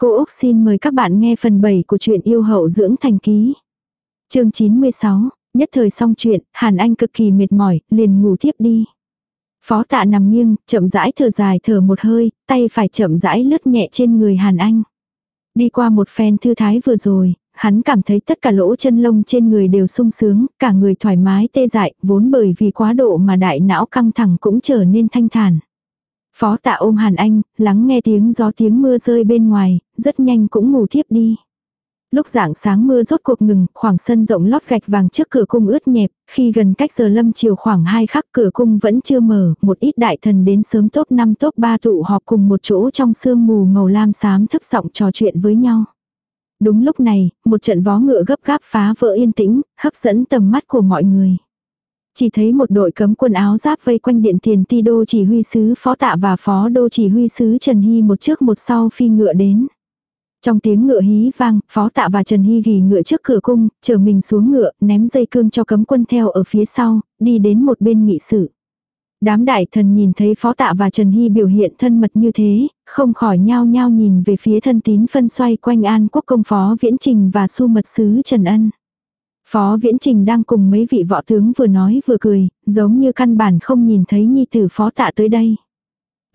Cô Úc xin mời các bạn nghe phần 7 của truyện yêu hậu dưỡng thành ký. chương 96, nhất thời xong chuyện, Hàn Anh cực kỳ mệt mỏi, liền ngủ tiếp đi. Phó tạ nằm nghiêng, chậm rãi thở dài thở một hơi, tay phải chậm rãi lướt nhẹ trên người Hàn Anh. Đi qua một phen thư thái vừa rồi, hắn cảm thấy tất cả lỗ chân lông trên người đều sung sướng, cả người thoải mái tê dại, vốn bởi vì quá độ mà đại não căng thẳng cũng trở nên thanh thản. Phó tạ ôm Hàn Anh, lắng nghe tiếng gió tiếng mưa rơi bên ngoài, rất nhanh cũng ngủ thiếp đi. Lúc dạng sáng mưa rốt cuộc ngừng, khoảng sân rộng lót gạch vàng trước cửa cung ướt nhẹp, khi gần cách giờ lâm chiều khoảng hai khắc cửa cung vẫn chưa mở, một ít đại thần đến sớm top 5 top 3 tụ họp cùng một chỗ trong sương mù màu lam xám thấp giọng trò chuyện với nhau. Đúng lúc này, một trận vó ngựa gấp gáp phá vỡ yên tĩnh, hấp dẫn tầm mắt của mọi người. Chỉ thấy một đội cấm quân áo giáp vây quanh điện tiền ti đô chỉ huy sứ phó tạ và phó đô chỉ huy sứ Trần Hy một trước một sau phi ngựa đến. Trong tiếng ngựa hí vang, phó tạ và Trần Hy ghi ngựa trước cửa cung, chờ mình xuống ngựa, ném dây cương cho cấm quân theo ở phía sau, đi đến một bên nghị sự. Đám đại thần nhìn thấy phó tạ và Trần Hy biểu hiện thân mật như thế, không khỏi nhao nhao nhìn về phía thân tín phân xoay quanh an quốc công phó viễn trình và su mật sứ Trần Ân. Phó Viễn Trình đang cùng mấy vị võ tướng vừa nói vừa cười, giống như căn bản không nhìn thấy nhi tử phó tạ tới đây.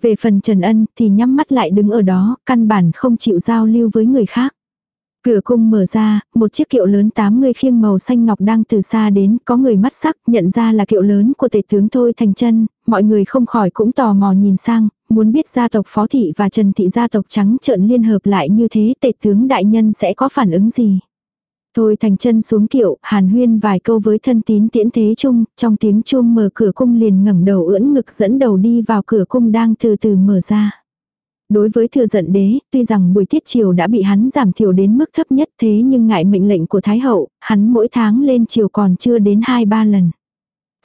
Về phần Trần Ân thì nhắm mắt lại đứng ở đó, căn bản không chịu giao lưu với người khác. Cửa cung mở ra, một chiếc kiệu lớn tám người khiêng màu xanh ngọc đang từ xa đến, có người mắt sắc, nhận ra là kiệu lớn của tể tướng Thôi Thành chân mọi người không khỏi cũng tò mò nhìn sang, muốn biết gia tộc Phó Thị và Trần Thị gia tộc trắng trợn liên hợp lại như thế tể tướng đại nhân sẽ có phản ứng gì. Thôi thành chân xuống kiệu, hàn huyên vài câu với thân tín tiễn thế chung, trong tiếng chuông mở cửa cung liền ngẩng đầu ưỡn ngực dẫn đầu đi vào cửa cung đang từ từ mở ra. Đối với thừa giận đế, tuy rằng buổi tiết triều đã bị hắn giảm thiểu đến mức thấp nhất thế nhưng ngại mệnh lệnh của Thái Hậu, hắn mỗi tháng lên triều còn chưa đến 2-3 lần.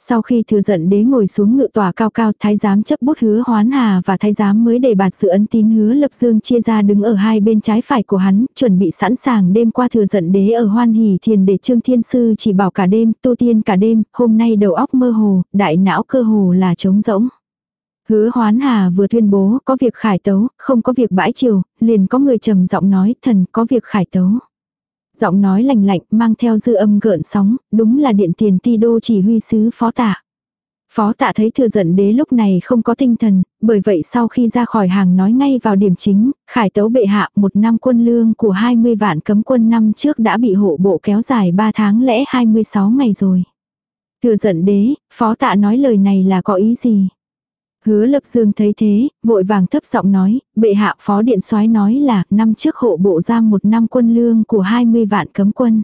Sau khi thừa giận đế ngồi xuống ngự tòa cao cao, thái giám chấp bút hứa hoán hà và thái giám mới để bạt sự ấn tín hứa lập dương chia ra đứng ở hai bên trái phải của hắn, chuẩn bị sẵn sàng đêm qua thừa giận đế ở hoan hỷ thiền để trương thiên sư chỉ bảo cả đêm, tu tiên cả đêm, hôm nay đầu óc mơ hồ, đại não cơ hồ là trống rỗng. Hứa hoán hà vừa tuyên bố có việc khải tấu, không có việc bãi chiều, liền có người trầm giọng nói thần có việc khải tấu. Giọng nói lành lạnh mang theo dư âm gợn sóng, đúng là điện tiền ti đô chỉ huy sứ phó tạ. Phó tạ thấy thừa giận đế lúc này không có tinh thần, bởi vậy sau khi ra khỏi hàng nói ngay vào điểm chính, khải tấu bệ hạ một năm quân lương của 20 vạn cấm quân năm trước đã bị hộ bộ kéo dài 3 tháng lẽ 26 ngày rồi. Thừa giận đế, phó tạ nói lời này là có ý gì? Hứa lập dương thấy thế, vội vàng thấp giọng nói, bệ hạ phó điện soái nói là năm trước hộ bộ giam một năm quân lương của 20 vạn cấm quân.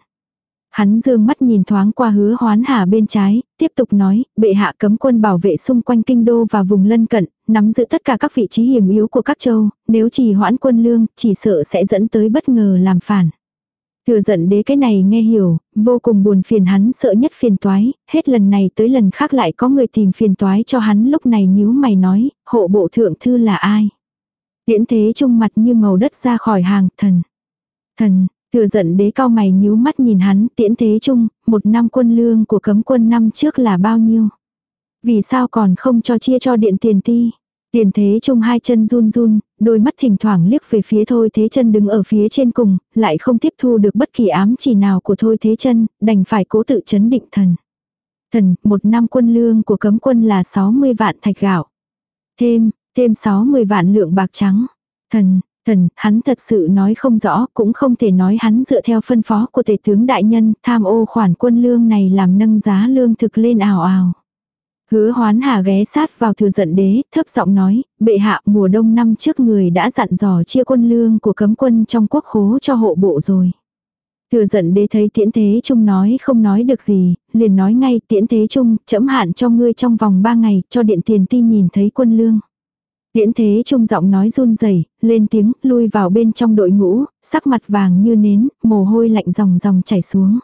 Hắn dương mắt nhìn thoáng qua hứa hoán hà bên trái, tiếp tục nói, bệ hạ cấm quân bảo vệ xung quanh kinh đô và vùng lân cận, nắm giữ tất cả các vị trí hiểm yếu của các châu, nếu chỉ hoãn quân lương, chỉ sợ sẽ dẫn tới bất ngờ làm phản. Thừa giận đế cái này nghe hiểu, vô cùng buồn phiền hắn sợ nhất phiền toái, hết lần này tới lần khác lại có người tìm phiền toái cho hắn lúc này nhíu mày nói, hộ bộ thượng thư là ai? Tiễn thế trung mặt như màu đất ra khỏi hàng, thần. Thần, thừa giận đế cao mày nhíu mắt nhìn hắn, tiễn thế trung, một năm quân lương của cấm quân năm trước là bao nhiêu? Vì sao còn không cho chia cho điện tiền ti? Tiền thế chung hai chân run run, đôi mắt thỉnh thoảng liếc về phía thôi thế chân đứng ở phía trên cùng, lại không tiếp thu được bất kỳ ám chỉ nào của thôi thế chân, đành phải cố tự chấn định thần. Thần, một năm quân lương của cấm quân là 60 vạn thạch gạo. Thêm, thêm 60 vạn lượng bạc trắng. Thần, thần, hắn thật sự nói không rõ, cũng không thể nói hắn dựa theo phân phó của tể tướng đại nhân, tham ô khoản quân lương này làm nâng giá lương thực lên ảo ảo. Hứa hoán hà ghé sát vào thừa giận đế, thấp giọng nói, bệ hạ mùa đông năm trước người đã dặn dò chia quân lương của cấm quân trong quốc khố cho hộ bộ rồi. Thừa giận đế thấy tiễn thế trung nói không nói được gì, liền nói ngay tiễn thế trung, chấm hạn cho ngươi trong vòng ba ngày, cho điện tiền ti nhìn thấy quân lương. Tiễn thế trung giọng nói run rẩy lên tiếng, lui vào bên trong đội ngũ, sắc mặt vàng như nến, mồ hôi lạnh ròng ròng chảy xuống.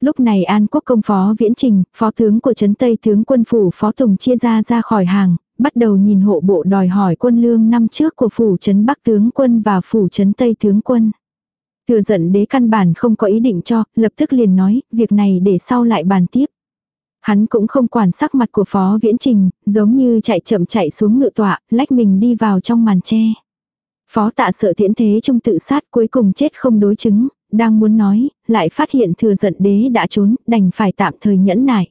Lúc này An Quốc công phó Viễn Trình, phó tướng của Trấn Tây tướng quân phủ phó Tùng chia ra ra khỏi hàng, bắt đầu nhìn hộ bộ đòi hỏi quân lương năm trước của phủ Trấn Bắc tướng quân và phủ Trấn Tây tướng quân. Thừa giận đế căn bản không có ý định cho, lập tức liền nói, việc này để sau lại bàn tiếp. Hắn cũng không quản sắc mặt của phó viễn trình, giống như chạy chậm chạy xuống ngựa tọa, lách mình đi vào trong màn tre. Phó tạ sợ tiễn thế trong tự sát cuối cùng chết không đối chứng, đang muốn nói, lại phát hiện thừa giận đế đã trốn, đành phải tạm thời nhẫn nại.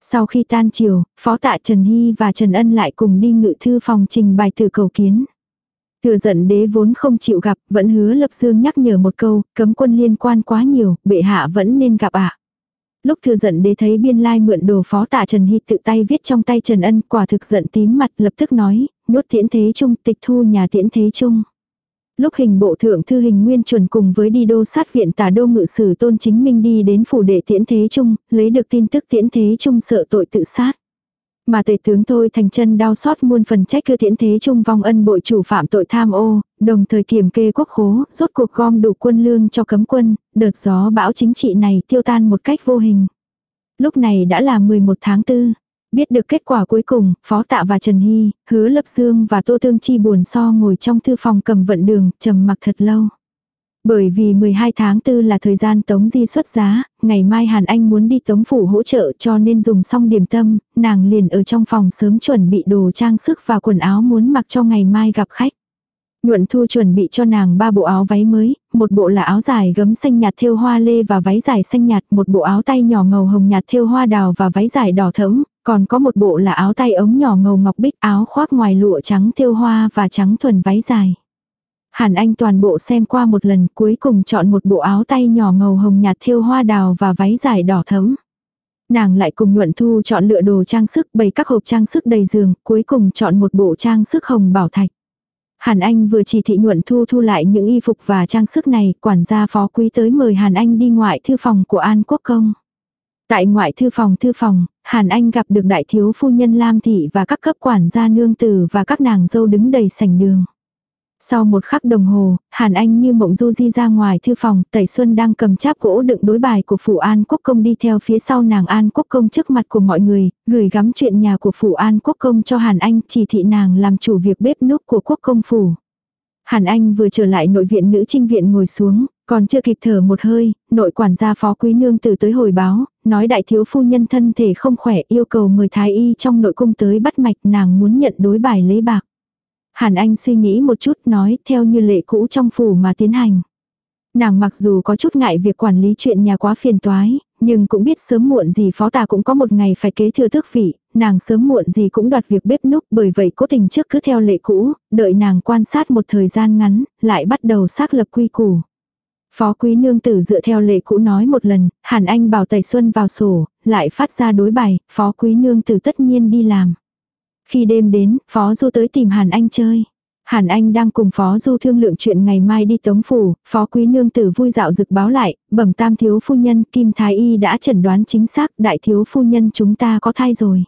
Sau khi tan chiều, Phó tạ Trần Hy và Trần Ân lại cùng đi ngự thư phòng trình bày từ cầu kiến. Thừa giận đế vốn không chịu gặp, vẫn hứa lập dương nhắc nhở một câu, cấm quân liên quan quá nhiều, bệ hạ vẫn nên gặp ạ. Lúc thừa giận đế thấy biên lai mượn đồ phó tạ Trần Hy tự tay viết trong tay Trần Ân quả thực giận tím mặt lập tức nói, nhốt tiễn thế trung tịch thu nhà tiễn thế trung. Lúc hình bộ thượng thư hình nguyên chuẩn cùng với đi đô sát viện tả đô ngự sử tôn chính minh đi đến phủ đệ tiễn thế trung, lấy được tin tức tiễn thế trung sợ tội tự sát. Mà tể tướng thôi thành chân đau xót muôn phần trách cư tiễn thế trung vong ân bội chủ phạm tội tham ô, đồng thời kiểm kê quốc khố, rốt cuộc gom đủ quân lương cho cấm quân, đợt gió bão chính trị này tiêu tan một cách vô hình. Lúc này đã là 11 tháng 4. Biết được kết quả cuối cùng, Phó Tạ và Trần Hy, Hứa Lập Dương và Tô Tương Chi buồn so ngồi trong thư phòng cầm vận đường, trầm mặc thật lâu. Bởi vì 12 tháng 4 là thời gian Tống Di xuất giá, ngày mai Hàn Anh muốn đi Tống Phủ hỗ trợ cho nên dùng xong điểm tâm, nàng liền ở trong phòng sớm chuẩn bị đồ trang sức và quần áo muốn mặc cho ngày mai gặp khách. Nhuận Thu chuẩn bị cho nàng ba bộ áo váy mới, một bộ là áo dài gấm xanh nhạt thêu hoa lê và váy dài xanh nhạt, một bộ áo tay nhỏ màu hồng nhạt thêu hoa đào và váy dài đỏ thẫm, còn có một bộ là áo tay ống nhỏ màu ngọc bích áo khoác ngoài lụa trắng thêu hoa và trắng thuần váy dài. Hàn Anh toàn bộ xem qua một lần cuối cùng chọn một bộ áo tay nhỏ màu hồng nhạt thêu hoa đào và váy dài đỏ thẫm. Nàng lại cùng Nhuận Thu chọn lựa đồ trang sức bày các hộp trang sức đầy giường, cuối cùng chọn một bộ trang sức hồng bảo thạch. Hàn Anh vừa chỉ thị Nhuận Thu thu lại những y phục và trang sức này, quản gia phó quý tới mời Hàn Anh đi ngoại thư phòng của An Quốc Công. Tại ngoại thư phòng thư phòng, Hàn Anh gặp được đại thiếu phu nhân Lam Thị và các cấp quản gia nương tử và các nàng dâu đứng đầy sảnh đường. Sau một khắc đồng hồ, Hàn Anh như mộng du di ra ngoài thư phòng, Tẩy Xuân đang cầm cháp gỗ đựng đối bài của Phủ An Quốc Công đi theo phía sau nàng An Quốc Công trước mặt của mọi người, gửi gắm chuyện nhà của Phủ An Quốc Công cho Hàn Anh chỉ thị nàng làm chủ việc bếp núc của Quốc Công Phủ. Hàn Anh vừa trở lại nội viện nữ trinh viện ngồi xuống, còn chưa kịp thở một hơi, nội quản gia phó quý nương từ tới hồi báo, nói đại thiếu phu nhân thân thể không khỏe yêu cầu mời thái y trong nội cung tới bắt mạch nàng muốn nhận đối bài lấy bạc. Hàn Anh suy nghĩ một chút nói theo như lệ cũ trong phủ mà tiến hành. Nàng mặc dù có chút ngại việc quản lý chuyện nhà quá phiền toái, nhưng cũng biết sớm muộn gì phó tà cũng có một ngày phải kế thừa tước vị, nàng sớm muộn gì cũng đoạt việc bếp núc bởi vậy cố tình trước cứ theo lệ cũ, đợi nàng quan sát một thời gian ngắn, lại bắt đầu xác lập quy củ. Phó quý nương tử dựa theo lệ cũ nói một lần, Hàn Anh bảo Tẩy Xuân vào sổ, lại phát ra đối bài, phó quý nương tử tất nhiên đi làm. Khi đêm đến, Phó Du tới tìm Hàn Anh chơi. Hàn Anh đang cùng Phó Du thương lượng chuyện ngày mai đi tống phủ, Phó Quý Nương Tử vui dạo dực báo lại, bẩm tam thiếu phu nhân Kim Thái Y đã chẩn đoán chính xác đại thiếu phu nhân chúng ta có thai rồi.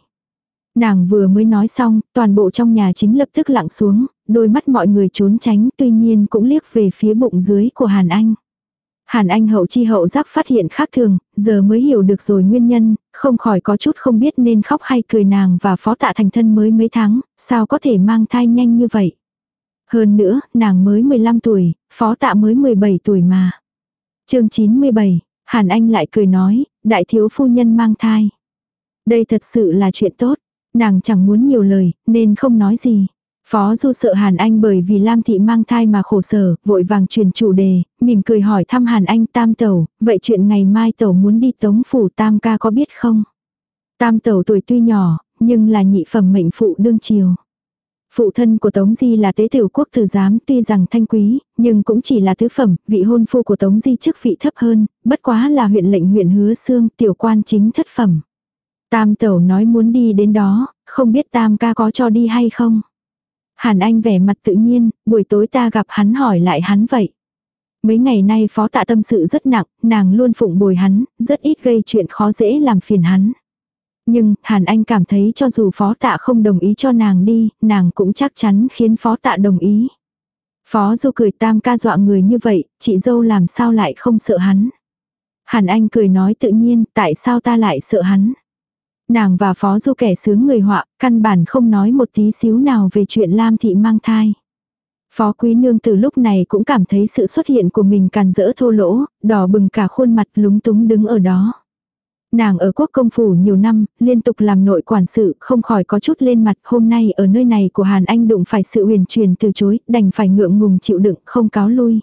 Nàng vừa mới nói xong, toàn bộ trong nhà chính lập tức lặng xuống, đôi mắt mọi người trốn tránh tuy nhiên cũng liếc về phía bụng dưới của Hàn Anh. Hàn Anh hậu chi hậu giác phát hiện khác thường, giờ mới hiểu được rồi nguyên nhân, không khỏi có chút không biết nên khóc hay cười nàng và phó tạ thành thân mới mấy tháng, sao có thể mang thai nhanh như vậy. Hơn nữa, nàng mới 15 tuổi, phó tạ mới 17 tuổi mà. chương 97, Hàn Anh lại cười nói, đại thiếu phu nhân mang thai. Đây thật sự là chuyện tốt, nàng chẳng muốn nhiều lời, nên không nói gì. Phó Du sợ Hàn Anh bởi vì Lam Thị mang thai mà khổ sở, vội vàng truyền chủ đề, mỉm cười hỏi thăm Hàn Anh tam tẩu, vậy chuyện ngày mai tẩu muốn đi tống phủ tam ca có biết không? Tam tẩu tuổi tuy nhỏ, nhưng là nhị phẩm mệnh phụ đương triều. Phụ thân của Tống Di là tế tiểu quốc tử giám tuy rằng thanh quý, nhưng cũng chỉ là tứ phẩm, vị hôn phu của Tống Di chức vị thấp hơn, bất quá là huyện lệnh huyện hứa xương tiểu quan chính thất phẩm. Tam tẩu nói muốn đi đến đó, không biết tam ca có cho đi hay không? Hàn Anh vẻ mặt tự nhiên, buổi tối ta gặp hắn hỏi lại hắn vậy. Mấy ngày nay phó tạ tâm sự rất nặng, nàng luôn phụng bồi hắn, rất ít gây chuyện khó dễ làm phiền hắn. Nhưng, Hàn Anh cảm thấy cho dù phó tạ không đồng ý cho nàng đi, nàng cũng chắc chắn khiến phó tạ đồng ý. Phó Du cười tam ca dọa người như vậy, chị dâu làm sao lại không sợ hắn. Hàn Anh cười nói tự nhiên, tại sao ta lại sợ hắn. Nàng và phó du kẻ sướng người họa, căn bản không nói một tí xíu nào về chuyện Lam Thị mang thai. Phó quý nương từ lúc này cũng cảm thấy sự xuất hiện của mình càn rỡ thô lỗ, đỏ bừng cả khuôn mặt lúng túng đứng ở đó. Nàng ở quốc công phủ nhiều năm, liên tục làm nội quản sự, không khỏi có chút lên mặt, hôm nay ở nơi này của Hàn Anh đụng phải sự huyền truyền từ chối, đành phải ngượng ngùng chịu đựng, không cáo lui.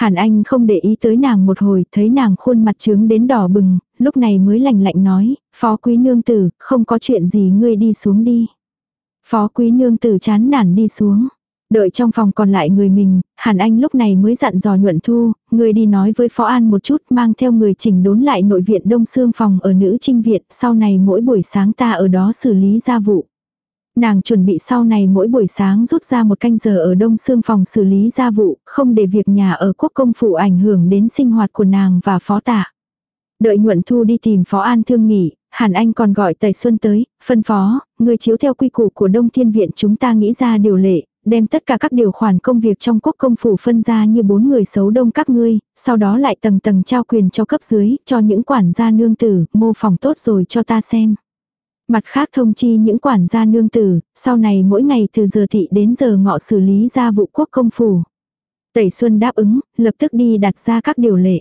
Hàn Anh không để ý tới nàng một hồi, thấy nàng khuôn mặt trướng đến đỏ bừng, lúc này mới lạnh lạnh nói, phó quý nương tử, không có chuyện gì ngươi đi xuống đi. Phó quý nương tử chán nản đi xuống. Đợi trong phòng còn lại người mình, Hàn Anh lúc này mới dặn dò nhuận thu, người đi nói với Phó An một chút mang theo người chỉnh đốn lại nội viện Đông Sương phòng ở nữ trinh viện, sau này mỗi buổi sáng ta ở đó xử lý gia vụ. Nàng chuẩn bị sau này mỗi buổi sáng rút ra một canh giờ ở Đông Sương phòng xử lý gia vụ, không để việc nhà ở quốc công phủ ảnh hưởng đến sinh hoạt của nàng và phó tạ. Đợi nhuận thu đi tìm phó an thương nghỉ, Hàn Anh còn gọi tài Xuân tới, phân phó, người chiếu theo quy củ của Đông Thiên Viện chúng ta nghĩ ra điều lệ, đem tất cả các điều khoản công việc trong quốc công phủ phân ra như bốn người xấu đông các ngươi, sau đó lại tầng tầng trao quyền cho cấp dưới, cho những quản gia nương tử, mô phỏng tốt rồi cho ta xem. Mặt khác thông chi những quản gia nương tử, sau này mỗi ngày từ giờ thị đến giờ ngọ xử lý gia vụ quốc công phủ. Tẩy Xuân đáp ứng, lập tức đi đặt ra các điều lệ.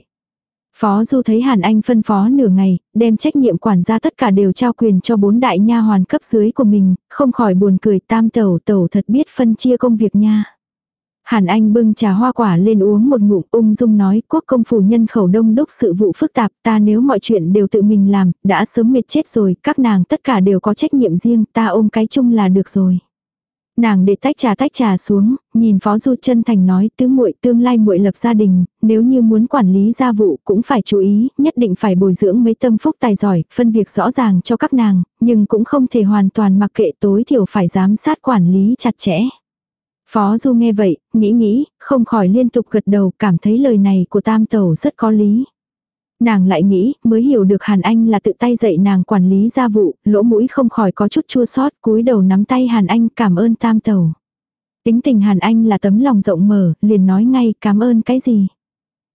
Phó Du thấy Hàn Anh phân phó nửa ngày, đem trách nhiệm quản gia tất cả đều trao quyền cho bốn đại nha hoàn cấp dưới của mình, không khỏi buồn cười tam tẩu tẩu thật biết phân chia công việc nha. Hàn Anh bưng trà hoa quả lên uống một ngụm ung dung nói quốc công phủ nhân khẩu đông đúc sự vụ phức tạp ta nếu mọi chuyện đều tự mình làm, đã sớm mệt chết rồi, các nàng tất cả đều có trách nhiệm riêng, ta ôm cái chung là được rồi. Nàng để tách trà tách trà xuống, nhìn Phó Du chân thành nói tứ muội tương lai muội lập gia đình, nếu như muốn quản lý gia vụ cũng phải chú ý, nhất định phải bồi dưỡng mấy tâm phúc tài giỏi, phân việc rõ ràng cho các nàng, nhưng cũng không thể hoàn toàn mặc kệ tối thiểu phải giám sát quản lý chặt chẽ. Phó Du nghe vậy, nghĩ nghĩ, không khỏi liên tục gật đầu cảm thấy lời này của tam tẩu rất có lý. Nàng lại nghĩ, mới hiểu được Hàn Anh là tự tay dạy nàng quản lý gia vụ, lỗ mũi không khỏi có chút chua sót, cúi đầu nắm tay Hàn Anh cảm ơn tam tẩu. Tính tình Hàn Anh là tấm lòng rộng mở, liền nói ngay cảm ơn cái gì.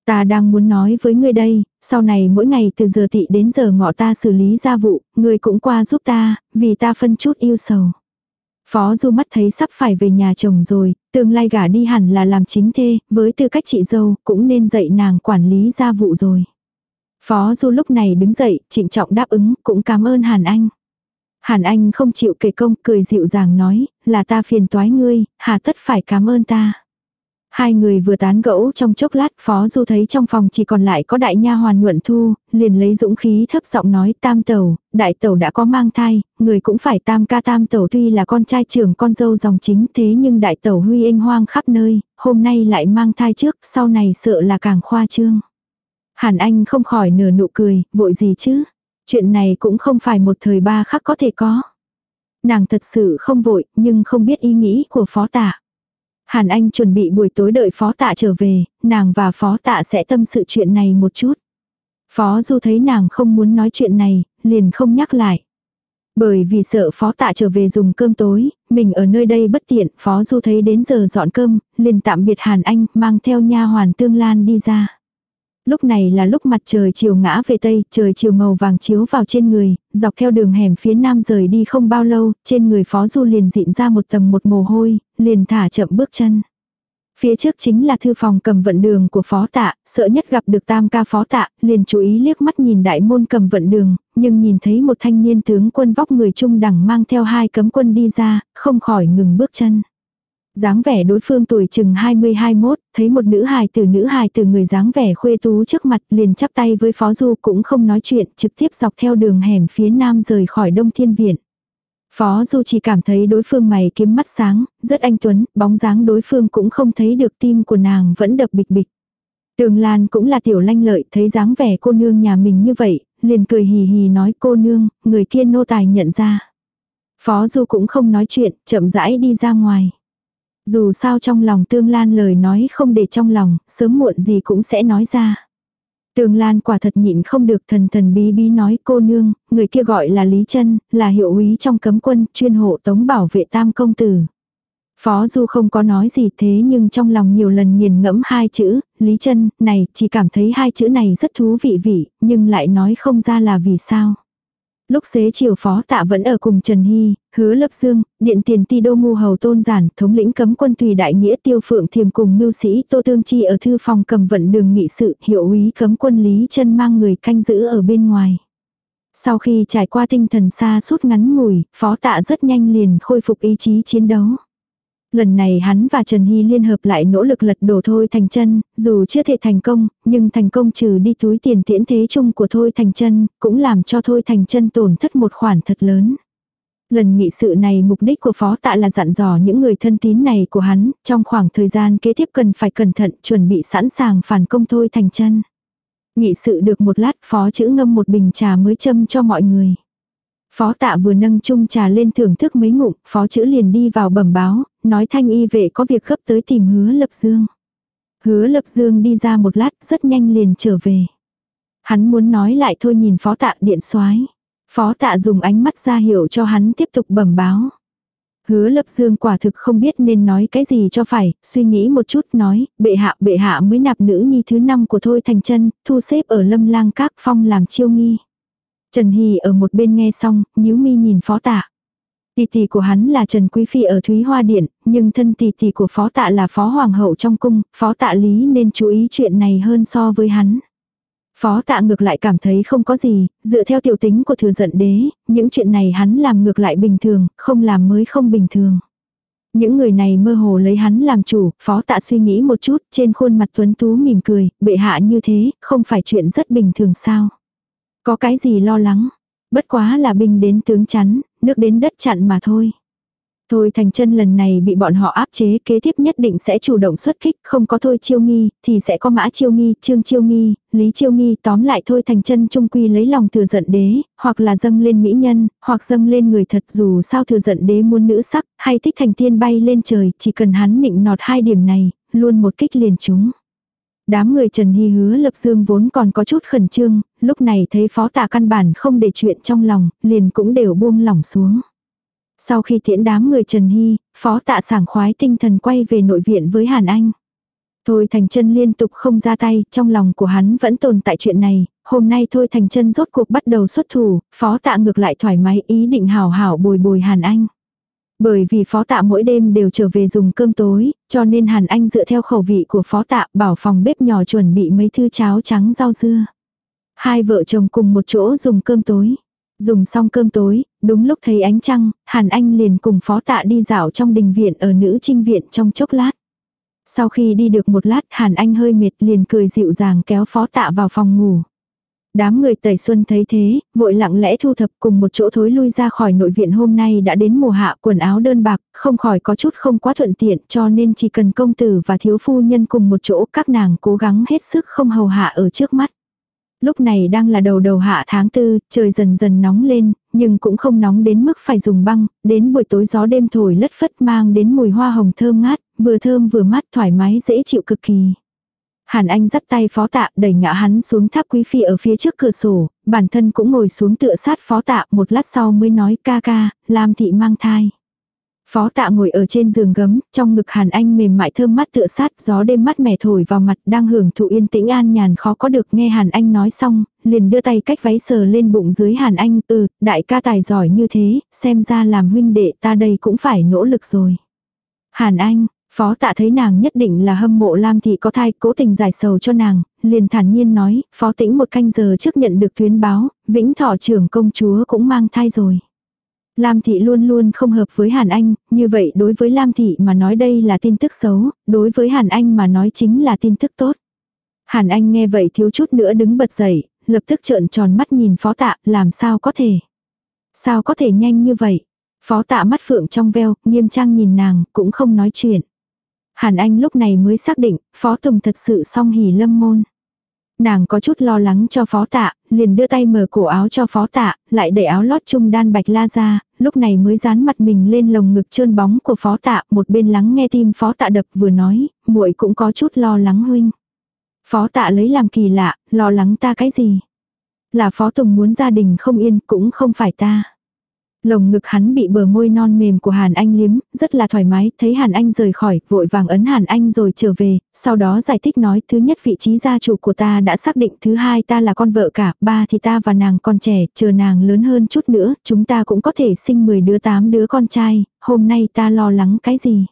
Ta đang muốn nói với ngươi đây, sau này mỗi ngày từ giờ tị đến giờ ngọ ta xử lý gia vụ, ngươi cũng qua giúp ta, vì ta phân chút yêu sầu. Phó Du mắt thấy sắp phải về nhà chồng rồi, tương lai gả đi hẳn là làm chính thê, với tư cách chị dâu, cũng nên dạy nàng quản lý gia vụ rồi. Phó Du lúc này đứng dậy, trịnh trọng đáp ứng, cũng cảm ơn Hàn Anh. Hàn Anh không chịu kể công, cười dịu dàng nói, là ta phiền toái ngươi, hà tất phải cảm ơn ta. Hai người vừa tán gẫu trong chốc lát, Phó Du thấy trong phòng chỉ còn lại có đại nha hoàn nhuận thu, liền lấy dũng khí thấp giọng nói tam tẩu, đại tẩu đã có mang thai, người cũng phải tam ca tam tẩu tuy là con trai trưởng con dâu dòng chính thế nhưng đại tẩu huy anh hoang khắp nơi, hôm nay lại mang thai trước, sau này sợ là càng khoa trương. Hàn Anh không khỏi nửa nụ cười, vội gì chứ? Chuyện này cũng không phải một thời ba khắc có thể có. Nàng thật sự không vội, nhưng không biết ý nghĩ của phó tạ. Hàn Anh chuẩn bị buổi tối đợi phó tạ trở về, nàng và phó tạ sẽ tâm sự chuyện này một chút. Phó Du thấy nàng không muốn nói chuyện này, liền không nhắc lại. Bởi vì sợ phó tạ trở về dùng cơm tối, mình ở nơi đây bất tiện, phó Du thấy đến giờ dọn cơm, liền tạm biệt Hàn Anh, mang theo nha hoàn tương lan đi ra. Lúc này là lúc mặt trời chiều ngã về tây, trời chiều màu vàng chiếu vào trên người, dọc theo đường hẻm phía nam rời đi không bao lâu, trên người phó du liền dịn ra một tầng một mồ hôi, liền thả chậm bước chân. Phía trước chính là thư phòng cầm vận đường của phó tạ, sợ nhất gặp được tam ca phó tạ, liền chú ý liếc mắt nhìn đại môn cầm vận đường, nhưng nhìn thấy một thanh niên tướng quân vóc người trung đẳng mang theo hai cấm quân đi ra, không khỏi ngừng bước chân dáng vẻ đối phương tuổi chừng 20-21, thấy một nữ hài từ nữ hài từ người dáng vẻ khuê tú trước mặt liền chắp tay với Phó Du cũng không nói chuyện, trực tiếp dọc theo đường hẻm phía nam rời khỏi Đông Thiên Viện. Phó Du chỉ cảm thấy đối phương mày kiếm mắt sáng, rất anh tuấn, bóng dáng đối phương cũng không thấy được tim của nàng vẫn đập bịch bịch. Tường Lan cũng là tiểu lanh lợi, thấy dáng vẻ cô nương nhà mình như vậy, liền cười hì hì nói cô nương, người kia nô tài nhận ra. Phó Du cũng không nói chuyện, chậm rãi đi ra ngoài. Dù sao trong lòng Tương Lan lời nói không để trong lòng, sớm muộn gì cũng sẽ nói ra. Tương Lan quả thật nhịn không được thần thần bí bí nói cô nương, người kia gọi là Lý Trân, là hiệu úy trong cấm quân, chuyên hộ tống bảo vệ tam công tử. Phó Du không có nói gì thế nhưng trong lòng nhiều lần nghiền ngẫm hai chữ, Lý Trân, này, chỉ cảm thấy hai chữ này rất thú vị vị, nhưng lại nói không ra là vì sao. Lúc xế chiều phó tạ vẫn ở cùng Trần Hy, hứa lập dương, điện tiền ti đô ngu hầu tôn giản, thống lĩnh cấm quân tùy đại nghĩa tiêu phượng thiềm cùng mưu sĩ tô tương chi ở thư phòng cầm vận đường nghị sự, hiệu úy cấm quân lý chân mang người canh giữ ở bên ngoài. Sau khi trải qua tinh thần xa suốt ngắn ngủi, phó tạ rất nhanh liền khôi phục ý chí chiến đấu. Lần này hắn và Trần Hy liên hợp lại nỗ lực lật đổ Thôi Thành chân dù chưa thể thành công, nhưng thành công trừ đi túi tiền tiễn thế chung của Thôi Thành chân cũng làm cho Thôi Thành chân tổn thất một khoản thật lớn. Lần nghị sự này mục đích của phó tạ là dặn dò những người thân tín này của hắn, trong khoảng thời gian kế tiếp cần phải cẩn thận chuẩn bị sẵn sàng phản công Thôi Thành chân Nghị sự được một lát phó chữ ngâm một bình trà mới châm cho mọi người. Phó tạ vừa nâng chung trà lên thưởng thức mấy ngụm, phó chữ liền đi vào bẩm báo, nói thanh y vệ có việc gấp tới tìm hứa lập dương. Hứa lập dương đi ra một lát rất nhanh liền trở về. Hắn muốn nói lại thôi nhìn phó tạ điện soái Phó tạ dùng ánh mắt ra hiệu cho hắn tiếp tục bẩm báo. Hứa lập dương quả thực không biết nên nói cái gì cho phải, suy nghĩ một chút nói, bệ hạ bệ hạ mới nạp nữ nhi thứ năm của Thôi Thành chân thu xếp ở lâm lang các phong làm chiêu nghi. Trần Hy ở một bên nghe xong, nhíu mi nhìn phó tạ. Tỷ tỷ của hắn là Trần Quý Phi ở Thúy Hoa Điện, nhưng thân tỷ tỷ của phó tạ là phó hoàng hậu trong cung, phó tạ lý nên chú ý chuyện này hơn so với hắn. Phó tạ ngược lại cảm thấy không có gì, dựa theo tiểu tính của thừa giận đế, những chuyện này hắn làm ngược lại bình thường, không làm mới không bình thường. Những người này mơ hồ lấy hắn làm chủ, phó tạ suy nghĩ một chút, trên khuôn mặt tuấn tú mỉm cười, bệ hạ như thế, không phải chuyện rất bình thường sao. Có cái gì lo lắng, bất quá là binh đến tướng chắn, nước đến đất chặn mà thôi. Thôi thành chân lần này bị bọn họ áp chế kế tiếp nhất định sẽ chủ động xuất kích, không có thôi chiêu nghi, thì sẽ có mã chiêu nghi, trương chiêu nghi, lý chiêu nghi tóm lại thôi thành chân trung quy lấy lòng thừa giận đế, hoặc là dâng lên mỹ nhân, hoặc dâng lên người thật dù sao thừa giận đế muốn nữ sắc, hay thích thành tiên bay lên trời, chỉ cần hắn nịnh nọt hai điểm này, luôn một kích liền chúng. Đám người Trần Hy hứa lập dương vốn còn có chút khẩn trương, lúc này thấy phó tạ căn bản không để chuyện trong lòng, liền cũng đều buông lỏng xuống. Sau khi tiễn đám người Trần Hy, phó tạ sảng khoái tinh thần quay về nội viện với Hàn Anh. Thôi Thành chân liên tục không ra tay, trong lòng của hắn vẫn tồn tại chuyện này, hôm nay Thôi Thành chân rốt cuộc bắt đầu xuất thủ, phó tạ ngược lại thoải mái ý định hào hảo bồi bồi Hàn Anh. Bởi vì phó tạ mỗi đêm đều trở về dùng cơm tối, cho nên Hàn Anh dựa theo khẩu vị của phó tạ bảo phòng bếp nhỏ chuẩn bị mấy thứ cháo trắng rau dưa. Hai vợ chồng cùng một chỗ dùng cơm tối. Dùng xong cơm tối, đúng lúc thấy ánh trăng, Hàn Anh liền cùng phó tạ đi dạo trong đình viện ở nữ trinh viện trong chốc lát. Sau khi đi được một lát Hàn Anh hơi mệt liền cười dịu dàng kéo phó tạ vào phòng ngủ. Đám người tẩy xuân thấy thế, vội lặng lẽ thu thập cùng một chỗ thối lui ra khỏi nội viện hôm nay đã đến mùa hạ quần áo đơn bạc, không khỏi có chút không quá thuận tiện cho nên chỉ cần công tử và thiếu phu nhân cùng một chỗ các nàng cố gắng hết sức không hầu hạ ở trước mắt. Lúc này đang là đầu đầu hạ tháng tư, trời dần dần nóng lên, nhưng cũng không nóng đến mức phải dùng băng, đến buổi tối gió đêm thổi lất phất mang đến mùi hoa hồng thơm ngát, vừa thơm vừa mát thoải mái dễ chịu cực kỳ. Hàn Anh dắt tay phó tạ đẩy ngã hắn xuống tháp quý phi ở phía trước cửa sổ, bản thân cũng ngồi xuống tựa sát phó tạ một lát sau mới nói ca ca, Lam thị mang thai. Phó tạ ngồi ở trên giường gấm, trong ngực Hàn Anh mềm mại thơm mắt tựa sát, gió đêm mắt mẻ thổi vào mặt, đang hưởng thụ yên tĩnh an nhàn khó có được nghe Hàn Anh nói xong, liền đưa tay cách váy sờ lên bụng dưới Hàn Anh, ừ, đại ca tài giỏi như thế, xem ra làm huynh đệ ta đây cũng phải nỗ lực rồi. Hàn Anh, Phó tạ thấy nàng nhất định là hâm mộ Lam thị có thai, cố tình giải sầu cho nàng, liền thản nhiên nói, phó tĩnh một canh giờ trước nhận được tuyến báo, vĩnh thọ trưởng công chúa cũng mang thai rồi. Lam thị luôn luôn không hợp với Hàn Anh, như vậy đối với Lam thị mà nói đây là tin tức xấu, đối với Hàn Anh mà nói chính là tin tức tốt. Hàn Anh nghe vậy thiếu chút nữa đứng bật dậy, lập tức trợn tròn mắt nhìn phó tạ, làm sao có thể. Sao có thể nhanh như vậy. Phó tạ mắt phượng trong veo, nghiêm trang nhìn nàng, cũng không nói chuyện. Hàn Anh lúc này mới xác định, Phó Tùng thật sự song hỉ lâm môn. Nàng có chút lo lắng cho phó tạ, liền đưa tay mở cổ áo cho phó tạ, lại đẩy áo lót trung đan bạch la ra, lúc này mới dán mặt mình lên lồng ngực trơn bóng của phó tạ, một bên lắng nghe tim phó tạ đập vừa nói, muội cũng có chút lo lắng huynh. Phó tạ lấy làm kỳ lạ, lo lắng ta cái gì? Là phó tùng muốn gia đình không yên cũng không phải ta. Lồng ngực hắn bị bờ môi non mềm của Hàn Anh liếm, rất là thoải mái, thấy Hàn Anh rời khỏi, vội vàng ấn Hàn Anh rồi trở về, sau đó giải thích nói, thứ nhất vị trí gia chủ của ta đã xác định, thứ hai ta là con vợ cả, ba thì ta và nàng còn trẻ, chờ nàng lớn hơn chút nữa, chúng ta cũng có thể sinh 10 đứa 8 đứa con trai, hôm nay ta lo lắng cái gì.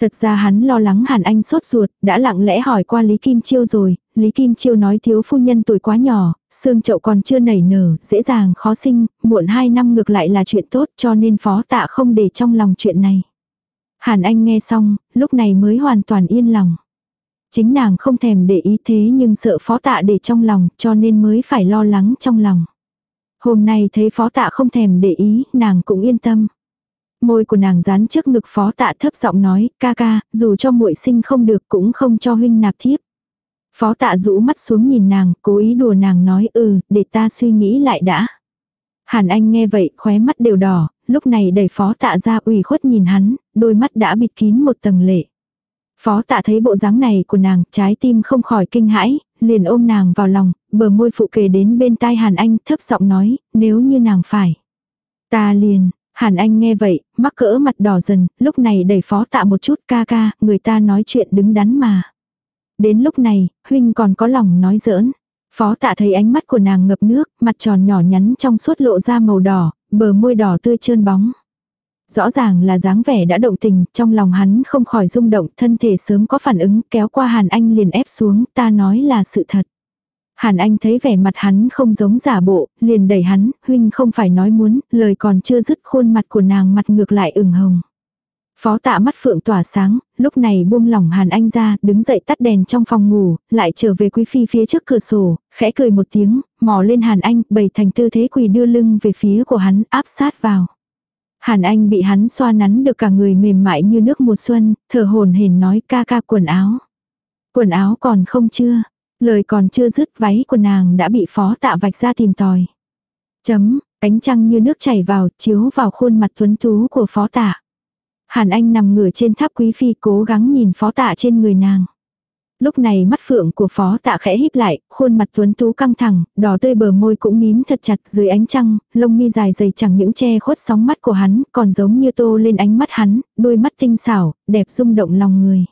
Thật ra hắn lo lắng Hàn Anh sốt ruột, đã lặng lẽ hỏi qua Lý Kim Chiêu rồi, Lý Kim Chiêu nói thiếu phu nhân tuổi quá nhỏ, xương chậu còn chưa nảy nở, dễ dàng khó sinh, muộn 2 năm ngược lại là chuyện tốt cho nên phó tạ không để trong lòng chuyện này. Hàn Anh nghe xong, lúc này mới hoàn toàn yên lòng. Chính nàng không thèm để ý thế nhưng sợ phó tạ để trong lòng cho nên mới phải lo lắng trong lòng. Hôm nay thấy phó tạ không thèm để ý, nàng cũng yên tâm. Môi của nàng dán trước ngực phó tạ thấp giọng nói, ca ca, dù cho muội sinh không được cũng không cho huynh nạp thiếp. Phó tạ rũ mắt xuống nhìn nàng, cố ý đùa nàng nói ừ, để ta suy nghĩ lại đã. Hàn Anh nghe vậy, khóe mắt đều đỏ, lúc này đẩy phó tạ ra ủy khuất nhìn hắn, đôi mắt đã bịt kín một tầng lệ. Phó tạ thấy bộ dáng này của nàng, trái tim không khỏi kinh hãi, liền ôm nàng vào lòng, bờ môi phụ kề đến bên tai Hàn Anh thấp giọng nói, nếu như nàng phải. Ta liền, Hàn Anh nghe vậy, mắc cỡ mặt đỏ dần, lúc này đẩy phó tạ một chút ca ca, người ta nói chuyện đứng đắn mà. Đến lúc này, huynh còn có lòng nói giỡn. Phó tạ thấy ánh mắt của nàng ngập nước, mặt tròn nhỏ nhắn trong suốt lộ ra màu đỏ, bờ môi đỏ tươi trơn bóng. Rõ ràng là dáng vẻ đã động tình, trong lòng hắn không khỏi rung động, thân thể sớm có phản ứng, kéo qua Hàn Anh liền ép xuống, ta nói là sự thật. Hàn Anh thấy vẻ mặt hắn không giống giả bộ, liền đẩy hắn, huynh không phải nói muốn, lời còn chưa dứt khuôn mặt của nàng mặt ngược lại ửng hồng. Phó tạ mắt phượng tỏa sáng, lúc này buông lỏng Hàn Anh ra, đứng dậy tắt đèn trong phòng ngủ, lại trở về quý phi phía trước cửa sổ, khẽ cười một tiếng, mò lên Hàn Anh, bày thành tư thế quỳ đưa lưng về phía của hắn, áp sát vào. Hàn Anh bị hắn xoa nắn được cả người mềm mại như nước mùa xuân, thở hồn hển nói ca ca quần áo. Quần áo còn không chưa, lời còn chưa dứt váy của nàng đã bị phó tạ vạch ra tìm tòi. Chấm, ánh trăng như nước chảy vào, chiếu vào khuôn mặt tuấn tú của phó tạ. Hàn Anh nằm ngửa trên tháp quý phi cố gắng nhìn phó tạ trên người nàng. Lúc này mắt phượng của phó tạ khẽ híp lại, khuôn mặt tuấn tú căng thẳng, đỏ tươi bờ môi cũng mím thật chặt dưới ánh trăng, lông mi dài dày chẳng những che khuất sóng mắt của hắn, còn giống như tô lên ánh mắt hắn, đôi mắt tinh xảo, đẹp rung động lòng người.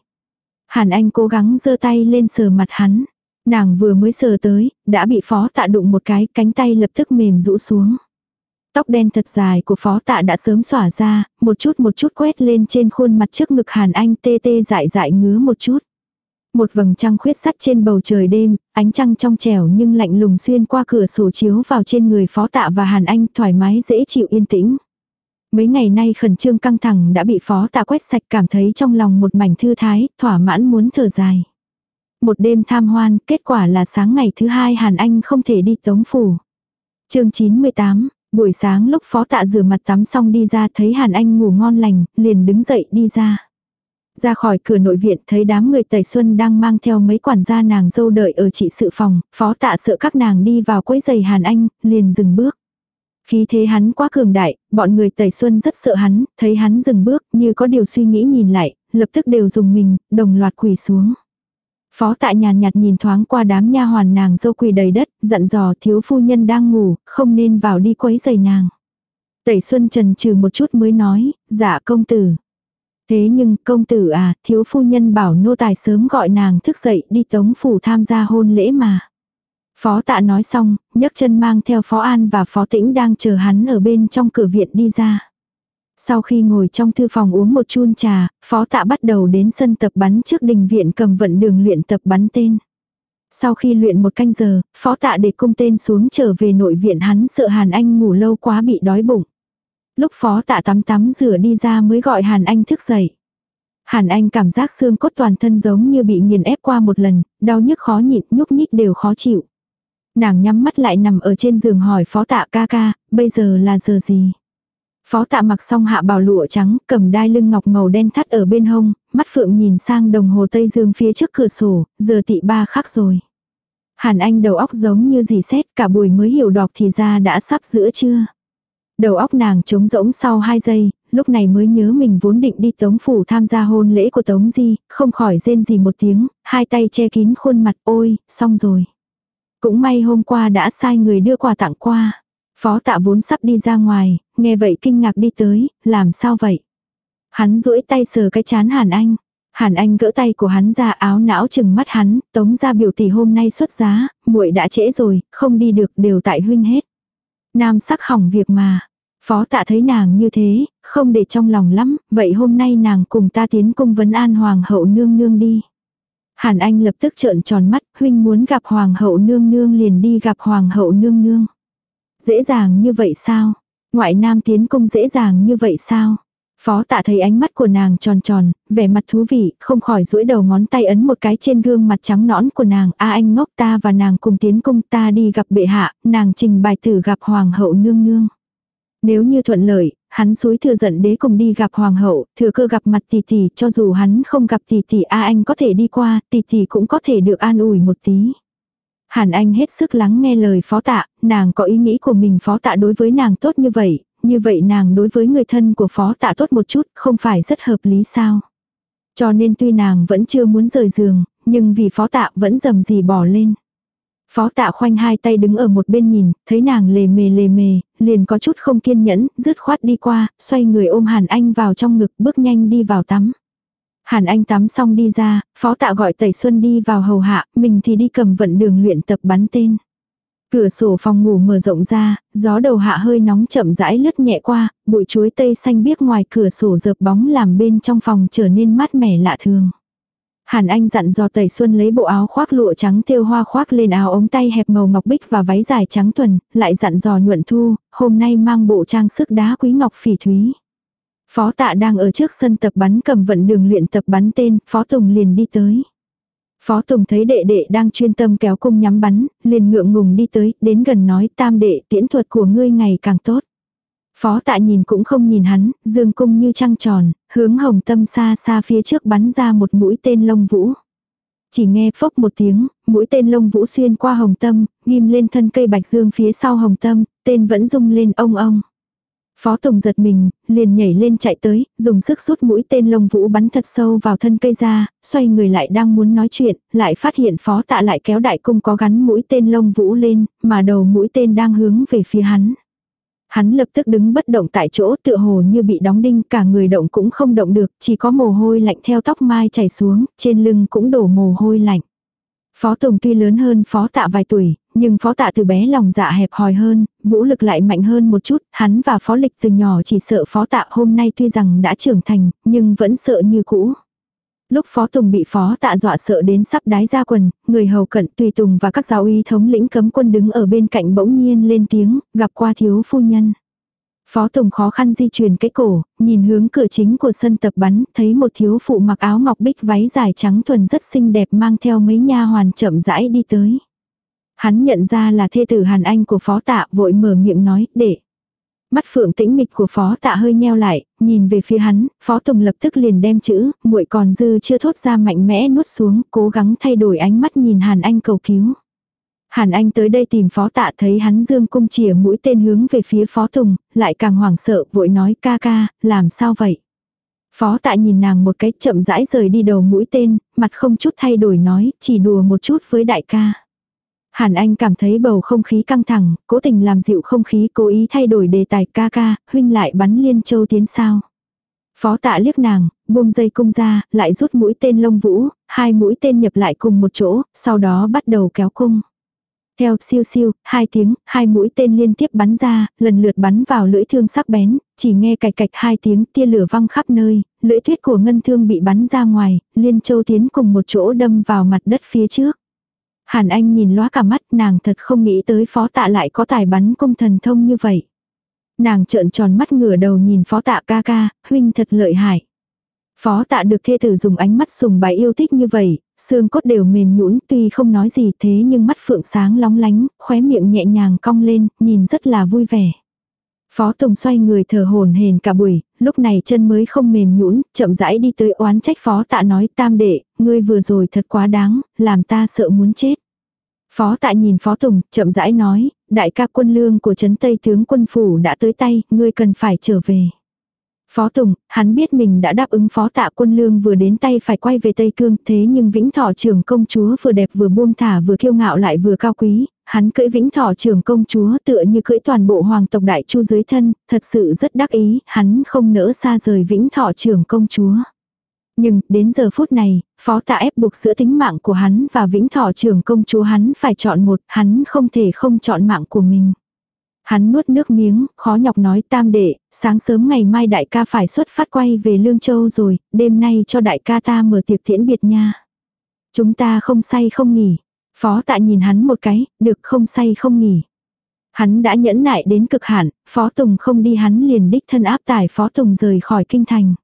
Hàn Anh cố gắng giơ tay lên sờ mặt hắn. Nàng vừa mới sờ tới, đã bị phó tạ đụng một cái, cánh tay lập tức mềm rũ xuống. Tóc đen thật dài của phó tạ đã sớm xỏa ra, một chút một chút quét lên trên khuôn mặt trước ngực Hàn Anh tê tê dại dại ngứa một chút. Một vầng trăng khuyết sắt trên bầu trời đêm, ánh trăng trong trẻo nhưng lạnh lùng xuyên qua cửa sổ chiếu vào trên người phó tạ và Hàn Anh thoải mái dễ chịu yên tĩnh. Mấy ngày nay khẩn trương căng thẳng đã bị phó tạ quét sạch cảm thấy trong lòng một mảnh thư thái, thỏa mãn muốn thở dài. Một đêm tham hoan, kết quả là sáng ngày thứ hai Hàn Anh không thể đi tống phủ. chương 98, buổi sáng lúc phó tạ rửa mặt tắm xong đi ra thấy Hàn Anh ngủ ngon lành, liền đứng dậy đi ra. Ra khỏi cửa nội viện thấy đám người tẩy xuân đang mang theo mấy quản gia nàng dâu đợi ở trị sự phòng, phó tạ sợ các nàng đi vào quấy giày Hàn Anh, liền dừng bước. Khi thế hắn quá cường đại, bọn người tẩy xuân rất sợ hắn, thấy hắn dừng bước như có điều suy nghĩ nhìn lại, lập tức đều dùng mình, đồng loạt quỳ xuống. Phó tạ nhàn nhạt nhìn thoáng qua đám nha hoàn nàng dâu quỳ đầy đất, dặn dò thiếu phu nhân đang ngủ, không nên vào đi quấy giày nàng. Tẩy xuân trần trừ một chút mới nói, dạ công tử. Thế nhưng công tử à, thiếu phu nhân bảo nô tài sớm gọi nàng thức dậy đi tống phủ tham gia hôn lễ mà. Phó tạ nói xong, nhấc chân mang theo phó an và phó tĩnh đang chờ hắn ở bên trong cửa viện đi ra. Sau khi ngồi trong thư phòng uống một chun trà, phó tạ bắt đầu đến sân tập bắn trước đình viện cầm vận đường luyện tập bắn tên. Sau khi luyện một canh giờ, phó tạ để cung tên xuống trở về nội viện hắn sợ Hàn Anh ngủ lâu quá bị đói bụng. Lúc phó tạ tắm tắm rửa đi ra mới gọi Hàn Anh thức dậy. Hàn Anh cảm giác xương cốt toàn thân giống như bị nghiền ép qua một lần, đau nhức khó nhịn, nhúc nhích đều khó chịu. Nàng nhắm mắt lại nằm ở trên giường hỏi phó tạ ca ca, bây giờ là giờ gì? Phó tạ mặc xong hạ bào lụa trắng, cầm đai lưng ngọc màu đen thắt ở bên hông, mắt phượng nhìn sang đồng hồ Tây Dương phía trước cửa sổ, giờ tị ba khắc rồi. Hàn Anh đầu óc giống như gì xét cả buổi mới hiểu đọc thì ra đã sắp giữa chưa. Đầu óc nàng trống rỗng sau 2 giây, lúc này mới nhớ mình vốn định đi Tống Phủ tham gia hôn lễ của Tống Di, không khỏi rên gì một tiếng, hai tay che kín khuôn mặt ôi, xong rồi. Cũng may hôm qua đã sai người đưa quà tặng qua. Phó tạ vốn sắp đi ra ngoài, nghe vậy kinh ngạc đi tới, làm sao vậy? Hắn duỗi tay sờ cái chán Hàn Anh. Hàn Anh gỡ tay của hắn ra áo não chừng mắt hắn, tống ra biểu tỷ hôm nay xuất giá, muội đã trễ rồi, không đi được đều tại huynh hết. Nam sắc hỏng việc mà. Phó tạ thấy nàng như thế, không để trong lòng lắm, vậy hôm nay nàng cùng ta tiến cung vấn an hoàng hậu nương nương đi. Hàn Anh lập tức trợn tròn mắt, huynh muốn gặp hoàng hậu nương nương liền đi gặp hoàng hậu nương nương. Dễ dàng như vậy sao? Ngoại nam tiến công dễ dàng như vậy sao? Phó tạ thấy ánh mắt của nàng tròn tròn, vẻ mặt thú vị, không khỏi duỗi đầu ngón tay ấn một cái trên gương mặt trắng nõn của nàng. a anh ngốc ta và nàng cùng tiến cung ta đi gặp bệ hạ, nàng trình bài tử gặp hoàng hậu nương nương. Nếu như thuận lợi, hắn suối thừa giận đế cùng đi gặp hoàng hậu, thừa cơ gặp mặt tỷ tỷ, cho dù hắn không gặp tỷ tỷ a anh có thể đi qua, tỷ tỷ cũng có thể được an ủi một tí. Hàn Anh hết sức lắng nghe lời phó tạ, nàng có ý nghĩ của mình phó tạ đối với nàng tốt như vậy, như vậy nàng đối với người thân của phó tạ tốt một chút, không phải rất hợp lý sao. Cho nên tuy nàng vẫn chưa muốn rời giường, nhưng vì phó tạ vẫn dầm gì bỏ lên. Phó tạ khoanh hai tay đứng ở một bên nhìn, thấy nàng lề mề lề mề, liền có chút không kiên nhẫn, dứt khoát đi qua, xoay người ôm Hàn Anh vào trong ngực, bước nhanh đi vào tắm. Hàn Anh tắm xong đi ra, phó tạ gọi Tẩy Xuân đi vào hầu hạ, mình thì đi cầm vận đường luyện tập bắn tên. Cửa sổ phòng ngủ mở rộng ra, gió đầu hạ hơi nóng chậm rãi lướt nhẹ qua, bụi chuối tây xanh biếc ngoài cửa sổ dợp bóng làm bên trong phòng trở nên mát mẻ lạ thường. Hàn Anh dặn dò Tẩy Xuân lấy bộ áo khoác lụa trắng thêu hoa khoác lên áo ống tay hẹp màu ngọc bích và váy dài trắng thuần, lại dặn dò nhuận thu, hôm nay mang bộ trang sức đá quý ngọc phỉ thúy. Phó tạ đang ở trước sân tập bắn cầm vận đường luyện tập bắn tên, Phó Tùng liền đi tới. Phó Tùng thấy đệ đệ đang chuyên tâm kéo cung nhắm bắn, liền ngượng ngùng đi tới, đến gần nói tam đệ tiễn thuật của ngươi ngày càng tốt. Phó tạ nhìn cũng không nhìn hắn, dương cung như trăng tròn, hướng hồng tâm xa xa phía trước bắn ra một mũi tên lông vũ. Chỉ nghe phốc một tiếng, mũi tên lông vũ xuyên qua hồng tâm, ghim lên thân cây bạch dương phía sau hồng tâm, tên vẫn rung lên ông ông. Phó Tùng giật mình, liền nhảy lên chạy tới, dùng sức rút mũi tên lông vũ bắn thật sâu vào thân cây ra, xoay người lại đang muốn nói chuyện, lại phát hiện phó tạ lại kéo đại cung có gắn mũi tên lông vũ lên, mà đầu mũi tên đang hướng về phía hắn. Hắn lập tức đứng bất động tại chỗ tựa hồ như bị đóng đinh cả người động cũng không động được, chỉ có mồ hôi lạnh theo tóc mai chảy xuống, trên lưng cũng đổ mồ hôi lạnh. Phó Tùng tuy lớn hơn phó tạ vài tuổi, nhưng phó tạ từ bé lòng dạ hẹp hòi hơn, vũ lực lại mạnh hơn một chút, hắn và phó lịch từ nhỏ chỉ sợ phó tạ hôm nay tuy rằng đã trưởng thành, nhưng vẫn sợ như cũ. Lúc Phó Tùng bị Phó Tạ dọa sợ đến sắp đái ra quần, người hầu cận tùy Tùng và các giáo uy thống lĩnh cấm quân đứng ở bên cạnh bỗng nhiên lên tiếng, gặp qua thiếu phu nhân. Phó Tùng khó khăn di chuyển cái cổ, nhìn hướng cửa chính của sân tập bắn, thấy một thiếu phụ mặc áo ngọc bích váy dài trắng thuần rất xinh đẹp mang theo mấy nha hoàn chậm rãi đi tới. Hắn nhận ra là thê tử Hàn Anh của phó tạ vội mở miệng nói, để. Mắt phượng tĩnh mịch của phó tạ hơi nheo lại, nhìn về phía hắn, phó tùng lập tức liền đem chữ, muội còn dư chưa thốt ra mạnh mẽ nuốt xuống, cố gắng thay đổi ánh mắt nhìn Hàn Anh cầu cứu. Hàn Anh tới đây tìm phó tạ thấy hắn dương cung chìa mũi tên hướng về phía phó tùng, lại càng hoảng sợ vội nói ca ca, làm sao vậy? Phó tạ nhìn nàng một cái chậm rãi rời đi đầu mũi tên, mặt không chút thay đổi nói, chỉ đùa một chút với đại ca. Hàn Anh cảm thấy bầu không khí căng thẳng, cố tình làm dịu không khí cố ý thay đổi đề tài ca ca, huynh lại bắn liên châu tiến sao. Phó tạ liếc nàng, buông dây cung ra, lại rút mũi tên lông vũ, hai mũi tên nhập lại cùng một chỗ, sau đó bắt đầu kéo cung. Theo siêu siêu, hai tiếng, hai mũi tên liên tiếp bắn ra, lần lượt bắn vào lưỡi thương sắc bén, chỉ nghe cạch cạch hai tiếng tia lửa văng khắp nơi, lưỡi thuyết của ngân thương bị bắn ra ngoài, liên châu tiến cùng một chỗ đâm vào mặt đất phía trước. Hàn Anh nhìn lóa cả mắt nàng thật không nghĩ tới phó tạ lại có tài bắn công thần thông như vậy. Nàng trợn tròn mắt ngửa đầu nhìn phó tạ ca ca, huynh thật lợi hại. Phó tạ được thê tử dùng ánh mắt sùng bái yêu thích như vậy, xương cốt đều mềm nhũn tuy không nói gì thế nhưng mắt phượng sáng lóng lánh, khóe miệng nhẹ nhàng cong lên, nhìn rất là vui vẻ. Phó Tùng xoay người thở hồn hền cả buổi, lúc này chân mới không mềm nhũn, chậm rãi đi tới oán trách Phó Tạ nói tam đệ, ngươi vừa rồi thật quá đáng, làm ta sợ muốn chết. Phó Tạ nhìn Phó Tùng, chậm rãi nói, đại ca quân lương của trấn Tây tướng quân phủ đã tới tay, ngươi cần phải trở về. Phó Tùng, hắn biết mình đã đáp ứng phó tạ quân lương vừa đến tay phải quay về Tây Cương, thế nhưng Vĩnh Thọ trưởng công chúa vừa đẹp vừa buông thả vừa kiêu ngạo lại vừa cao quý, hắn cưỡi Vĩnh Thọ trưởng công chúa tựa như cưỡi toàn bộ hoàng tộc đại chu dưới thân, thật sự rất đắc ý, hắn không nỡ xa rời Vĩnh Thọ trưởng công chúa. Nhưng, đến giờ phút này, phó tạ ép buộc giữa tính mạng của hắn và Vĩnh Thọ trưởng công chúa hắn phải chọn một, hắn không thể không chọn mạng của mình. Hắn nuốt nước miếng, khó nhọc nói tam đệ, sáng sớm ngày mai đại ca phải xuất phát quay về Lương Châu rồi, đêm nay cho đại ca ta mở tiệc tiễn biệt nha. Chúng ta không say không nghỉ. Phó tạ nhìn hắn một cái, được không say không nghỉ. Hắn đã nhẫn nại đến cực hạn, Phó Tùng không đi hắn liền đích thân áp tải Phó Tùng rời khỏi kinh thành.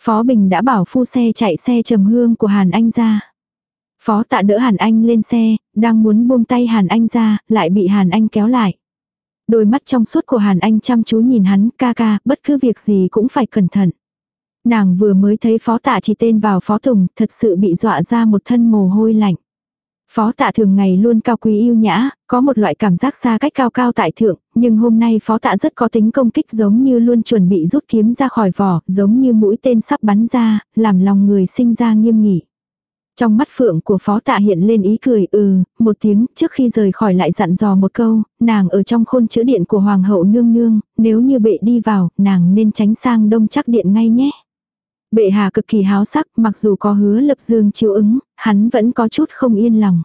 Phó Bình đã bảo phu xe chạy xe trầm hương của Hàn Anh ra. Phó tạ đỡ Hàn Anh lên xe, đang muốn buông tay Hàn Anh ra, lại bị Hàn Anh kéo lại. Đôi mắt trong suốt của Hàn Anh chăm chú nhìn hắn, ca ca, bất cứ việc gì cũng phải cẩn thận. Nàng vừa mới thấy phó tạ chỉ tên vào phó tùng, thật sự bị dọa ra một thân mồ hôi lạnh. Phó tạ thường ngày luôn cao quý yêu nhã, có một loại cảm giác xa cách cao cao tại thượng, nhưng hôm nay phó tạ rất có tính công kích giống như luôn chuẩn bị rút kiếm ra khỏi vỏ, giống như mũi tên sắp bắn ra, làm lòng người sinh ra nghiêm nghị. Trong mắt phượng của phó tạ hiện lên ý cười ừ, một tiếng trước khi rời khỏi lại dặn dò một câu, nàng ở trong khôn chữ điện của hoàng hậu nương nương, nếu như bệ đi vào, nàng nên tránh sang đông chắc điện ngay nhé. Bệ hạ cực kỳ háo sắc, mặc dù có hứa lập dương chiếu ứng, hắn vẫn có chút không yên lòng.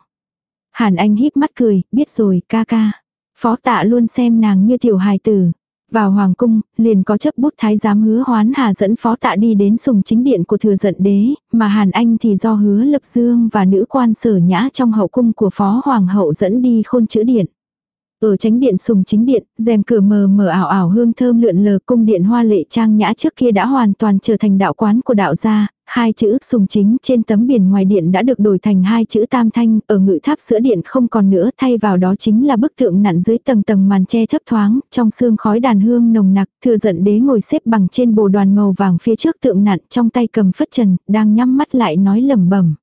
Hàn Anh híp mắt cười, biết rồi, ca ca. Phó tạ luôn xem nàng như tiểu hài tử. Vào hoàng cung, liền có chấp bút thái giám hứa hoán hà dẫn phó tạ đi đến sùng chính điện của thừa giận đế, mà Hàn Anh thì do hứa lập dương và nữ quan sở nhã trong hậu cung của phó hoàng hậu dẫn đi khôn chữ điện. Ở tránh điện sùng chính điện, rèm cửa mờ mờ ảo ảo hương thơm lượn lờ cung điện hoa lệ trang nhã trước kia đã hoàn toàn trở thành đạo quán của đạo gia, hai chữ sùng chính trên tấm biển ngoài điện đã được đổi thành hai chữ tam thanh, ở ngự tháp giữa điện không còn nữa, thay vào đó chính là bức tượng nặn dưới tầng tầng màn che thấp thoáng, trong xương khói đàn hương nồng nặc, thừa giận đế ngồi xếp bằng trên bồ đoàn màu vàng phía trước tượng nặn, trong tay cầm phất trần, đang nhắm mắt lại nói lẩm bẩm.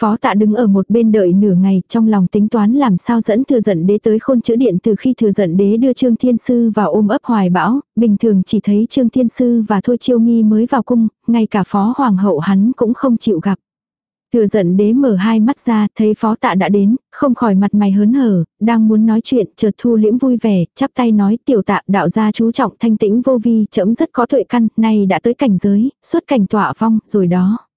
Phó tạ đứng ở một bên đợi nửa ngày, trong lòng tính toán làm sao dẫn thừa giận đế tới khôn chữ điện từ khi thừa giận đế đưa Trương Thiên Sư vào ôm ấp hoài bão, bình thường chỉ thấy Trương Thiên Sư và Thôi Chiêu Nghi mới vào cung, ngay cả phó hoàng hậu hắn cũng không chịu gặp. Thừa giận đế mở hai mắt ra, thấy phó tạ đã đến, không khỏi mặt mày hớn hở, đang muốn nói chuyện, chợt thu liễm vui vẻ, chắp tay nói tiểu tạ đạo gia chú trọng thanh tĩnh vô vi, chậm rất có tuệ căn, nay đã tới cảnh giới, xuất cảnh tọa vong, rồi đó.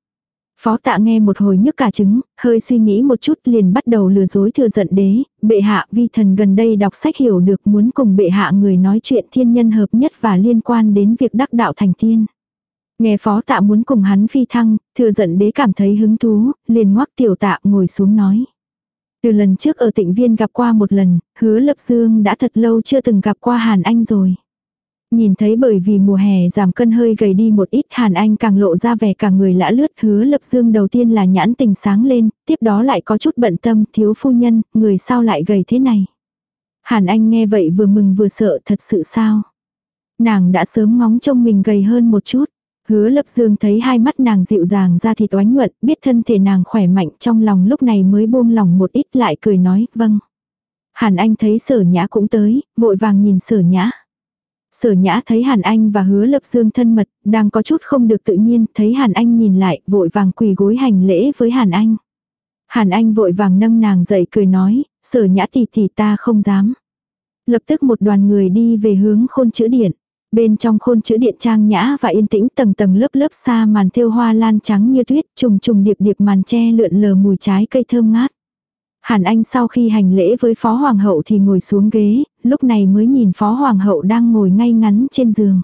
Phó tạ nghe một hồi nhức cả trứng, hơi suy nghĩ một chút liền bắt đầu lừa dối thừa giận đế, bệ hạ vi thần gần đây đọc sách hiểu được muốn cùng bệ hạ người nói chuyện thiên nhân hợp nhất và liên quan đến việc đắc đạo thành tiên. Nghe phó tạ muốn cùng hắn phi thăng, thừa giận đế cảm thấy hứng thú, liền ngoắc tiểu tạ ngồi xuống nói. Từ lần trước ở tịnh viên gặp qua một lần, hứa lập dương đã thật lâu chưa từng gặp qua Hàn Anh rồi. Nhìn thấy bởi vì mùa hè giảm cân hơi gầy đi một ít Hàn Anh càng lộ ra vẻ cả người lã lướt hứa lập dương đầu tiên là nhãn tình sáng lên, tiếp đó lại có chút bận tâm thiếu phu nhân, người sao lại gầy thế này. Hàn Anh nghe vậy vừa mừng vừa sợ thật sự sao. Nàng đã sớm ngóng trông mình gầy hơn một chút. Hứa lập dương thấy hai mắt nàng dịu dàng ra thịt oánh nhuận, biết thân thể nàng khỏe mạnh trong lòng lúc này mới buông lòng một ít lại cười nói, vâng. Hàn Anh thấy sở nhã cũng tới, vội vàng nhìn sở nhã. Sở nhã thấy Hàn Anh và hứa lập dương thân mật, đang có chút không được tự nhiên, thấy Hàn Anh nhìn lại, vội vàng quỳ gối hành lễ với Hàn Anh. Hàn Anh vội vàng nâng nàng dậy cười nói, sở nhã tỷ tỷ ta không dám. Lập tức một đoàn người đi về hướng khôn chữ điện. Bên trong khôn chữ điện trang nhã và yên tĩnh tầng tầng lớp lớp xa màn thêu hoa lan trắng như tuyết, trùng trùng điệp điệp màn che lượn lờ mùi trái cây thơm ngát. Hàn Anh sau khi hành lễ với Phó Hoàng hậu thì ngồi xuống ghế, lúc này mới nhìn Phó Hoàng hậu đang ngồi ngay ngắn trên giường.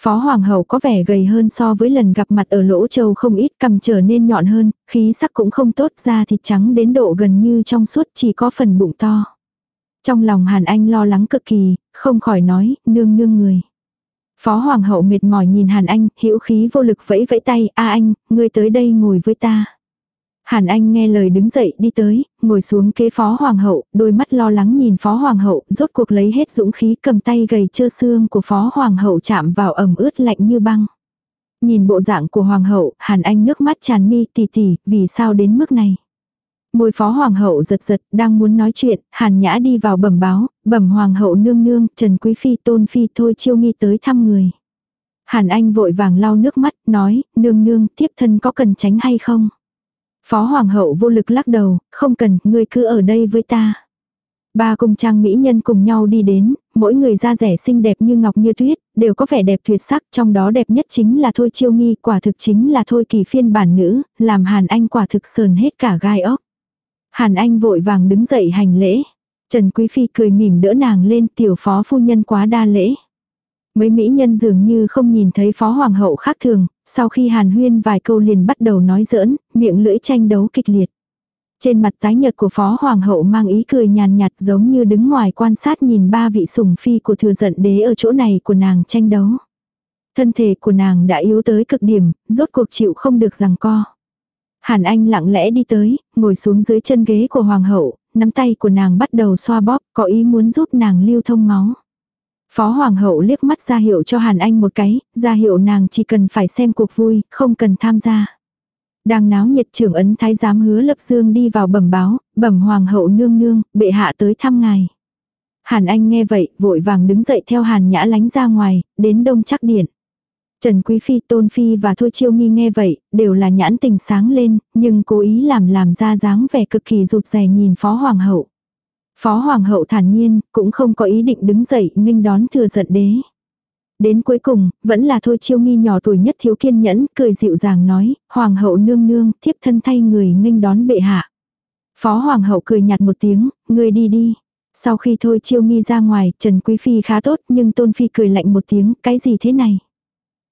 Phó Hoàng hậu có vẻ gầy hơn so với lần gặp mặt ở lỗ châu không ít cầm trở nên nhọn hơn, khí sắc cũng không tốt da thịt trắng đến độ gần như trong suốt chỉ có phần bụng to. Trong lòng Hàn Anh lo lắng cực kỳ, không khỏi nói, nương nương người. Phó Hoàng hậu mệt mỏi nhìn Hàn Anh, hữu khí vô lực vẫy vẫy tay, a anh, ngươi tới đây ngồi với ta. Hàn Anh nghe lời đứng dậy đi tới, ngồi xuống kế phó hoàng hậu, đôi mắt lo lắng nhìn phó hoàng hậu, rốt cuộc lấy hết dũng khí cầm tay gầy trơ xương của phó hoàng hậu chạm vào ẩm ướt lạnh như băng. Nhìn bộ dạng của hoàng hậu, Hàn Anh nước mắt tràn mi tỉ tỉ, vì sao đến mức này. Môi phó hoàng hậu giật giật, đang muốn nói chuyện, Hàn Nhã đi vào bẩm báo, bẩm hoàng hậu nương nương, Trần Quý Phi tôn phi thôi chiêu nghi tới thăm người. Hàn Anh vội vàng lau nước mắt, nói, nương nương, tiếp thân có cần tránh hay không? Phó Hoàng hậu vô lực lắc đầu, không cần, ngươi cứ ở đây với ta. Ba cung trang mỹ nhân cùng nhau đi đến, mỗi người da rẻ xinh đẹp như ngọc như tuyết, đều có vẻ đẹp tuyệt sắc, trong đó đẹp nhất chính là Thôi Chiêu Nghi, quả thực chính là Thôi Kỳ phiên bản nữ, làm Hàn Anh quả thực sờn hết cả gai ốc. Hàn Anh vội vàng đứng dậy hành lễ. Trần Quý Phi cười mỉm đỡ nàng lên tiểu phó phu nhân quá đa lễ. Mấy mỹ nhân dường như không nhìn thấy phó hoàng hậu khác thường, sau khi hàn huyên vài câu liền bắt đầu nói giỡn, miệng lưỡi tranh đấu kịch liệt. Trên mặt tái nhợt của phó hoàng hậu mang ý cười nhàn nhạt giống như đứng ngoài quan sát nhìn ba vị sủng phi của thừa giận đế ở chỗ này của nàng tranh đấu. Thân thể của nàng đã yếu tới cực điểm, rốt cuộc chịu không được rằng co. Hàn Anh lặng lẽ đi tới, ngồi xuống dưới chân ghế của hoàng hậu, nắm tay của nàng bắt đầu xoa bóp, có ý muốn giúp nàng lưu thông máu. Phó Hoàng hậu liếc mắt ra hiệu cho Hàn Anh một cái, ra hiệu nàng chỉ cần phải xem cuộc vui, không cần tham gia. Đang náo nhiệt trưởng ấn thái giám hứa lập dương đi vào bẩm báo, bẩm Hoàng hậu nương nương, bệ hạ tới thăm ngài. Hàn Anh nghe vậy, vội vàng đứng dậy theo Hàn Nhã lánh ra ngoài, đến đông chắc điện. Trần Quý Phi, Tôn Phi và Thôi Chiêu Nghi nghe vậy, đều là nhãn tình sáng lên, nhưng cố ý làm làm ra dáng vẻ cực kỳ rụt rè nhìn Phó Hoàng hậu. Phó Hoàng hậu thản nhiên, cũng không có ý định đứng dậy nghênh đón thừa giận đế. Đến cuối cùng, vẫn là thôi chiêu nghi nhỏ tuổi nhất thiếu kiên nhẫn, cười dịu dàng nói, Hoàng hậu nương nương, thiếp thân thay người nghênh đón bệ hạ. Phó Hoàng hậu cười nhạt một tiếng, người đi đi. Sau khi thôi chiêu nghi ra ngoài, Trần Quý Phi khá tốt, nhưng Tôn Phi cười lạnh một tiếng, cái gì thế này?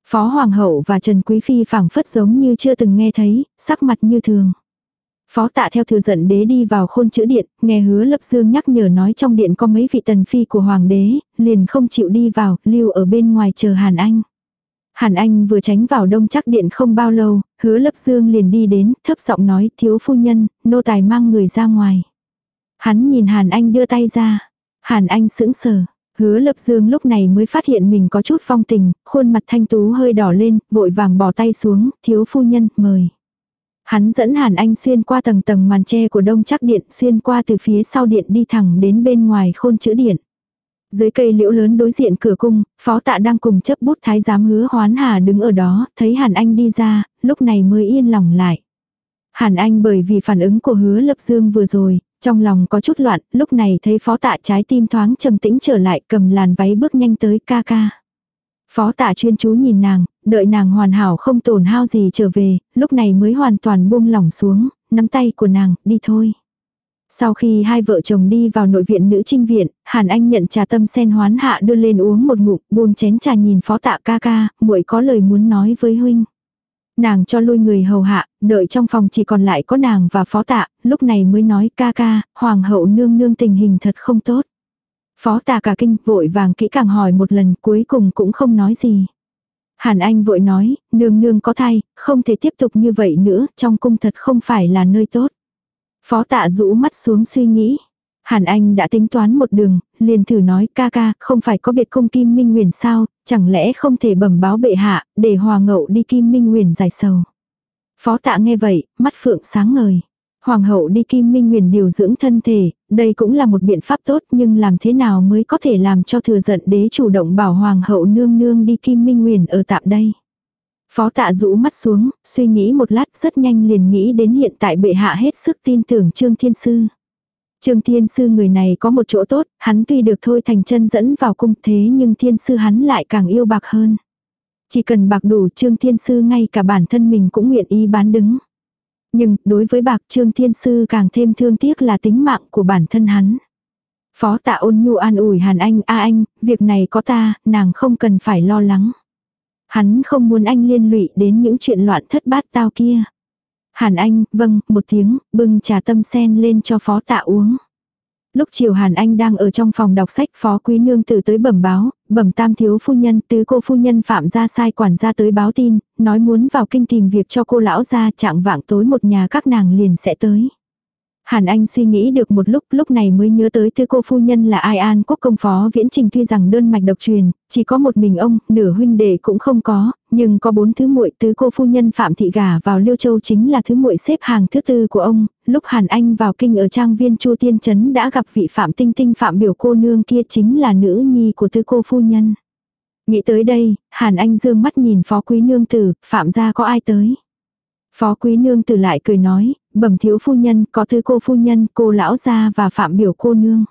Phó Hoàng hậu và Trần Quý Phi phảng phất giống như chưa từng nghe thấy, sắc mặt như thường. Phó tạ theo thừa giận đế đi vào khôn chữ điện, nghe hứa lập dương nhắc nhở nói trong điện có mấy vị tần phi của hoàng đế, liền không chịu đi vào, lưu ở bên ngoài chờ Hàn Anh. Hàn Anh vừa tránh vào đông chắc điện không bao lâu, hứa lập dương liền đi đến, thấp giọng nói thiếu phu nhân, nô tài mang người ra ngoài. Hắn nhìn Hàn Anh đưa tay ra. Hàn Anh sững sờ. Hứa lập dương lúc này mới phát hiện mình có chút phong tình, khuôn mặt thanh tú hơi đỏ lên, vội vàng bỏ tay xuống, thiếu phu nhân, mời. Hắn dẫn Hàn Anh xuyên qua tầng tầng màn tre của đông chắc điện xuyên qua từ phía sau điện đi thẳng đến bên ngoài khôn chữ điện. Dưới cây liễu lớn đối diện cửa cung, phó tạ đang cùng chấp bút thái giám hứa hoán hà đứng ở đó, thấy Hàn Anh đi ra, lúc này mới yên lòng lại. Hàn Anh bởi vì phản ứng của hứa lập dương vừa rồi, trong lòng có chút loạn, lúc này thấy phó tạ trái tim thoáng trầm tĩnh trở lại cầm làn váy bước nhanh tới ca ca. Phó tạ chuyên chú nhìn nàng, đợi nàng hoàn hảo không tổn hao gì trở về, lúc này mới hoàn toàn buông lỏng xuống, nắm tay của nàng, đi thôi. Sau khi hai vợ chồng đi vào nội viện nữ trinh viện, Hàn Anh nhận trà tâm sen hoán hạ đưa lên uống một ngụm, buông chén trà nhìn phó tạ ca ca, muội có lời muốn nói với huynh. Nàng cho lui người hầu hạ, đợi trong phòng chỉ còn lại có nàng và phó tạ, lúc này mới nói ca ca, hoàng hậu nương nương tình hình thật không tốt. Phó tạ cả kinh vội vàng kỹ càng hỏi một lần cuối cùng cũng không nói gì. Hàn Anh vội nói, nương nương có thai, không thể tiếp tục như vậy nữa, trong cung thật không phải là nơi tốt. Phó tạ rũ mắt xuống suy nghĩ. Hàn Anh đã tính toán một đường, liền thử nói ca ca, không phải có biệt cung Kim Minh Nguyền sao, chẳng lẽ không thể bẩm báo bệ hạ, để hòa ngậu đi Kim Minh Nguyền giải sầu. Phó tạ nghe vậy, mắt phượng sáng ngời. Hoàng hậu đi Kim Minh Nguyền điều dưỡng thân thể, đây cũng là một biện pháp tốt nhưng làm thế nào mới có thể làm cho thừa giận đế chủ động bảo Hoàng hậu nương nương đi Kim Minh Nguyền ở tạm đây. Phó tạ rũ mắt xuống, suy nghĩ một lát rất nhanh liền nghĩ đến hiện tại bệ hạ hết sức tin tưởng Trương Thiên Sư. Trương Thiên Sư người này có một chỗ tốt, hắn tuy được thôi thành chân dẫn vào cung thế nhưng Thiên Sư hắn lại càng yêu bạc hơn. Chỉ cần bạc đủ Trương Thiên Sư ngay cả bản thân mình cũng nguyện ý bán đứng. Nhưng, đối với bạc Trương Thiên Sư càng thêm thương tiếc là tính mạng của bản thân hắn. Phó tạ ôn nhu an ủi Hàn Anh, a anh, việc này có ta, nàng không cần phải lo lắng. Hắn không muốn anh liên lụy đến những chuyện loạn thất bát tao kia. Hàn Anh, vâng, một tiếng, bưng trà tâm sen lên cho phó tạ uống. Lúc chiều Hàn Anh đang ở trong phòng đọc sách phó quý nương tử tới bẩm báo, bẩm tam thiếu phu nhân tứ cô phu nhân phạm ra sai quản gia tới báo tin, nói muốn vào kinh tìm việc cho cô lão ra trạng vạng tối một nhà các nàng liền sẽ tới. Hàn Anh suy nghĩ được một lúc, lúc này mới nhớ tới thư cô phu nhân là ai an quốc công phó viễn trình tuy rằng đơn mạch độc truyền, chỉ có một mình ông, nửa huynh đệ cũng không có, nhưng có bốn thứ muội tứ cô phu nhân Phạm Thị gả vào Liêu Châu chính là thứ muội xếp hàng thứ tư của ông, lúc Hàn Anh vào kinh ở trang viên Chu Tiên Trấn đã gặp vị Phạm Tinh Tinh Phạm biểu cô nương kia chính là nữ nhi của tứ cô phu nhân. Nghĩ tới đây, Hàn Anh dương mắt nhìn phó quý nương tử, Phạm gia có ai tới. Phó quý nương tử lại cười nói, bẩm thiếu phu nhân, có thư cô phu nhân, cô lão gia và phạm biểu cô nương.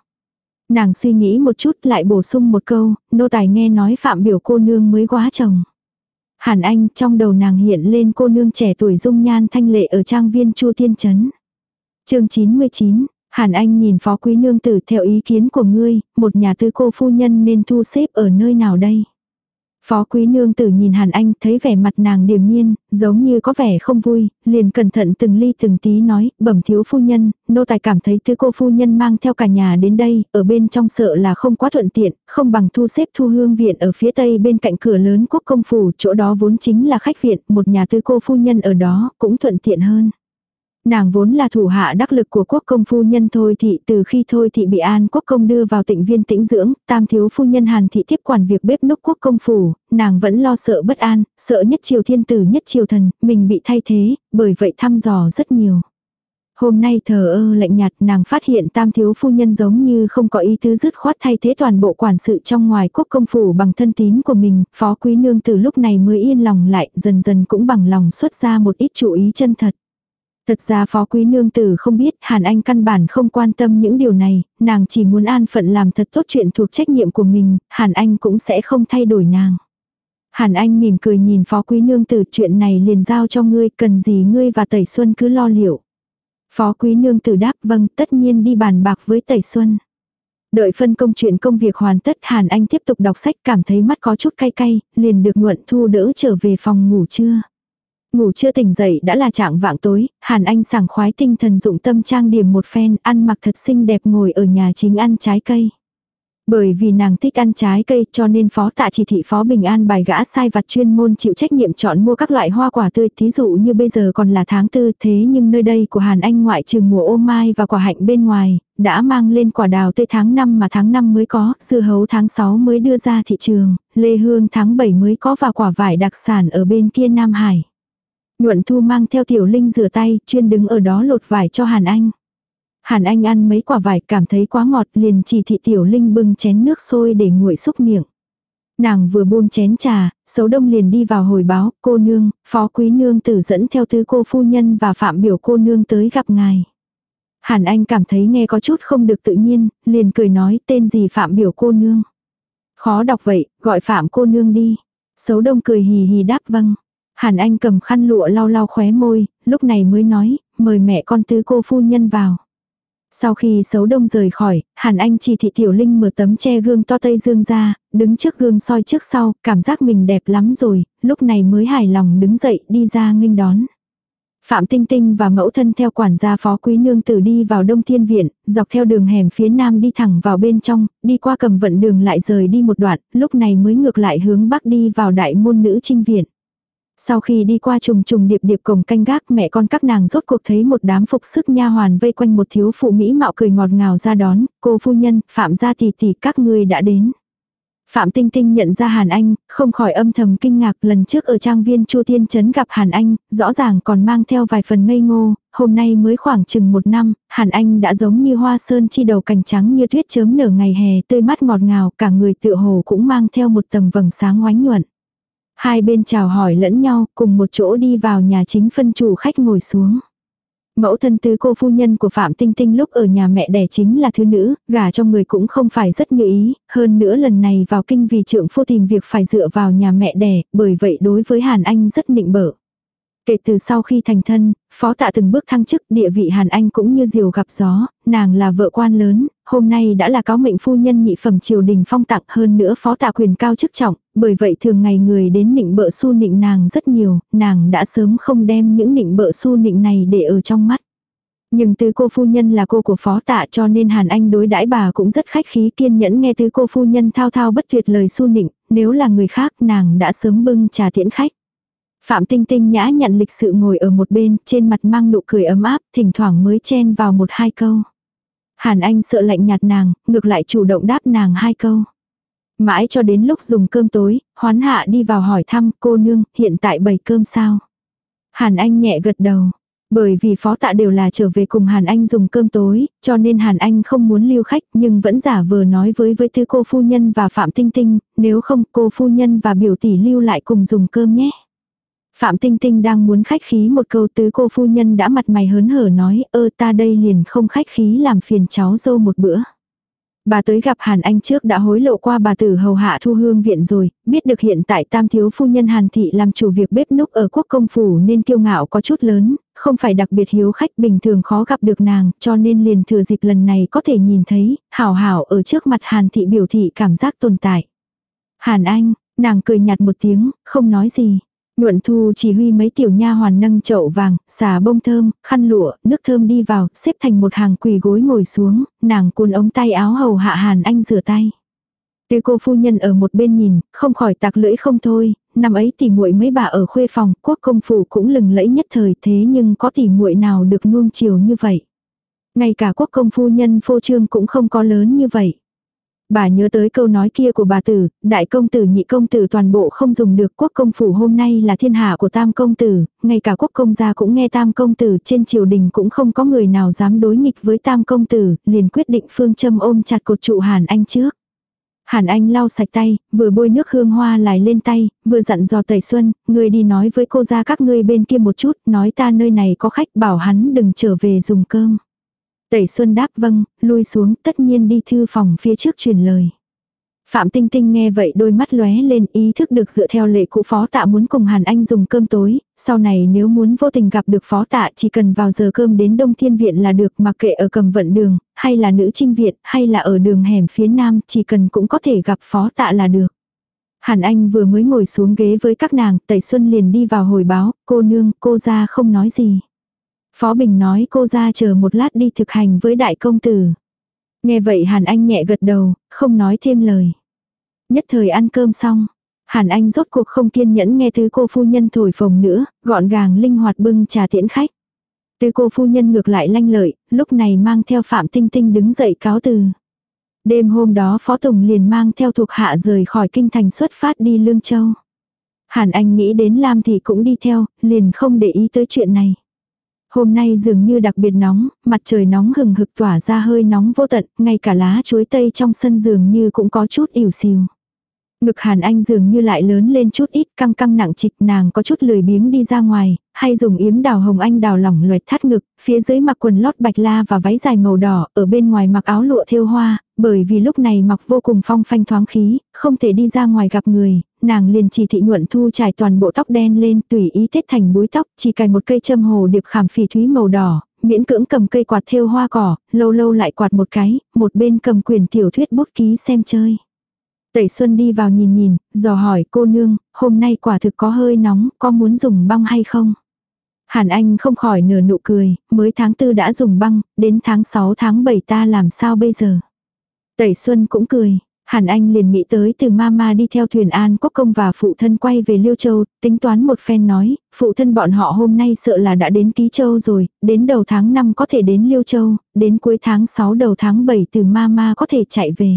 Nàng suy nghĩ một chút lại bổ sung một câu, nô tài nghe nói phạm biểu cô nương mới quá chồng. Hàn Anh trong đầu nàng hiện lên cô nương trẻ tuổi dung nhan thanh lệ ở trang viên Chu Tiên Trấn. chương 99, Hàn Anh nhìn phó quý nương tử theo ý kiến của ngươi, một nhà tư cô phu nhân nên thu xếp ở nơi nào đây? Phó quý nương tử nhìn Hàn Anh thấy vẻ mặt nàng điềm nhiên, giống như có vẻ không vui, liền cẩn thận từng ly từng tí nói, bẩm thiếu phu nhân, nô tài cảm thấy tứ cô phu nhân mang theo cả nhà đến đây, ở bên trong sợ là không quá thuận tiện, không bằng thu xếp thu hương viện ở phía tây bên cạnh cửa lớn quốc công phủ, chỗ đó vốn chính là khách viện, một nhà tứ cô phu nhân ở đó cũng thuận tiện hơn. Nàng vốn là thủ hạ đắc lực của quốc công phu nhân Thôi Thị từ khi Thôi Thị bị an quốc công đưa vào tịnh viên tĩnh dưỡng, tam thiếu phu nhân Hàn Thị tiếp quản việc bếp núc quốc công phủ, nàng vẫn lo sợ bất an, sợ nhất triều thiên tử nhất triều thần, mình bị thay thế, bởi vậy thăm dò rất nhiều. Hôm nay thờ ơ lạnh nhạt nàng phát hiện tam thiếu phu nhân giống như không có ý tứ dứt khoát thay thế toàn bộ quản sự trong ngoài quốc công phủ bằng thân tín của mình, phó quý nương từ lúc này mới yên lòng lại, dần dần cũng bằng lòng xuất ra một ít chủ ý chân thật. Thật ra phó quý nương tử không biết Hàn Anh căn bản không quan tâm những điều này, nàng chỉ muốn an phận làm thật tốt chuyện thuộc trách nhiệm của mình, Hàn Anh cũng sẽ không thay đổi nàng. Hàn Anh mỉm cười nhìn phó quý nương tử chuyện này liền giao cho ngươi, cần gì ngươi và Tẩy Xuân cứ lo liệu. Phó quý nương tử đáp vâng tất nhiên đi bàn bạc với Tẩy Xuân. Đợi phân công chuyện công việc hoàn tất Hàn Anh tiếp tục đọc sách cảm thấy mắt có chút cay cay, liền được Nhuận Thu đỡ trở về phòng ngủ trưa. Ngủ chưa tỉnh dậy đã là trạng vạng tối, Hàn Anh sảng khoái tinh thần dụng tâm trang điểm một phen, ăn mặc thật xinh đẹp ngồi ở nhà chính ăn trái cây. Bởi vì nàng thích ăn trái cây cho nên phó tạ chỉ thị phó bình an bài gã sai vặt chuyên môn chịu trách nhiệm chọn mua các loại hoa quả tươi. Thí dụ như bây giờ còn là tháng tư thế nhưng nơi đây của Hàn Anh ngoại trừ mùa ô mai và quả hạnh bên ngoài, đã mang lên quả đào tươi tháng 5 mà tháng 5 mới có, dưa hấu tháng 6 mới đưa ra thị trường, lê hương tháng 7 mới có và quả vải đặc sản ở bên kia Nam Hải. Nhuận Thu mang theo Tiểu Linh rửa tay, chuyên đứng ở đó lột vải cho Hàn Anh. Hàn Anh ăn mấy quả vải cảm thấy quá ngọt liền chỉ thị Tiểu Linh bưng chén nước sôi để nguội xúc miệng. Nàng vừa buông chén trà, xấu đông liền đi vào hồi báo, cô nương, phó quý nương tử dẫn theo tứ cô phu nhân và phạm biểu cô nương tới gặp ngài. Hàn Anh cảm thấy nghe có chút không được tự nhiên, liền cười nói tên gì phạm biểu cô nương. Khó đọc vậy, gọi phạm cô nương đi. Xấu đông cười hì hì đáp vâng. Hàn Anh cầm khăn lụa lau lau khóe môi, lúc này mới nói, mời mẹ con tứ cô phu nhân vào. Sau khi xấu đông rời khỏi, Hàn Anh chỉ thị Tiểu Linh mở tấm che gương to tây dương ra, đứng trước gương soi trước sau, cảm giác mình đẹp lắm rồi, lúc này mới hài lòng đứng dậy đi ra nghênh đón. Phạm Tinh Tinh và mẫu thân theo quản gia phó quý nương tử đi vào Đông Thiên Viện, dọc theo đường hẻm phía nam đi thẳng vào bên trong, đi qua cầm vận đường lại rời đi một đoạn, lúc này mới ngược lại hướng bắc đi vào đại môn nữ trinh viện. Sau khi đi qua trùng trùng điệp điệp cổng canh gác mẹ con các nàng rốt cuộc thấy một đám phục sức nha hoàn vây quanh một thiếu phụ mỹ mạo cười ngọt ngào ra đón, cô phu nhân, phạm gia tỷ tỷ các ngươi đã đến. Phạm Tinh Tinh nhận ra Hàn Anh, không khỏi âm thầm kinh ngạc lần trước ở trang viên Chu Tiên Trấn gặp Hàn Anh, rõ ràng còn mang theo vài phần ngây ngô, hôm nay mới khoảng chừng một năm, Hàn Anh đã giống như hoa sơn chi đầu cành trắng như tuyết chớm nở ngày hè tươi mắt ngọt ngào, cả người tựa hồ cũng mang theo một tầng vầng sáng oánh nhuận. Hai bên chào hỏi lẫn nhau, cùng một chỗ đi vào nhà chính phân chủ khách ngồi xuống. Mẫu thân tứ cô phu nhân của Phạm Tinh Tinh lúc ở nhà mẹ đẻ chính là thứ nữ, gả cho người cũng không phải rất như ý, hơn nữa lần này vào kinh vì trượng phu tìm việc phải dựa vào nhà mẹ đẻ, bởi vậy đối với Hàn Anh rất nịnh bợ. Kể từ sau khi thành thân, phó tạ từng bước thăng chức địa vị Hàn Anh cũng như diều gặp gió, nàng là vợ quan lớn, hôm nay đã là cáo mệnh phu nhân nhị phẩm triều đình phong tặng hơn nữa phó tạ quyền cao chức trọng, bởi vậy thường ngày người đến nịnh bợ su nịnh nàng rất nhiều, nàng đã sớm không đem những nịnh bợ su nịnh này để ở trong mắt. Nhưng tứ cô phu nhân là cô của phó tạ cho nên Hàn Anh đối đãi bà cũng rất khách khí kiên nhẫn nghe tứ cô phu nhân thao thao bất tuyệt lời su nịnh, nếu là người khác nàng đã sớm bưng trà tiễn khách. Phạm Tinh Tinh nhã nhận lịch sự ngồi ở một bên, trên mặt mang nụ cười ấm áp, thỉnh thoảng mới chen vào một hai câu. Hàn Anh sợ lạnh nhạt nàng, ngược lại chủ động đáp nàng hai câu. Mãi cho đến lúc dùng cơm tối, hoán hạ đi vào hỏi thăm cô nương, hiện tại bày cơm sao? Hàn Anh nhẹ gật đầu. Bởi vì phó tạ đều là trở về cùng Hàn Anh dùng cơm tối, cho nên Hàn Anh không muốn lưu khách nhưng vẫn giả vờ nói với với thứ cô phu nhân và Phạm Tinh Tinh, nếu không cô phu nhân và biểu tỷ lưu lại cùng dùng cơm nhé. Phạm Tinh Tinh đang muốn khách khí một câu tứ cô phu nhân đã mặt mày hớn hở nói ơ ta đây liền không khách khí làm phiền cháu dâu một bữa. Bà tới gặp Hàn Anh trước đã hối lộ qua bà tử hầu hạ thu hương viện rồi, biết được hiện tại tam thiếu phu nhân Hàn Thị làm chủ việc bếp núc ở quốc công phủ nên kiêu ngạo có chút lớn, không phải đặc biệt hiếu khách bình thường khó gặp được nàng, cho nên liền thừa dịp lần này có thể nhìn thấy, hảo hảo ở trước mặt Hàn Thị biểu thị cảm giác tồn tại. Hàn Anh, nàng cười nhạt một tiếng, không nói gì. Nhuận thu chỉ huy mấy tiểu nha hoàn nâng chậu vàng, xà bông thơm, khăn lụa, nước thơm đi vào, xếp thành một hàng quỳ gối ngồi xuống, nàng cuốn ống tay áo hầu hạ hàn anh rửa tay. Tư cô phu nhân ở một bên nhìn, không khỏi tạc lưỡi không thôi, năm ấy tỉ muội mấy bà ở khuê phòng, quốc công phủ cũng lừng lẫy nhất thời thế nhưng có tỉ muội nào được nuông chiều như vậy. Ngay cả quốc công phu nhân phô trương cũng không có lớn như vậy. Bà nhớ tới câu nói kia của bà tử, đại công tử nhị công tử toàn bộ không dùng được quốc công phủ hôm nay là thiên hạ của tam công tử, ngay cả quốc công gia cũng nghe tam công tử trên triều đình cũng không có người nào dám đối nghịch với tam công tử, liền quyết định phương châm ôm chặt cột trụ Hàn Anh trước. Hàn Anh lau sạch tay, vừa bôi nước hương hoa lại lên tay, vừa dặn dò Tẩy Xuân, người đi nói với cô ra các ngươi bên kia một chút, nói ta nơi này có khách bảo hắn đừng trở về dùng cơm. Tẩy Xuân đáp vâng, lui xuống tất nhiên đi thư phòng phía trước truyền lời. Phạm Tinh Tinh nghe vậy đôi mắt lóe lên ý thức được dựa theo lệ cũ phó tạ muốn cùng Hàn Anh dùng cơm tối, sau này nếu muốn vô tình gặp được phó tạ chỉ cần vào giờ cơm đến Đông Thiên Viện là được mặc kệ ở cầm vận đường, hay là nữ trinh viện, hay là ở đường hẻm phía nam chỉ cần cũng có thể gặp phó tạ là được. Hàn Anh vừa mới ngồi xuống ghế với các nàng, Tẩy Xuân liền đi vào hồi báo, cô nương, cô ra không nói gì. Phó Bình nói cô ra chờ một lát đi thực hành với đại công tử. Nghe vậy Hàn Anh nhẹ gật đầu, không nói thêm lời. Nhất thời ăn cơm xong, Hàn Anh rốt cuộc không kiên nhẫn nghe thứ cô phu nhân thổi phồng nữa, gọn gàng linh hoạt bưng trà tiễn khách. Từ cô phu nhân ngược lại lanh lợi, lúc này mang theo Phạm Tinh Tinh đứng dậy cáo từ. Đêm hôm đó Phó Tùng liền mang theo thuộc hạ rời khỏi kinh thành xuất phát đi Lương Châu. Hàn Anh nghĩ đến Lam thì cũng đi theo, liền không để ý tới chuyện này. Hôm nay dường như đặc biệt nóng, mặt trời nóng hừng hực tỏa ra hơi nóng vô tận, ngay cả lá chuối tây trong sân dường như cũng có chút ỉu xìu. Ngực Hàn Anh dường như lại lớn lên chút ít căng căng nặng trịch nàng có chút lười biếng đi ra ngoài, hay dùng yếm đào hồng anh đào lỏng loẹt thắt ngực, phía dưới mặc quần lót bạch la và váy dài màu đỏ, ở bên ngoài mặc áo lụa thêu hoa, bởi vì lúc này mặc vô cùng phong phanh thoáng khí, không thể đi ra ngoài gặp người, nàng liền chỉ thị nhuận thu trải toàn bộ tóc đen lên tùy ý tết thành búi tóc, chỉ cài một cây châm hồ điệp khảm phỉ thúy màu đỏ, miễn cưỡng cầm cây quạt thêu hoa cỏ, lâu lâu lại quạt một cái, một bên cầm quyền tiểu thuyết bút ký xem chơi. Tẩy Xuân đi vào nhìn nhìn, dò hỏi cô nương, hôm nay quả thực có hơi nóng, có muốn dùng băng hay không? Hàn Anh không khỏi nửa nụ cười, mới tháng tư đã dùng băng, đến tháng 6 tháng 7 ta làm sao bây giờ? Tẩy Xuân cũng cười, Hàn Anh liền nghĩ tới từ mama đi theo thuyền an quốc công và phụ thân quay về Liêu Châu, tính toán một phen nói, phụ thân bọn họ hôm nay sợ là đã đến Ký Châu rồi, đến đầu tháng 5 có thể đến Liêu Châu, đến cuối tháng 6 đầu tháng 7 từ mama có thể chạy về.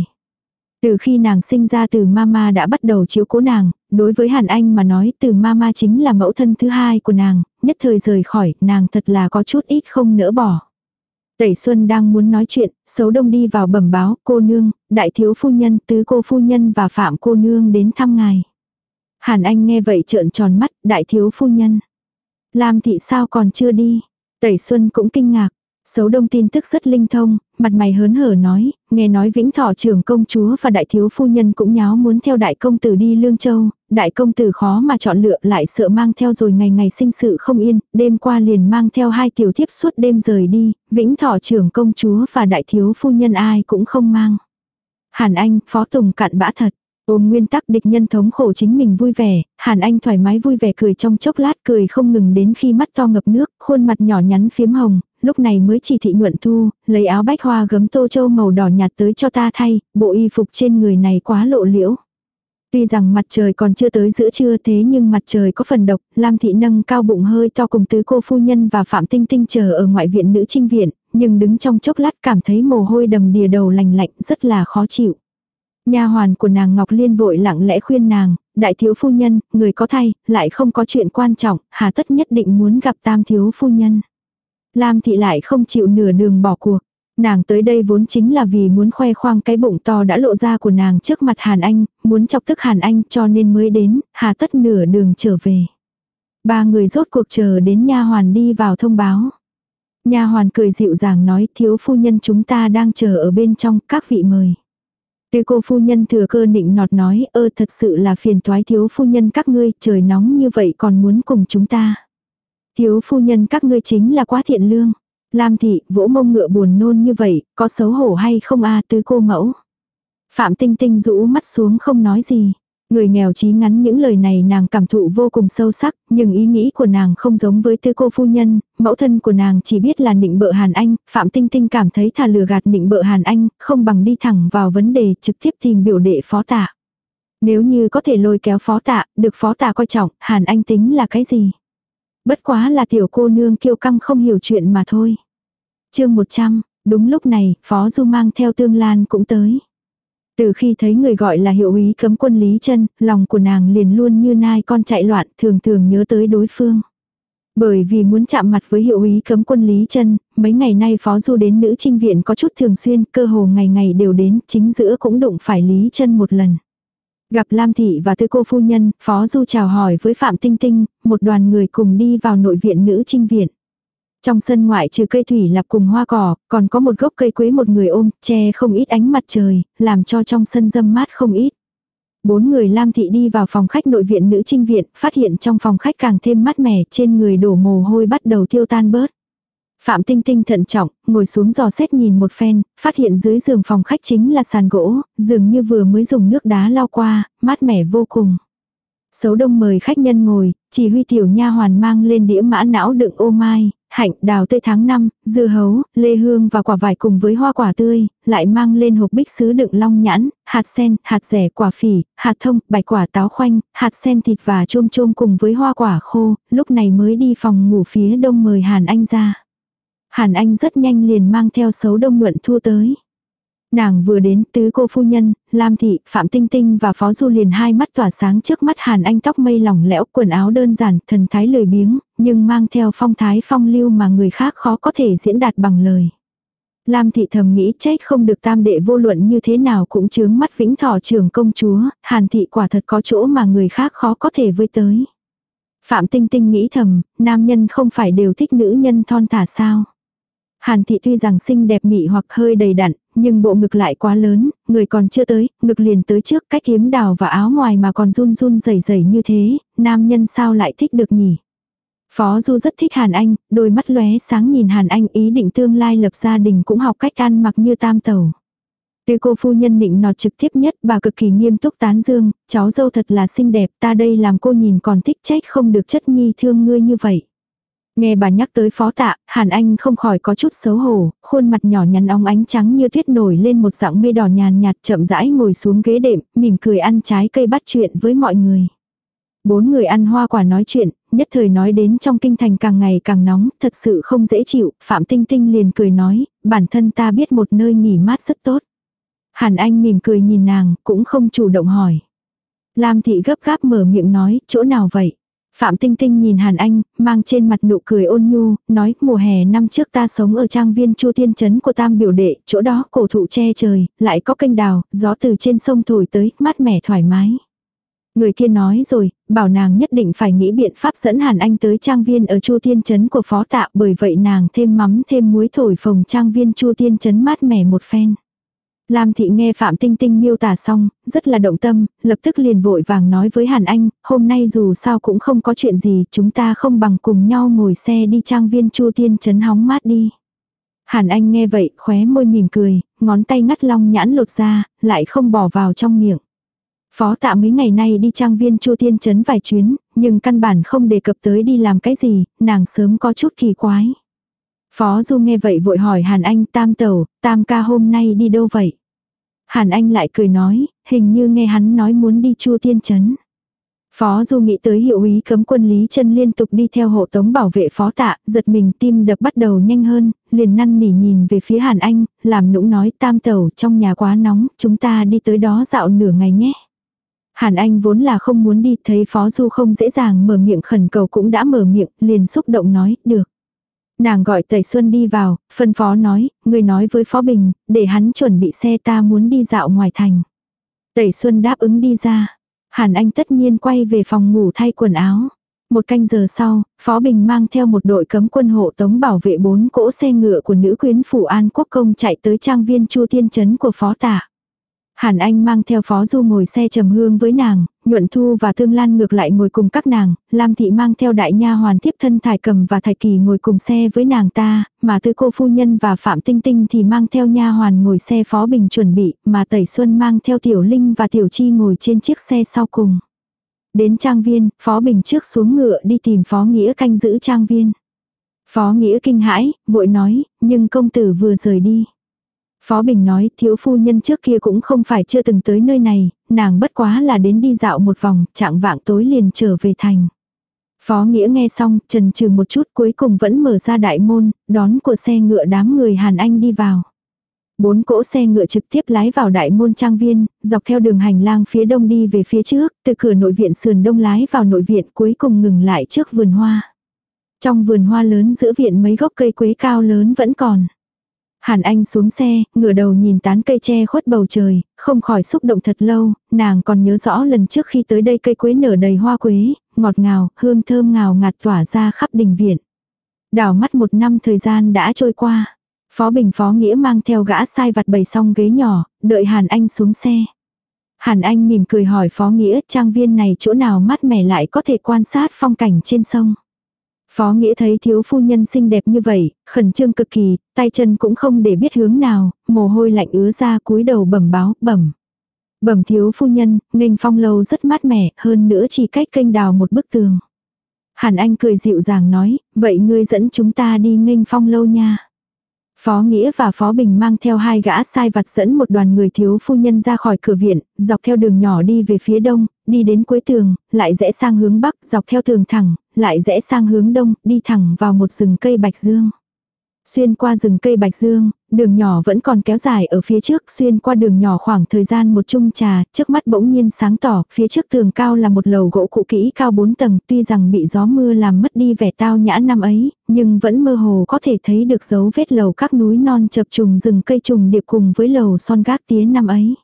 Từ khi nàng sinh ra từ mama đã bắt đầu chiếu cố nàng, đối với Hàn Anh mà nói từ mama chính là mẫu thân thứ hai của nàng, nhất thời rời khỏi, nàng thật là có chút ít không nỡ bỏ. Tẩy Xuân đang muốn nói chuyện, xấu đông đi vào bẩm báo, cô nương, đại thiếu phu nhân, tứ cô phu nhân và phạm cô nương đến thăm ngài. Hàn Anh nghe vậy trợn tròn mắt, đại thiếu phu nhân. Lam thị sao còn chưa đi? Tẩy Xuân cũng kinh ngạc. Xấu đông tin tức rất linh thông, mặt mày hớn hở nói, nghe nói vĩnh thọ trưởng công chúa và đại thiếu phu nhân cũng nháo muốn theo đại công tử đi Lương Châu, đại công tử khó mà chọn lựa lại sợ mang theo rồi ngày ngày sinh sự không yên, đêm qua liền mang theo hai tiểu thiếp suốt đêm rời đi, vĩnh thọ trưởng công chúa và đại thiếu phu nhân ai cũng không mang. Hàn Anh, Phó Tùng cạn bã thật. Ôm nguyên tắc địch nhân thống khổ chính mình vui vẻ, Hàn Anh thoải mái vui vẻ cười trong chốc lát cười không ngừng đến khi mắt to ngập nước, khuôn mặt nhỏ nhắn phiếm hồng, lúc này mới chỉ thị nhuận thu, lấy áo bách hoa gấm tô châu màu đỏ nhạt tới cho ta thay, bộ y phục trên người này quá lộ liễu. Tuy rằng mặt trời còn chưa tới giữa trưa thế nhưng mặt trời có phần độc, Lam Thị nâng cao bụng hơi to cùng tứ cô phu nhân và Phạm Tinh Tinh chờ ở ngoại viện nữ trinh viện, nhưng đứng trong chốc lát cảm thấy mồ hôi đầm đìa đầu lành lạnh rất là khó chịu. Nha hoàn của nàng Ngọc Liên vội lặng lẽ khuyên nàng, đại thiếu phu nhân, người có thay, lại không có chuyện quan trọng, hà tất nhất định muốn gặp tam thiếu phu nhân. Lam thị lại không chịu nửa đường bỏ cuộc. Nàng tới đây vốn chính là vì muốn khoe khoang cái bụng to đã lộ ra của nàng trước mặt Hàn Anh, muốn chọc tức Hàn Anh cho nên mới đến, hà tất nửa đường trở về. Ba người rốt cuộc chờ đến nha hoàn đi vào thông báo. Nha hoàn cười dịu dàng nói thiếu phu nhân chúng ta đang chờ ở bên trong các vị mời. từ cô phu nhân thừa cơ nịnh nọt nói ơ thật sự là phiền toái thiếu phu nhân các ngươi trời nóng như vậy còn muốn cùng chúng ta. Thiếu phu nhân các ngươi chính là quá thiện lương. Lam thị vỗ mông ngựa buồn nôn như vậy, có xấu hổ hay không a à, tứ cô mẫu. Phạm tinh tinh rũ mắt xuống không nói gì. Người nghèo trí ngắn những lời này nàng cảm thụ vô cùng sâu sắc, nhưng ý nghĩ của nàng không giống với tư cô phu nhân, mẫu thân của nàng chỉ biết là nịnh bợ Hàn Anh, Phạm Tinh Tinh cảm thấy thà lừa gạt nịnh bợ Hàn Anh, không bằng đi thẳng vào vấn đề trực tiếp tìm biểu đệ phó tạ. Nếu như có thể lôi kéo phó tạ, được phó tạ coi trọng, Hàn Anh tính là cái gì? Bất quá là tiểu cô nương kiêu căng không hiểu chuyện mà thôi. chương 100, đúng lúc này, phó du mang theo tương lan cũng tới. Từ khi thấy người gọi là hiệu úy cấm quân Lý chân lòng của nàng liền luôn như nai con chạy loạn, thường thường nhớ tới đối phương. Bởi vì muốn chạm mặt với hiệu úy cấm quân Lý chân mấy ngày nay phó du đến nữ trinh viện có chút thường xuyên, cơ hồ ngày ngày đều đến, chính giữa cũng đụng phải Lý chân một lần. Gặp Lam Thị và Tư Cô Phu Nhân, Phó Du chào hỏi với Phạm Tinh Tinh, một đoàn người cùng đi vào nội viện nữ trinh viện. Trong sân ngoại trừ cây thủy lạp cùng hoa cỏ, còn có một gốc cây quế một người ôm, che không ít ánh mặt trời, làm cho trong sân dâm mát không ít. Bốn người Lam Thị đi vào phòng khách nội viện nữ trinh viện, phát hiện trong phòng khách càng thêm mát mẻ, trên người đổ mồ hôi bắt đầu tiêu tan bớt. Phạm Tinh Tinh thận trọng, ngồi xuống dò xét nhìn một phen, phát hiện dưới giường phòng khách chính là sàn gỗ, dường như vừa mới dùng nước đá lau qua, mát mẻ vô cùng. Sấu đông mời khách nhân ngồi, chỉ huy tiểu nha hoàn mang lên đĩa mã não đựng ô mai, hạnh, đào tươi tháng năm, dưa hấu, lê hương và quả vải cùng với hoa quả tươi, lại mang lên hộp bích sứ đựng long nhãn, hạt sen, hạt rẻ, quả phỉ, hạt thông, bạch quả táo khoanh, hạt sen thịt và chôm chôm cùng với hoa quả khô, lúc này mới đi phòng ngủ phía đông mời Hàn Anh ra. Hàn Anh rất nhanh liền mang theo xấu đông nhuận thu tới. Nàng vừa đến tứ cô phu nhân, Lam Thị, Phạm Tinh Tinh và Phó Du liền hai mắt tỏa sáng trước mắt Hàn Anh tóc mây lỏng lẽo quần áo đơn giản, thần thái lười biếng, nhưng mang theo phong thái phong lưu mà người khác khó có thể diễn đạt bằng lời. Lam Thị thầm nghĩ trách không được tam đệ vô luận như thế nào cũng chướng mắt vĩnh thọ trường công chúa, Hàn Thị quả thật có chỗ mà người khác khó có thể với tới. Phạm Tinh Tinh nghĩ thầm, nam nhân không phải đều thích nữ nhân thon thả sao. Hàn thị tuy rằng xinh đẹp mị hoặc hơi đầy đặn, nhưng bộ ngực lại quá lớn, người còn chưa tới, ngực liền tới trước cách kiếm đào và áo ngoài mà còn run run rẩy rẩy như thế, nam nhân sao lại thích được nhỉ? Phó Du rất thích Hàn Anh, đôi mắt lóe sáng nhìn Hàn Anh ý định tương lai lập gia đình cũng học cách ăn mặc như tam tẩu. Từ cô phu nhân định nọt trực tiếp nhất bà cực kỳ nghiêm túc tán dương, cháu dâu thật là xinh đẹp ta đây làm cô nhìn còn thích trách không được chất nhi thương ngươi như vậy. Nghe bà nhắc tới phó tạ, Hàn Anh không khỏi có chút xấu hổ, khuôn mặt nhỏ nhắn óng ánh trắng như tuyết nổi lên một dạng mê đỏ nhàn nhạt chậm rãi ngồi xuống ghế đệm, mỉm cười ăn trái cây bắt chuyện với mọi người. Bốn người ăn hoa quả nói chuyện, nhất thời nói đến trong kinh thành càng ngày càng nóng, thật sự không dễ chịu, Phạm Tinh Tinh liền cười nói, bản thân ta biết một nơi nghỉ mát rất tốt. Hàn Anh mỉm cười nhìn nàng, cũng không chủ động hỏi. Lam Thị gấp gáp mở miệng nói, chỗ nào vậy? Phạm Tinh Tinh nhìn Hàn Anh, mang trên mặt nụ cười ôn nhu, nói mùa hè năm trước ta sống ở trang viên Chu Tiên Trấn của Tam biểu đệ, chỗ đó cổ thụ che trời, lại có kênh đào, gió từ trên sông thổi tới, mát mẻ thoải mái. Người kia nói rồi, bảo nàng nhất định phải nghĩ biện pháp dẫn Hàn Anh tới trang viên ở Chu Tiên Trấn của phó tạ bởi vậy nàng thêm mắm thêm muối thổi phồng trang viên Chu Tiên Trấn mát mẻ một phen. Lam thị nghe Phạm Tinh Tinh miêu tả xong, rất là động tâm, lập tức liền vội vàng nói với Hàn Anh, hôm nay dù sao cũng không có chuyện gì, chúng ta không bằng cùng nhau ngồi xe đi trang viên Chu Tiên chấn hóng mát đi. Hàn Anh nghe vậy, khóe môi mỉm cười, ngón tay ngắt long nhãn lột ra, lại không bỏ vào trong miệng. Phó tạ mấy ngày nay đi trang viên Chu Tiên chấn vài chuyến, nhưng căn bản không đề cập tới đi làm cái gì, nàng sớm có chút kỳ quái. Phó Du nghe vậy vội hỏi Hàn Anh tam tẩu, tam ca hôm nay đi đâu vậy? Hàn Anh lại cười nói, hình như nghe hắn nói muốn đi chua tiên chấn. Phó Du nghĩ tới hiệu úy cấm quân Lý chân liên tục đi theo hộ tống bảo vệ phó tạ, giật mình tim đập bắt đầu nhanh hơn, liền năn nỉ nhìn về phía Hàn Anh, làm nũng nói tam tẩu trong nhà quá nóng, chúng ta đi tới đó dạo nửa ngày nhé. Hàn Anh vốn là không muốn đi, thấy Phó Du không dễ dàng mở miệng khẩn cầu cũng đã mở miệng, liền xúc động nói, được. Nàng gọi Tẩy Xuân đi vào, phân phó nói, người nói với Phó Bình, để hắn chuẩn bị xe ta muốn đi dạo ngoài thành. Tẩy Xuân đáp ứng đi ra. Hàn Anh tất nhiên quay về phòng ngủ thay quần áo. Một canh giờ sau, Phó Bình mang theo một đội cấm quân hộ tống bảo vệ bốn cỗ xe ngựa của nữ quyến phủ An Quốc Công chạy tới trang viên Chu Tiên Trấn của Phó Tả. Hàn Anh mang theo Phó Du ngồi xe trầm hương với nàng, Nhuận Thu và Thương Lan ngược lại ngồi cùng các nàng, Lam Thị mang theo đại nha hoàn tiếp thân Thải Cầm và Thải Kỳ ngồi cùng xe với nàng ta, mà Tư Cô Phu Nhân và Phạm Tinh Tinh thì mang theo nha hoàn ngồi xe Phó Bình chuẩn bị, mà Tẩy Xuân mang theo Tiểu Linh và Tiểu Chi ngồi trên chiếc xe sau cùng. Đến trang viên, Phó Bình trước xuống ngựa đi tìm Phó Nghĩa canh giữ trang viên. Phó Nghĩa kinh hãi, vội nói, nhưng công tử vừa rời đi. Phó Bình nói thiếu phu nhân trước kia cũng không phải chưa từng tới nơi này, nàng bất quá là đến đi dạo một vòng, trạng vạng tối liền trở về thành. Phó Nghĩa nghe xong, trần trừ một chút cuối cùng vẫn mở ra đại môn, đón của xe ngựa đám người Hàn Anh đi vào. Bốn cỗ xe ngựa trực tiếp lái vào đại môn trang viên, dọc theo đường hành lang phía đông đi về phía trước, từ cửa nội viện sườn đông lái vào nội viện cuối cùng ngừng lại trước vườn hoa. Trong vườn hoa lớn giữa viện mấy gốc cây quế cao lớn vẫn còn. Hàn Anh xuống xe, ngửa đầu nhìn tán cây tre khuất bầu trời, không khỏi xúc động thật lâu, nàng còn nhớ rõ lần trước khi tới đây cây quế nở đầy hoa quế, ngọt ngào, hương thơm ngào ngạt tỏa ra khắp đình viện. Đảo mắt một năm thời gian đã trôi qua. Phó Bình Phó Nghĩa mang theo gã sai vặt bày xong ghế nhỏ, đợi Hàn Anh xuống xe. Hàn Anh mỉm cười hỏi Phó Nghĩa trang viên này chỗ nào mát mẻ lại có thể quan sát phong cảnh trên sông. Phó Nghĩa thấy thiếu phu nhân xinh đẹp như vậy, khẩn trương cực kỳ, tay chân cũng không để biết hướng nào, mồ hôi lạnh ứa ra cúi đầu bẩm báo, bẩm. Bẩm thiếu phu nhân, nghênh phong lâu rất mát mẻ, hơn nữa chỉ cách kênh đào một bức tường. Hàn Anh cười dịu dàng nói, vậy ngươi dẫn chúng ta đi nghênh phong lâu nha. Phó Nghĩa và Phó Bình mang theo hai gã sai vặt dẫn một đoàn người thiếu phu nhân ra khỏi cửa viện, dọc theo đường nhỏ đi về phía đông, đi đến cuối tường, lại rẽ sang hướng bắc, dọc theo tường thẳng, lại rẽ sang hướng đông, đi thẳng vào một rừng cây bạch dương. Xuyên qua rừng cây bạch dương, đường nhỏ vẫn còn kéo dài ở phía trước, xuyên qua đường nhỏ khoảng thời gian một chung trà, trước mắt bỗng nhiên sáng tỏ, phía trước tường cao là một lầu gỗ cũ kỹ cao bốn tầng, tuy rằng bị gió mưa làm mất đi vẻ tao nhã năm ấy, nhưng vẫn mơ hồ có thể thấy được dấu vết lầu các núi non chập trùng rừng cây trùng điệp cùng với lầu son gác tía năm ấy.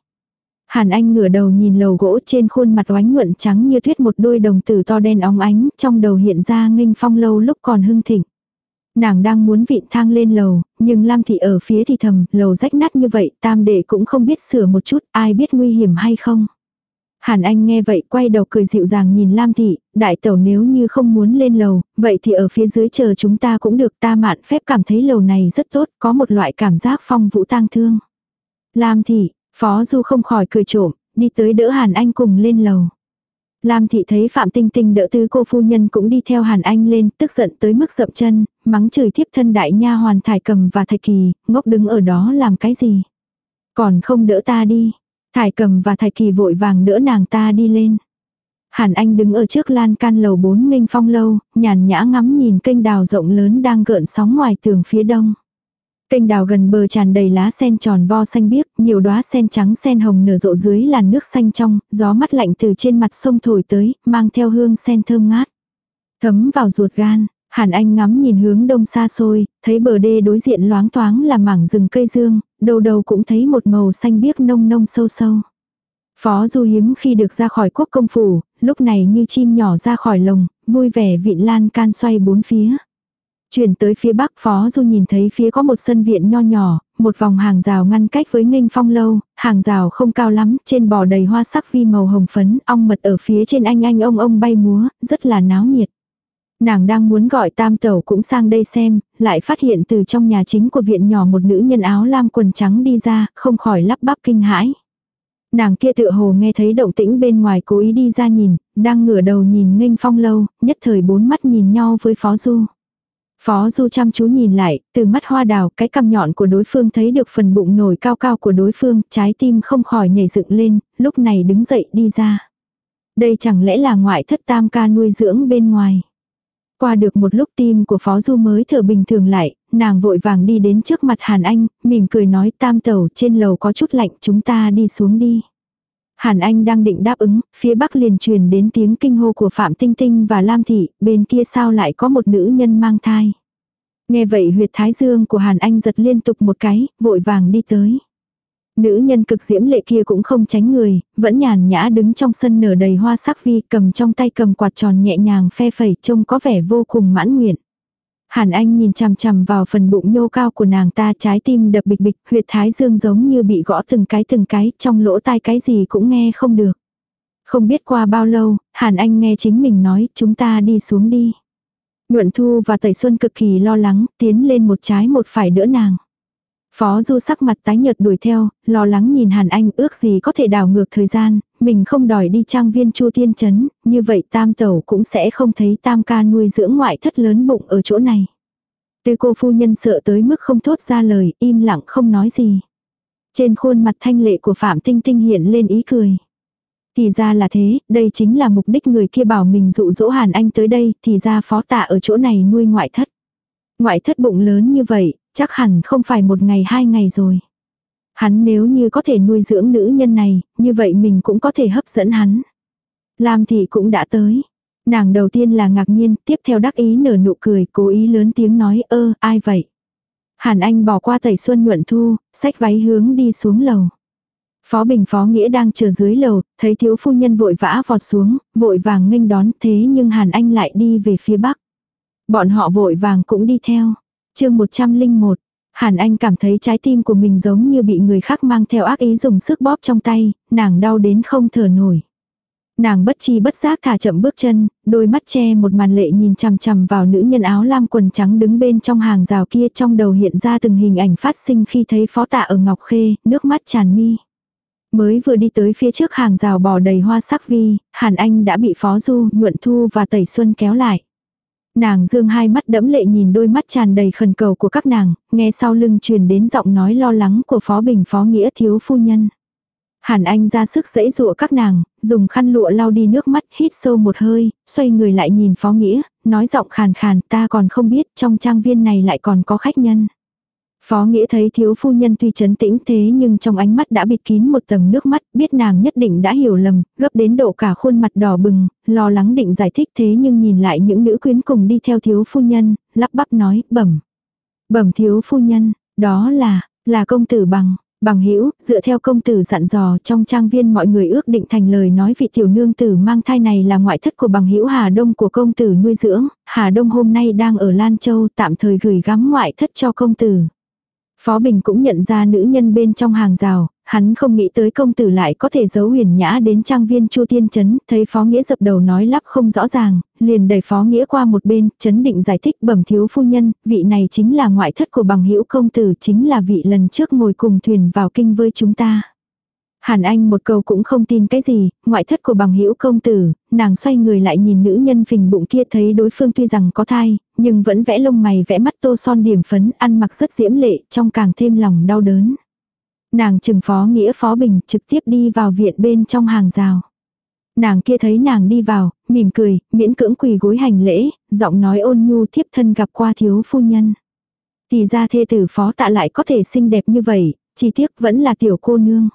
Hàn Anh ngửa đầu nhìn lầu gỗ trên khuôn mặt oánh nhuận trắng như tuyết một đôi đồng tử to đen óng ánh, trong đầu hiện ra nghênh phong lâu lúc còn hưng thịnh. Nàng đang muốn vịn thang lên lầu, nhưng Lam Thị ở phía thì thầm, lầu rách nát như vậy, tam đệ cũng không biết sửa một chút, ai biết nguy hiểm hay không. Hàn Anh nghe vậy quay đầu cười dịu dàng nhìn Lam Thị, đại tẩu nếu như không muốn lên lầu, vậy thì ở phía dưới chờ chúng ta cũng được ta mạn phép cảm thấy lầu này rất tốt, có một loại cảm giác phong vũ tang thương. Lam Thị, Phó Du không khỏi cười trộm, đi tới đỡ Hàn Anh cùng lên lầu. Lam thị thấy Phạm Tinh Tinh đỡ tứ cô phu nhân cũng đi theo Hàn Anh lên, tức giận tới mức dậm chân, mắng chửi thiếp thân đại nha hoàn thải cầm và thạch kỳ, ngốc đứng ở đó làm cái gì. Còn không đỡ ta đi. Thải cầm và thạch kỳ vội vàng đỡ nàng ta đi lên. Hàn Anh đứng ở trước lan can lầu bốn nghênh phong lâu, nhàn nhã ngắm nhìn kênh đào rộng lớn đang gợn sóng ngoài tường phía đông. Kênh đào gần bờ tràn đầy lá sen tròn vo xanh biếc, nhiều đóa sen trắng sen hồng nở rộ dưới làn nước xanh trong, gió mắt lạnh từ trên mặt sông thổi tới, mang theo hương sen thơm ngát. Thấm vào ruột gan, Hàn Anh ngắm nhìn hướng đông xa xôi, thấy bờ đê đối diện loáng thoáng là mảng rừng cây dương, đầu đầu cũng thấy một màu xanh biếc nông nông sâu sâu. Phó Du hiếm khi được ra khỏi quốc công phủ, lúc này như chim nhỏ ra khỏi lồng, vui vẻ vịn lan can xoay bốn phía. Chuyển tới phía bắc phó du nhìn thấy phía có một sân viện nho nhỏ, một vòng hàng rào ngăn cách với nghênh phong lâu, hàng rào không cao lắm, trên bò đầy hoa sắc vi màu hồng phấn, ong mật ở phía trên anh anh ông ông bay múa, rất là náo nhiệt. Nàng đang muốn gọi tam tẩu cũng sang đây xem, lại phát hiện từ trong nhà chính của viện nhỏ một nữ nhân áo lam quần trắng đi ra, không khỏi lắp bắp kinh hãi. Nàng kia tựa hồ nghe thấy động tĩnh bên ngoài cố ý đi ra nhìn, đang ngửa đầu nhìn nghênh phong lâu, nhất thời bốn mắt nhìn nhau với phó du. Phó Du chăm chú nhìn lại, từ mắt hoa đào, cái cằm nhọn của đối phương thấy được phần bụng nổi cao cao của đối phương, trái tim không khỏi nhảy dựng lên, lúc này đứng dậy đi ra. Đây chẳng lẽ là ngoại thất tam ca nuôi dưỡng bên ngoài. Qua được một lúc tim của Phó Du mới thở bình thường lại, nàng vội vàng đi đến trước mặt Hàn Anh, mỉm cười nói tam tẩu trên lầu có chút lạnh chúng ta đi xuống đi. Hàn Anh đang định đáp ứng, phía bắc liền truyền đến tiếng kinh hô của Phạm Tinh Tinh và Lam Thị, bên kia sao lại có một nữ nhân mang thai. Nghe vậy huyệt thái dương của Hàn Anh giật liên tục một cái, vội vàng đi tới. Nữ nhân cực diễm lệ kia cũng không tránh người, vẫn nhàn nhã đứng trong sân nở đầy hoa sắc vi cầm trong tay cầm quạt tròn nhẹ nhàng phe phẩy trông có vẻ vô cùng mãn nguyện. Hàn Anh nhìn chằm chằm vào phần bụng nhô cao của nàng ta trái tim đập bịch bịch, huyệt thái dương giống như bị gõ từng cái từng cái, trong lỗ tai cái gì cũng nghe không được. Không biết qua bao lâu, Hàn Anh nghe chính mình nói chúng ta đi xuống đi. Nhuận Thu và Tẩy Xuân cực kỳ lo lắng, tiến lên một trái một phải đỡ nàng. Phó Du sắc mặt tái nhợt đuổi theo, lo lắng nhìn Hàn Anh ước gì có thể đảo ngược thời gian, mình không đòi đi trang viên Chu Tiên Trấn, như vậy tam tẩu cũng sẽ không thấy tam ca nuôi dưỡng ngoại thất lớn bụng ở chỗ này. Tư cô phu nhân sợ tới mức không thốt ra lời, im lặng không nói gì. Trên khuôn mặt thanh lệ của Phạm Tinh Tinh hiện lên ý cười. Thì ra là thế, đây chính là mục đích người kia bảo mình dụ dỗ Hàn Anh tới đây, thì ra phó tạ ở chỗ này nuôi ngoại thất. Ngoại thất bụng lớn như vậy, chắc hẳn không phải một ngày hai ngày rồi. Hắn nếu như có thể nuôi dưỡng nữ nhân này, như vậy mình cũng có thể hấp dẫn hắn. Lam thị cũng đã tới. Nàng đầu tiên là ngạc nhiên, tiếp theo đắc ý nở nụ cười, cố ý lớn tiếng nói ơ, ai vậy? Hàn Anh bỏ qua tẩy xuân nhuận thu, xách váy hướng đi xuống lầu. Phó Bình Phó Nghĩa đang chờ dưới lầu, thấy thiếu phu nhân vội vã vọt xuống, vội vàng nghênh đón thế nhưng Hàn Anh lại đi về phía bắc. Bọn họ vội vàng cũng đi theo. chương 101, Hàn Anh cảm thấy trái tim của mình giống như bị người khác mang theo ác ý dùng sức bóp trong tay, nàng đau đến không thở nổi. Nàng bất chi bất giác thả chậm bước chân, đôi mắt che một màn lệ nhìn chằm chằm vào nữ nhân áo lam quần trắng đứng bên trong hàng rào kia trong đầu hiện ra từng hình ảnh phát sinh khi thấy phó tạ ở Ngọc Khê, nước mắt tràn mi. Mới vừa đi tới phía trước hàng rào bò đầy hoa sắc vi, Hàn Anh đã bị Phó Du, Nhuận Thu và Tẩy Xuân kéo lại. Nàng dương hai mắt đẫm lệ nhìn đôi mắt tràn đầy khẩn cầu của các nàng, nghe sau lưng truyền đến giọng nói lo lắng của Phó Bình Phó Nghĩa thiếu phu nhân. Hàn Anh ra sức dẫy dụa các nàng, dùng khăn lụa lau đi nước mắt, hít sâu một hơi, xoay người lại nhìn Phó Nghĩa, nói giọng khàn khàn, ta còn không biết trong trang viên này lại còn có khách nhân. Phó Nghĩa thấy thiếu phu nhân tuy chấn tĩnh thế nhưng trong ánh mắt đã bịt kín một tầng nước mắt, biết nàng nhất định đã hiểu lầm, gấp đến độ cả khuôn mặt đỏ bừng, lo lắng định giải thích thế nhưng nhìn lại những nữ quyến cùng đi theo thiếu phu nhân, lắp bắp nói, bẩm. Bẩm thiếu phu nhân, đó là, là công tử bằng. Bằng hữu dựa theo công tử dặn dò trong trang viên mọi người ước định thành lời nói vị tiểu nương tử mang thai này là ngoại thất của bằng hữu Hà Đông của công tử nuôi dưỡng, Hà Đông hôm nay đang ở Lan Châu tạm thời gửi gắm ngoại thất cho công tử. Phó Bình cũng nhận ra nữ nhân bên trong hàng rào, hắn không nghĩ tới công tử lại có thể giấu huyền nhã đến trang viên Chu Tiên Trấn, thấy Phó Nghĩa dập đầu nói lắp không rõ ràng, liền đẩy Phó Nghĩa qua một bên, chấn định giải thích bẩm thiếu phu nhân, vị này chính là ngoại thất của bằng hữu công tử, chính là vị lần trước ngồi cùng thuyền vào kinh với chúng ta. Hàn Anh một câu cũng không tin cái gì, ngoại thất của bằng hữu công tử, nàng xoay người lại nhìn nữ nhân phình bụng kia thấy đối phương tuy rằng có thai, nhưng vẫn vẽ lông mày vẽ mắt tô son điểm phấn, ăn mặc rất diễm lệ, trong càng thêm lòng đau đớn. Nàng trừng phó nghĩa phó bình trực tiếp đi vào viện bên trong hàng rào. Nàng kia thấy nàng đi vào, mỉm cười, miễn cưỡng quỳ gối hành lễ, giọng nói ôn nhu thiếp thân gặp qua thiếu phu nhân. Thì ra thê tử phó tạ lại có thể xinh đẹp như vậy, chỉ tiếc vẫn là tiểu cô nương.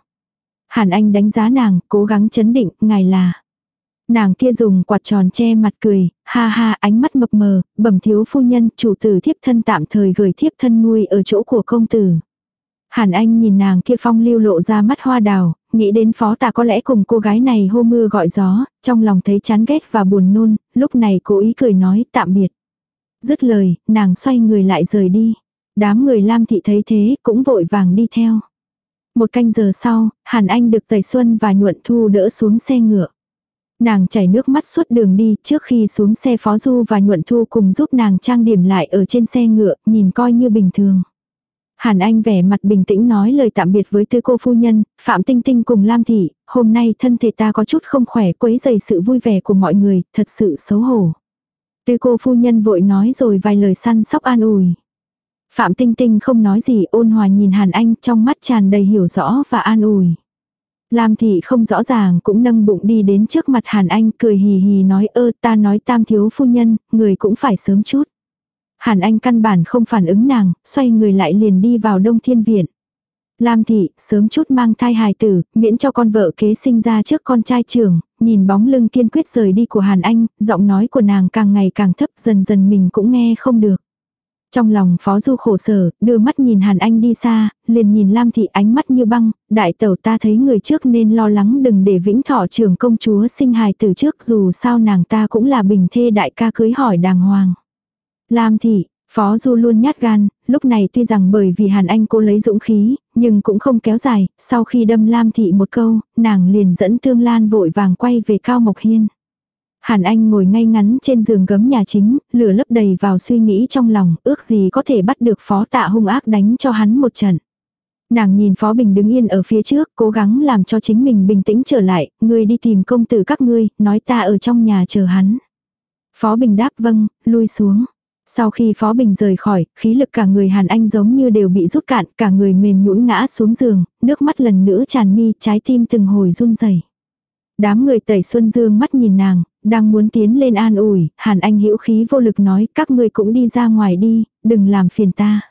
Hàn Anh đánh giá nàng, cố gắng chấn định, ngài là. Nàng kia dùng quạt tròn che mặt cười, ha ha ánh mắt mập mờ, bẩm thiếu phu nhân, chủ tử thiếp thân tạm thời gửi thiếp thân nuôi ở chỗ của công tử. Hàn Anh nhìn nàng kia phong lưu lộ ra mắt hoa đào, nghĩ đến phó tà có lẽ cùng cô gái này hô mưa gọi gió, trong lòng thấy chán ghét và buồn nôn, lúc này cố ý cười nói tạm biệt. Dứt lời, nàng xoay người lại rời đi. Đám người Lam thị thấy thế cũng vội vàng đi theo. Một canh giờ sau, Hàn Anh được Tẩy Xuân và Nhuận Thu đỡ xuống xe ngựa. Nàng chảy nước mắt suốt đường đi trước khi xuống xe Phó Du và Nhuận Thu cùng giúp nàng trang điểm lại ở trên xe ngựa, nhìn coi như bình thường. Hàn Anh vẻ mặt bình tĩnh nói lời tạm biệt với tư cô phu nhân, Phạm Tinh Tinh cùng Lam Thị, hôm nay thân thể ta có chút không khỏe quấy dày sự vui vẻ của mọi người, thật sự xấu hổ. Tư cô phu nhân vội nói rồi vài lời săn sóc an ủi. Phạm Tinh Tinh không nói gì ôn hòa nhìn Hàn Anh trong mắt tràn đầy hiểu rõ và an ủi. Lam thị không rõ ràng cũng nâng bụng đi đến trước mặt Hàn Anh cười hì hì nói ơ ta nói tam thiếu phu nhân, người cũng phải sớm chút. Hàn Anh căn bản không phản ứng nàng, xoay người lại liền đi vào đông thiên viện. Lam thị, sớm chút mang thai hài tử, miễn cho con vợ kế sinh ra trước con trai trưởng, nhìn bóng lưng kiên quyết rời đi của Hàn Anh, giọng nói của nàng càng ngày càng thấp dần dần mình cũng nghe không được. Trong lòng phó du khổ sở, đưa mắt nhìn Hàn Anh đi xa, liền nhìn Lam Thị ánh mắt như băng, đại tẩu ta thấy người trước nên lo lắng đừng để vĩnh thọ trưởng công chúa sinh hài từ trước dù sao nàng ta cũng là bình thê đại ca cưới hỏi đàng hoàng. Lam Thị, Phó Du luôn nhát gan, lúc này tuy rằng bởi vì Hàn Anh cô lấy dũng khí, nhưng cũng không kéo dài, sau khi đâm Lam Thị một câu, nàng liền dẫn Thương Lan vội vàng quay về Cao Mộc Hiên. Hàn Anh ngồi ngay ngắn trên giường gấm nhà chính, lửa lấp đầy vào suy nghĩ trong lòng, ước gì có thể bắt được phó tạ hung ác đánh cho hắn một trận. Nàng nhìn Phó Bình đứng yên ở phía trước, cố gắng làm cho chính mình bình tĩnh trở lại, ngươi đi tìm công tử các ngươi, nói ta ở trong nhà chờ hắn. Phó Bình đáp vâng, lui xuống. Sau khi Phó Bình rời khỏi, khí lực cả người Hàn Anh giống như đều bị rút cạn, cả người mềm nhũn ngã xuống giường, nước mắt lần nữa tràn mi, trái tim từng hồi run rẩy. Đám người tẩy xuân dương mắt nhìn nàng, đang muốn tiến lên an ủi, Hàn Anh hữu khí vô lực nói các ngươi cũng đi ra ngoài đi, đừng làm phiền ta.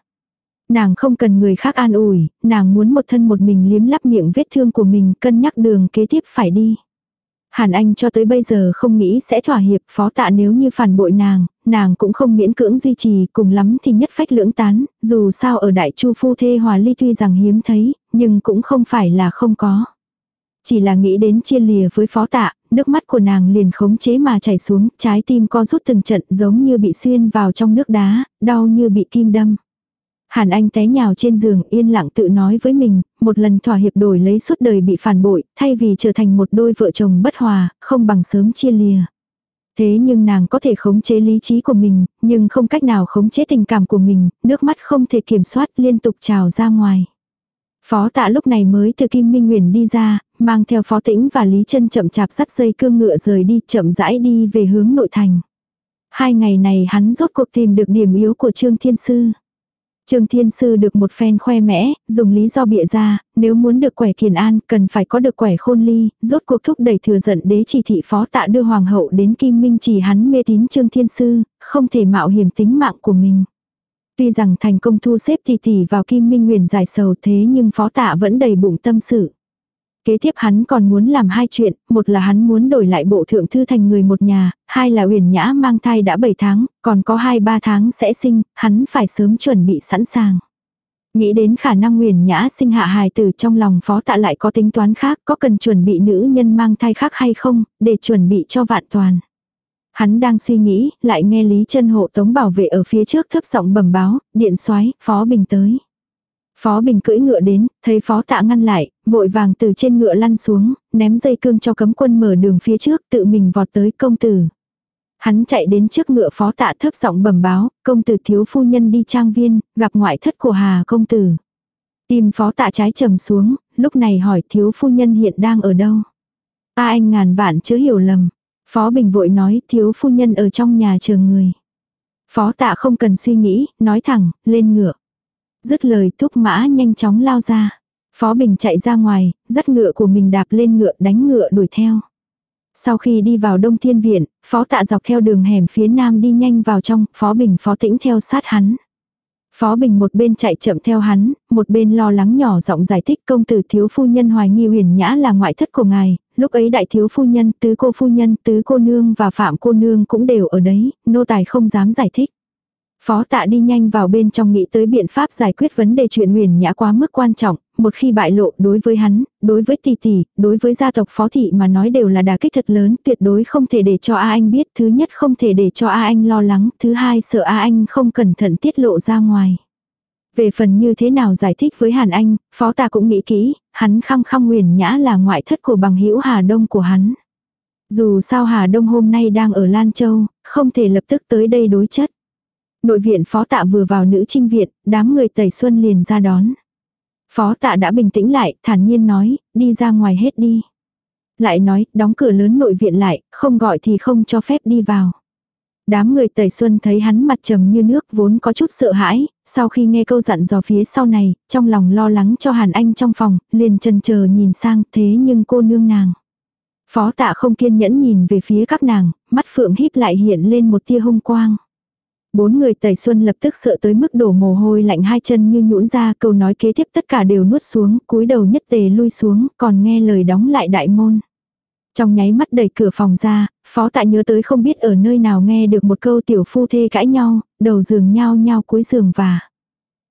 Nàng không cần người khác an ủi, nàng muốn một thân một mình liếm lắp miệng vết thương của mình cân nhắc đường kế tiếp phải đi. Hàn Anh cho tới bây giờ không nghĩ sẽ thỏa hiệp phó tạ nếu như phản bội nàng, nàng cũng không miễn cưỡng duy trì, cùng lắm thì nhất phách lưỡng tán, dù sao ở đại chu phu thê hòa ly tuy rằng hiếm thấy, nhưng cũng không phải là không có. Chỉ là nghĩ đến chia lìa với phó tạ, nước mắt của nàng liền khống chế mà chảy xuống, trái tim co rút từng trận giống như bị xuyên vào trong nước đá, đau như bị kim đâm. Hàn Anh té nhào trên giường yên lặng tự nói với mình, một lần thỏa hiệp đổi lấy suốt đời bị phản bội, thay vì trở thành một đôi vợ chồng bất hòa, không bằng sớm chia lìa. Thế nhưng nàng có thể khống chế lý trí của mình, nhưng không cách nào khống chế tình cảm của mình, nước mắt không thể kiểm soát liên tục trào ra ngoài. Phó tạ lúc này mới từ Kim Minh Nguyền đi ra, mang theo phó tĩnh và Lý chân chậm chạp sắt dây cương ngựa rời đi chậm rãi đi về hướng nội thành. Hai ngày này hắn rốt cuộc tìm được điểm yếu của Trương Thiên Sư. Trương Thiên Sư được một phen khoe mẽ, dùng lý do bịa ra, nếu muốn được quẻ kiền an, cần phải có được quẻ khôn ly, rốt cuộc thúc đẩy thừa giận đế chỉ thị phó tạ đưa hoàng hậu đến Kim Minh chỉ hắn mê tín Trương Thiên Sư, không thể mạo hiểm tính mạng của mình. Tuy rằng thành công thu xếp tỷ tỷ vào Kim Minh Nguyền giải sầu thế nhưng phó tạ vẫn đầy bụng tâm sự. Kế tiếp hắn còn muốn làm hai chuyện, một là hắn muốn đổi lại bộ thượng thư thành người một nhà, hai là uyển nhã mang thai đã 7 tháng, còn có 2-3 tháng sẽ sinh, hắn phải sớm chuẩn bị sẵn sàng. Nghĩ đến khả năng uyển nhã sinh hạ hài tử trong lòng phó tạ lại có tính toán khác, có cần chuẩn bị nữ nhân mang thai khác hay không, để chuẩn bị cho vạn toàn. Hắn đang suy nghĩ, lại nghe Lý chân hộ tống bảo vệ ở phía trước thấp giọng bẩm báo, điện soái phó bình tới. Phó Bình cưỡi ngựa đến, thấy Phó Tạ ngăn lại, vội vàng từ trên ngựa lăn xuống, ném dây cương cho cấm quân mở đường phía trước, tự mình vọt tới công tử. Hắn chạy đến trước ngựa Phó Tạ thấp giọng bẩm báo, công tử thiếu phu nhân đi trang viên, gặp ngoại thất của Hà công tử. Tim Phó Tạ trái trầm xuống, lúc này hỏi thiếu phu nhân hiện đang ở đâu. Ta anh ngàn vạn chớ hiểu lầm. Phó Bình vội nói thiếu phu nhân ở trong nhà chờ người. Phó Tạ không cần suy nghĩ, nói thẳng, lên ngựa. Dứt lời thúc mã nhanh chóng lao ra. Phó Bình chạy ra ngoài, dắt ngựa của mình đạp lên ngựa đánh ngựa đuổi theo. Sau khi đi vào Đông Thiên Viện, Phó Tạ dọc theo đường hẻm phía nam đi nhanh vào trong, Phó Bình Phó Tĩnh theo sát hắn. Phó Bình một bên chạy chậm theo hắn, một bên lo lắng nhỏ giọng giải thích công tử thiếu phu nhân hoài nghi huyền nhã là ngoại thất của ngài, lúc ấy đại thiếu phu nhân, tứ cô phu nhân, tứ cô nương và phạm cô nương cũng đều ở đấy, nô tài không dám giải thích. Phó tạ đi nhanh vào bên trong nghĩ tới biện pháp giải quyết vấn đề chuyện huyền nhã quá mức quan trọng, một khi bại lộ đối với hắn, đối với tỷ tỷ, đối với gia tộc phó thị mà nói đều là đả kích thật lớn, tuyệt đối không thể để cho A Anh biết, thứ nhất không thể để cho A Anh lo lắng, thứ hai sợ A Anh không cẩn thận tiết lộ ra ngoài. Về phần như thế nào giải thích với Hàn Anh, phó ta cũng nghĩ kỹ, hắn khăng khăng nguyền nhã là ngoại thất của bằng hữu Hà Đông của hắn. Dù sao Hà Đông hôm nay đang ở Lan Châu, không thể lập tức tới đây đối chất. Nội viện phó tạ vừa vào nữ trinh viện, đám người tẩy xuân liền ra đón. Phó tạ đã bình tĩnh lại, thản nhiên nói, đi ra ngoài hết đi. Lại nói, đóng cửa lớn nội viện lại, không gọi thì không cho phép đi vào. Đám người tẩy xuân thấy hắn mặt trầm như nước vốn có chút sợ hãi, sau khi nghe câu dặn dò phía sau này, trong lòng lo lắng cho Hàn Anh trong phòng, liền trần chờ nhìn sang thế nhưng cô nương nàng. Phó tạ không kiên nhẫn nhìn về phía các nàng, mắt phượng híp lại hiện lên một tia hung quang. Bốn người tẩy xuân lập tức sợ tới mức đổ mồ hôi lạnh hai chân như nhũn ra câu nói kế tiếp tất cả đều nuốt xuống, cúi đầu nhất tề lui xuống, còn nghe lời đóng lại đại môn. Trong nháy mắt đẩy cửa phòng ra, phó tạ nhớ tới không biết ở nơi nào nghe được một câu tiểu phu thê cãi nhau, đầu giường nhau nhau cuối giường và.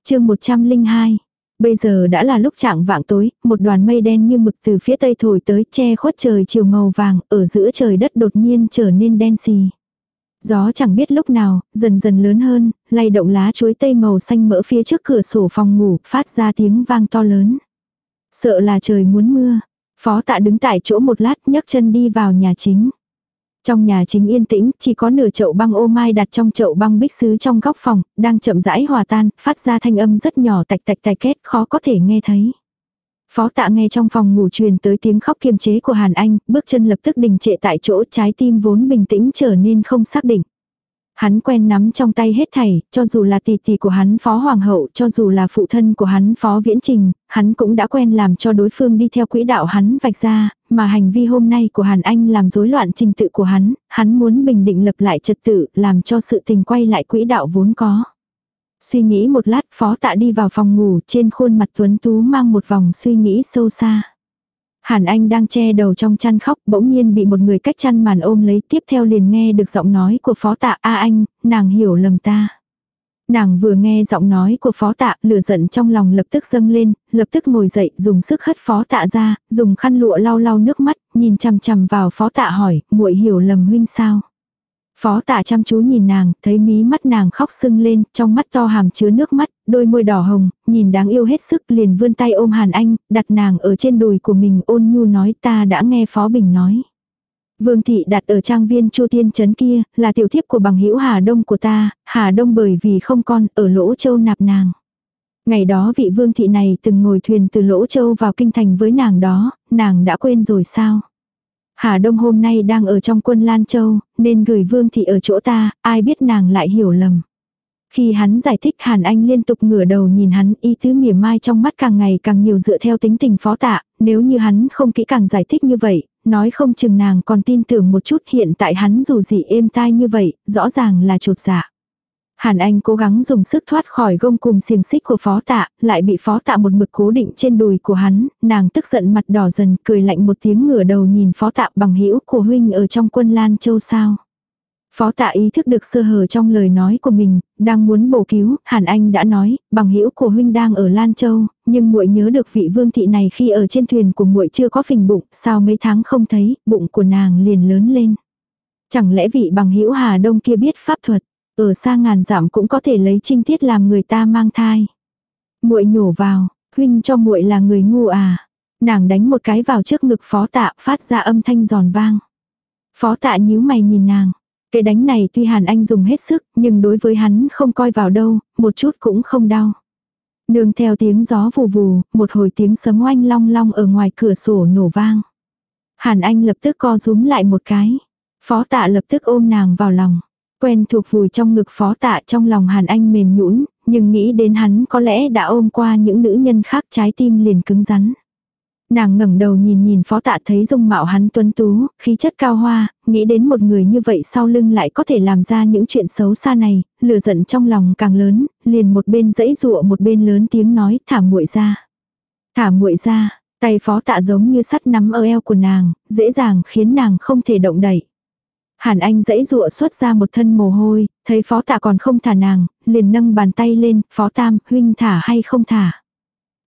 chương 102 Bây giờ đã là lúc trạng vạng tối, một đoàn mây đen như mực từ phía tây thổi tới che khuất trời chiều màu vàng, ở giữa trời đất đột nhiên trở nên đen xì. Gió chẳng biết lúc nào, dần dần lớn hơn, lay động lá chuối tây màu xanh mỡ phía trước cửa sổ phòng ngủ, phát ra tiếng vang to lớn. Sợ là trời muốn mưa. Phó tạ đứng tại chỗ một lát nhấc chân đi vào nhà chính. Trong nhà chính yên tĩnh, chỉ có nửa chậu băng ô mai đặt trong chậu băng bích sứ trong góc phòng, đang chậm rãi hòa tan, phát ra thanh âm rất nhỏ tạch tạch tạch kết, khó có thể nghe thấy. Phó tạ nghe trong phòng ngủ truyền tới tiếng khóc kiềm chế của Hàn Anh, bước chân lập tức đình trệ tại chỗ trái tim vốn bình tĩnh trở nên không xác định. Hắn quen nắm trong tay hết thảy, cho dù là tỷ tỷ của hắn phó hoàng hậu, cho dù là phụ thân của hắn phó viễn trình, hắn cũng đã quen làm cho đối phương đi theo quỹ đạo hắn vạch ra, mà hành vi hôm nay của Hàn Anh làm rối loạn trình tự của hắn, hắn muốn bình định lập lại trật tự, làm cho sự tình quay lại quỹ đạo vốn có. Suy nghĩ một lát phó tạ đi vào phòng ngủ trên khuôn mặt tuấn tú mang một vòng suy nghĩ sâu xa. Hàn Anh đang che đầu trong chăn khóc bỗng nhiên bị một người cách chăn màn ôm lấy tiếp theo liền nghe được giọng nói của phó tạ A anh, nàng hiểu lầm ta. Nàng vừa nghe giọng nói của phó tạ, lửa giận trong lòng lập tức dâng lên, lập tức ngồi dậy, dùng sức hất phó tạ ra, dùng khăn lụa lau lau nước mắt, nhìn chằm chằm vào phó tạ hỏi, muội hiểu lầm huynh sao? Phó tạ chăm chú nhìn nàng, thấy mí mắt nàng khóc sưng lên, trong mắt to hàm chứa nước mắt, đôi môi đỏ hồng, nhìn đáng yêu hết sức liền vươn tay ôm Hàn Anh, đặt nàng ở trên đùi của mình ôn nhu nói ta đã nghe Phó Bình nói. Vương thị đặt ở trang viên Chu Tiên trấn kia, là tiểu thiếp của bằng hữu Hà Đông của ta, Hà Đông bởi vì không con, ở lỗ châu nạp nàng. Ngày đó vị vương thị này từng ngồi thuyền từ lỗ châu vào kinh thành với nàng đó, nàng đã quên rồi sao? Hà Đông hôm nay đang ở trong quân Lan Châu, nên gửi vương thị ở chỗ ta, ai biết nàng lại hiểu lầm. Khi hắn giải thích Hàn Anh liên tục ngửa đầu nhìn hắn y tứ mỉa mai trong mắt càng ngày càng nhiều dựa theo tính tình phó tạ, nếu như hắn không kỹ càng giải thích như vậy, nói không chừng nàng còn tin tưởng một chút hiện tại hắn dù gì êm tai như vậy, rõ ràng là trột dạ. Hàn Anh cố gắng dùng sức thoát khỏi gông cùng xiềng xích của phó tạ, lại bị phó tạ một mực cố định trên đùi của hắn, nàng tức giận mặt đỏ dần, cười lạnh một tiếng ngửa đầu nhìn phó tạ bằng hữu của huynh ở trong quân Lan Châu sao. Phó tạ ý thức được sơ hở trong lời nói của mình, đang muốn bổ cứu, Hàn Anh đã nói, bằng hữu của huynh đang ở Lan Châu, nhưng muội nhớ được vị vương thị này khi ở trên thuyền của muội chưa có phình bụng, sao mấy tháng không thấy, bụng của nàng liền lớn lên. Chẳng lẽ vị bằng hữu Hà Đông kia biết pháp thuật, ở xa ngàn dặm cũng có thể lấy trinh tiết làm người ta mang thai. Muội nhổ vào, huynh cho muội là người ngu à. Nàng đánh một cái vào trước ngực phó tạ, phát ra âm thanh giòn vang. Phó tạ nhíu mày nhìn nàng. Cái đánh này tuy Hàn Anh dùng hết sức, nhưng đối với hắn không coi vào đâu, một chút cũng không đau. Nương theo tiếng gió vù vù, một hồi tiếng sấm oanh long long ở ngoài cửa sổ nổ vang. Hàn Anh lập tức co rúm lại một cái. Phó tạ lập tức ôm nàng vào lòng. Quen thuộc vùi trong ngực phó tạ trong lòng Hàn Anh mềm nhũn nhưng nghĩ đến hắn có lẽ đã ôm qua những nữ nhân khác trái tim liền cứng rắn. Nàng ngẩng đầu nhìn nhìn phó tạ thấy dung mạo hắn tuấn tú, khí chất cao hoa, nghĩ đến một người như vậy sau lưng lại có thể làm ra những chuyện xấu xa này, lửa giận trong lòng càng lớn, liền một bên dãy dụa một bên lớn tiếng nói thả muội ra. Thả muội ra, tay phó tạ giống như sắt nắm ở eo của nàng, dễ dàng khiến nàng không thể động đậy. Hàn Anh dãy dụa xuất ra một thân mồ hôi, thấy phó tạ còn không thả nàng, liền nâng bàn tay lên, phó tam, huynh thả hay không thả.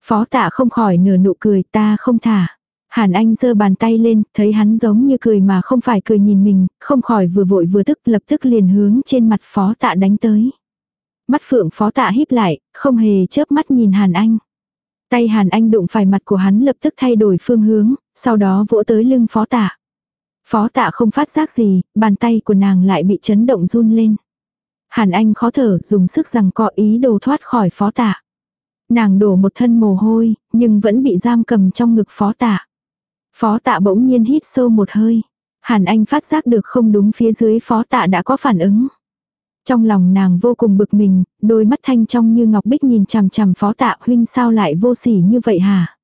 Phó tạ không khỏi nửa nụ cười ta không thả. Hàn Anh giơ bàn tay lên, thấy hắn giống như cười mà không phải cười nhìn mình, không khỏi vừa vội vừa tức lập tức liền hướng trên mặt phó tạ đánh tới. Mắt phượng phó tạ híp lại, không hề chớp mắt nhìn Hàn Anh. Tay Hàn Anh đụng phải mặt của hắn lập tức thay đổi phương hướng, sau đó vỗ tới lưng phó tạ. Phó tạ không phát giác gì, bàn tay của nàng lại bị chấn động run lên. Hàn Anh khó thở, dùng sức rằng có ý đồ thoát khỏi phó tạ. Nàng đổ một thân mồ hôi, nhưng vẫn bị giam cầm trong ngực phó tạ. Phó tạ bỗng nhiên hít sâu một hơi. Hàn Anh phát giác được không đúng phía dưới phó tạ đã có phản ứng. Trong lòng nàng vô cùng bực mình, đôi mắt thanh trong như ngọc bích nhìn chằm chằm phó tạ huynh sao lại vô sỉ như vậy hả?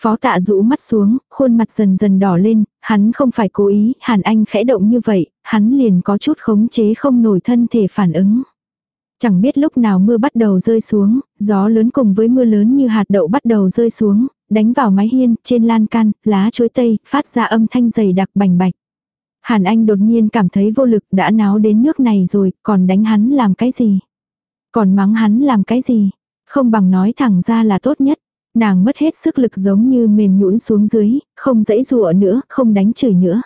Phó tạ rũ mắt xuống, khuôn mặt dần dần đỏ lên, hắn không phải cố ý, Hàn Anh khẽ động như vậy, hắn liền có chút khống chế không nổi thân thể phản ứng. Chẳng biết lúc nào mưa bắt đầu rơi xuống, gió lớn cùng với mưa lớn như hạt đậu bắt đầu rơi xuống, đánh vào mái hiên, trên lan can, lá chuối tây, phát ra âm thanh dày đặc bành bạch. Hàn Anh đột nhiên cảm thấy vô lực đã náo đến nước này rồi, còn đánh hắn làm cái gì? Còn mắng hắn làm cái gì? Không bằng nói thẳng ra là tốt nhất. Nàng mất hết sức lực giống như mềm nhũn xuống dưới, không dãy dụa nữa, không đánh chửi nữa.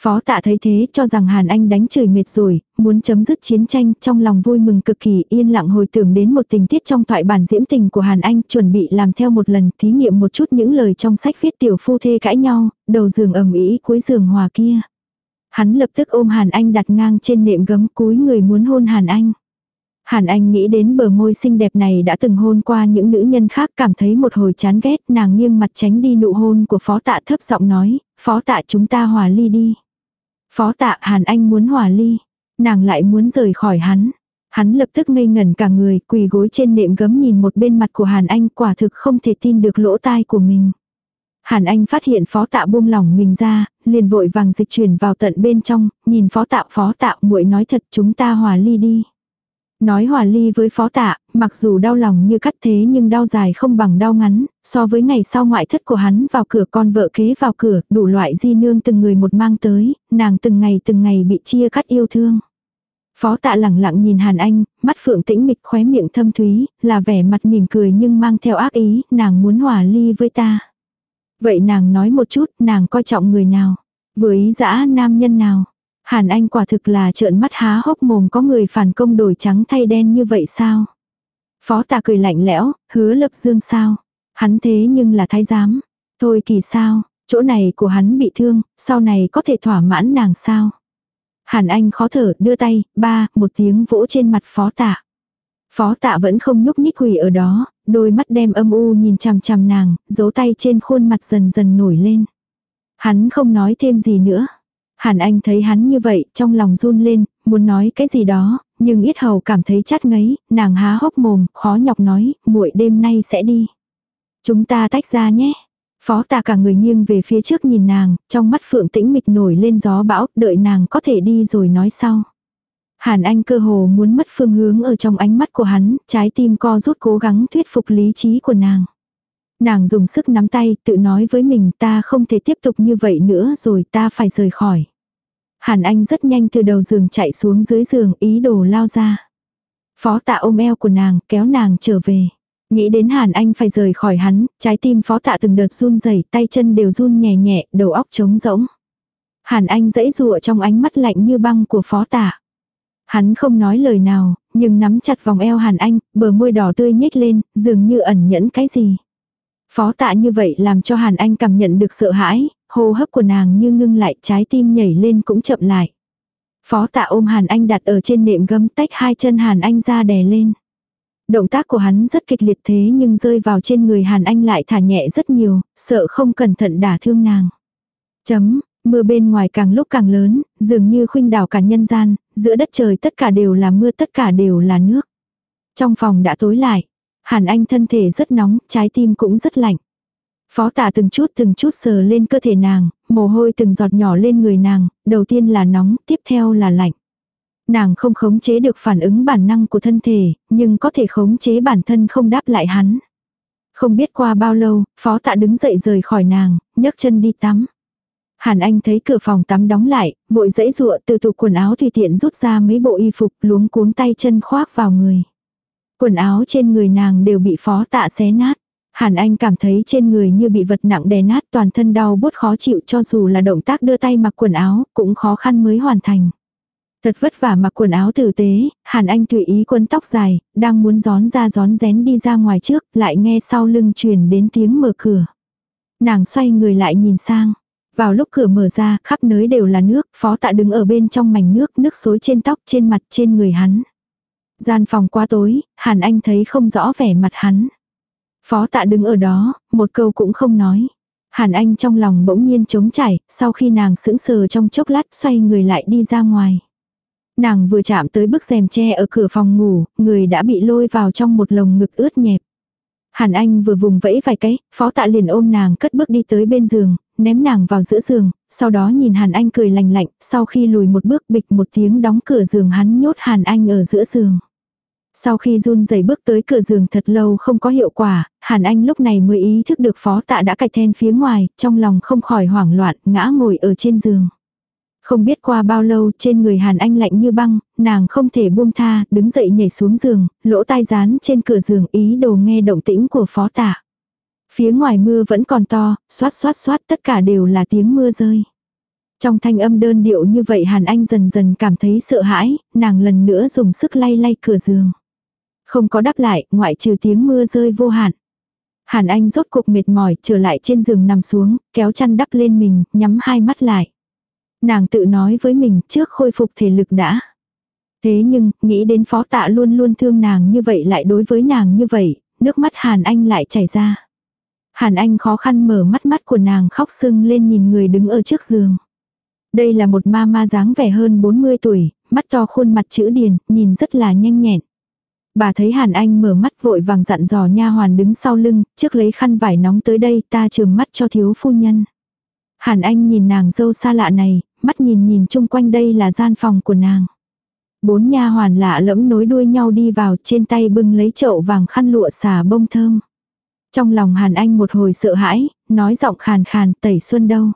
Phó tạ thấy thế cho rằng Hàn Anh đánh trời mệt rồi, muốn chấm dứt chiến tranh trong lòng vui mừng cực kỳ yên lặng hồi tưởng đến một tình tiết trong thoại bản diễm tình của Hàn Anh chuẩn bị làm theo một lần thí nghiệm một chút những lời trong sách viết tiểu phu thê cãi nhau, đầu giường ầm ý cuối giường hòa kia. Hắn lập tức ôm Hàn Anh đặt ngang trên nệm gấm cúi người muốn hôn Hàn Anh. Hàn Anh nghĩ đến bờ môi xinh đẹp này đã từng hôn qua những nữ nhân khác cảm thấy một hồi chán ghét nàng nghiêng mặt tránh đi nụ hôn của phó tạ thấp giọng nói, phó tạ chúng ta hòa ly đi. Phó tạ Hàn Anh muốn hòa ly, nàng lại muốn rời khỏi hắn. Hắn lập tức ngây ngẩn cả người quỳ gối trên nệm gấm nhìn một bên mặt của Hàn Anh quả thực không thể tin được lỗ tai của mình. Hàn Anh phát hiện phó tạ buông lỏng mình ra, liền vội vàng dịch chuyển vào tận bên trong, nhìn phó tạ phó tạ muội nói thật chúng ta hòa ly đi. Nói hòa ly với phó tạ, mặc dù đau lòng như cắt thế nhưng đau dài không bằng đau ngắn, so với ngày sau ngoại thất của hắn vào cửa con vợ kế vào cửa, đủ loại di nương từng người một mang tới, nàng từng ngày từng ngày bị chia cắt yêu thương. Phó tạ lẳng lặng nhìn Hàn Anh, mắt phượng tĩnh mịch khóe miệng thâm thúy, là vẻ mặt mỉm cười nhưng mang theo ác ý, nàng muốn hòa ly với ta. Vậy nàng nói một chút, nàng coi trọng người nào? Với dã nam nhân nào? Hàn Anh quả thực là trợn mắt há hốc mồm có người phản công đổi trắng thay đen như vậy sao? Phó tà cười lạnh lẽo, hứa lập dương sao? Hắn thế nhưng là thái giám. Thôi kỳ sao, chỗ này của hắn bị thương, sau này có thể thỏa mãn nàng sao? Hàn Anh khó thở, đưa tay, ba, một tiếng vỗ trên mặt phó tạ. Phó tạ vẫn không nhúc nhích quỳ ở đó, đôi mắt đem âm u nhìn chằm chằm nàng, dấu tay trên khuôn mặt dần dần nổi lên. Hắn không nói thêm gì nữa. Hàn Anh thấy hắn như vậy, trong lòng run lên, muốn nói cái gì đó, nhưng yết hầu cảm thấy chát ngấy, nàng há hốc mồm, khó nhọc nói, muội đêm nay sẽ đi. Chúng ta tách ra nhé. Phó tà cả người nghiêng về phía trước nhìn nàng, trong mắt phượng tĩnh mịch nổi lên gió bão, đợi nàng có thể đi rồi nói sau. Hàn Anh cơ hồ muốn mất phương hướng ở trong ánh mắt của hắn, trái tim co rút cố gắng thuyết phục lý trí của nàng. Nàng dùng sức nắm tay, tự nói với mình ta không thể tiếp tục như vậy nữa rồi ta phải rời khỏi. Hàn Anh rất nhanh từ đầu giường chạy xuống dưới giường ý đồ lao ra. Phó tạ ôm eo của nàng, kéo nàng trở về. Nghĩ đến Hàn Anh phải rời khỏi hắn, trái tim phó tạ từng đợt run rẩy tay chân đều run nhẹ nhẹ, đầu óc trống rỗng. Hàn Anh dãy rụa trong ánh mắt lạnh như băng của phó tạ. Hắn không nói lời nào, nhưng nắm chặt vòng eo Hàn Anh, bờ môi đỏ tươi nhếch lên, dường như ẩn nhẫn cái gì. Phó tạ như vậy làm cho Hàn Anh cảm nhận được sợ hãi, hô hấp của nàng như ngưng lại trái tim nhảy lên cũng chậm lại. Phó tạ ôm Hàn Anh đặt ở trên nệm gấm tách hai chân Hàn Anh ra đè lên. Động tác của hắn rất kịch liệt thế nhưng rơi vào trên người Hàn Anh lại thả nhẹ rất nhiều, sợ không cẩn thận đả thương nàng. Chấm, mưa bên ngoài càng lúc càng lớn, dường như khuynh đảo cả nhân gian, giữa đất trời tất cả đều là mưa tất cả đều là nước. Trong phòng đã tối lại, Hàn Anh thân thể rất nóng, trái tim cũng rất lạnh. Phó tả từng chút từng chút sờ lên cơ thể nàng, mồ hôi từng giọt nhỏ lên người nàng, đầu tiên là nóng, tiếp theo là lạnh. Nàng không khống chế được phản ứng bản năng của thân thể, nhưng có thể khống chế bản thân không đáp lại hắn. Không biết qua bao lâu, phó tạ đứng dậy rời khỏi nàng, nhấc chân đi tắm. Hàn Anh thấy cửa phòng tắm đóng lại, vội dãy dụa từ tủ quần áo tùy tiện rút ra mấy bộ y phục luống cuống tay chân khoác vào người. Quần áo trên người nàng đều bị phó tạ xé nát. Hàn Anh cảm thấy trên người như bị vật nặng đè nát toàn thân đau bút khó chịu cho dù là động tác đưa tay mặc quần áo cũng khó khăn mới hoàn thành. Thật vất vả mặc quần áo tử tế, Hàn Anh tùy ý quấn tóc dài, đang muốn gión ra gión rén đi ra ngoài trước, lại nghe sau lưng truyền đến tiếng mở cửa. Nàng xoay người lại nhìn sang. Vào lúc cửa mở ra, khắp nơi đều là nước, phó tạ đứng ở bên trong mảnh nước, nước xối trên tóc, trên mặt, trên người hắn. Gian phòng quá tối, Hàn Anh thấy không rõ vẻ mặt hắn. Phó tạ đứng ở đó, một câu cũng không nói. Hàn Anh trong lòng bỗng nhiên trống chảy, sau khi nàng sững sờ trong chốc lát xoay người lại đi ra ngoài. Nàng vừa chạm tới bức rèm tre ở cửa phòng ngủ, người đã bị lôi vào trong một lồng ngực ướt nhẹp. Hàn Anh vừa vùng vẫy vài cái, phó tạ liền ôm nàng cất bước đi tới bên giường, ném nàng vào giữa giường, sau đó nhìn Hàn Anh cười lành lạnh, sau khi lùi một bước bịch một tiếng đóng cửa giường hắn nhốt Hàn Anh ở giữa giường. Sau khi run rẩy bước tới cửa giường thật lâu không có hiệu quả, Hàn Anh lúc này mới ý thức được phó tạ đã cạch then phía ngoài, trong lòng không khỏi hoảng loạn, ngã ngồi ở trên giường. Không biết qua bao lâu trên người Hàn Anh lạnh như băng, nàng không thể buông tha, đứng dậy nhảy xuống giường, lỗ tai dán trên cửa giường ý đồ nghe động tĩnh của phó tạ. Phía ngoài mưa vẫn còn to, xoát xoát xoát tất cả đều là tiếng mưa rơi. Trong thanh âm đơn điệu như vậy Hàn Anh dần dần cảm thấy sợ hãi, nàng lần nữa dùng sức lay lay cửa giường. Không có đáp lại, ngoại trừ tiếng mưa rơi vô hạn. Hàn Anh rốt cuộc mệt mỏi, trở lại trên giường nằm xuống, kéo chăn đắp lên mình, nhắm hai mắt lại. Nàng tự nói với mình trước khôi phục thể lực đã. Thế nhưng, nghĩ đến phó tạ luôn luôn thương nàng như vậy lại đối với nàng như vậy, nước mắt Hàn Anh lại chảy ra. Hàn Anh khó khăn mở mắt mắt của nàng khóc sưng lên nhìn người đứng ở trước giường. Đây là một ma ma dáng vẻ hơn 40 tuổi, mắt to khuôn mặt chữ điền, nhìn rất là nhanh nhẹn. Bà thấy Hàn Anh mở mắt vội vàng dặn dò nha hoàn đứng sau lưng, trước lấy khăn vải nóng tới đây ta trường mắt cho thiếu phu nhân. Hàn Anh nhìn nàng dâu xa lạ này, mắt nhìn nhìn chung quanh đây là gian phòng của nàng. Bốn nha hoàn lạ lẫm nối đuôi nhau đi vào trên tay bưng lấy chậu vàng khăn lụa xả bông thơm. Trong lòng Hàn Anh một hồi sợ hãi, nói giọng khàn khàn tẩy xuân đâu.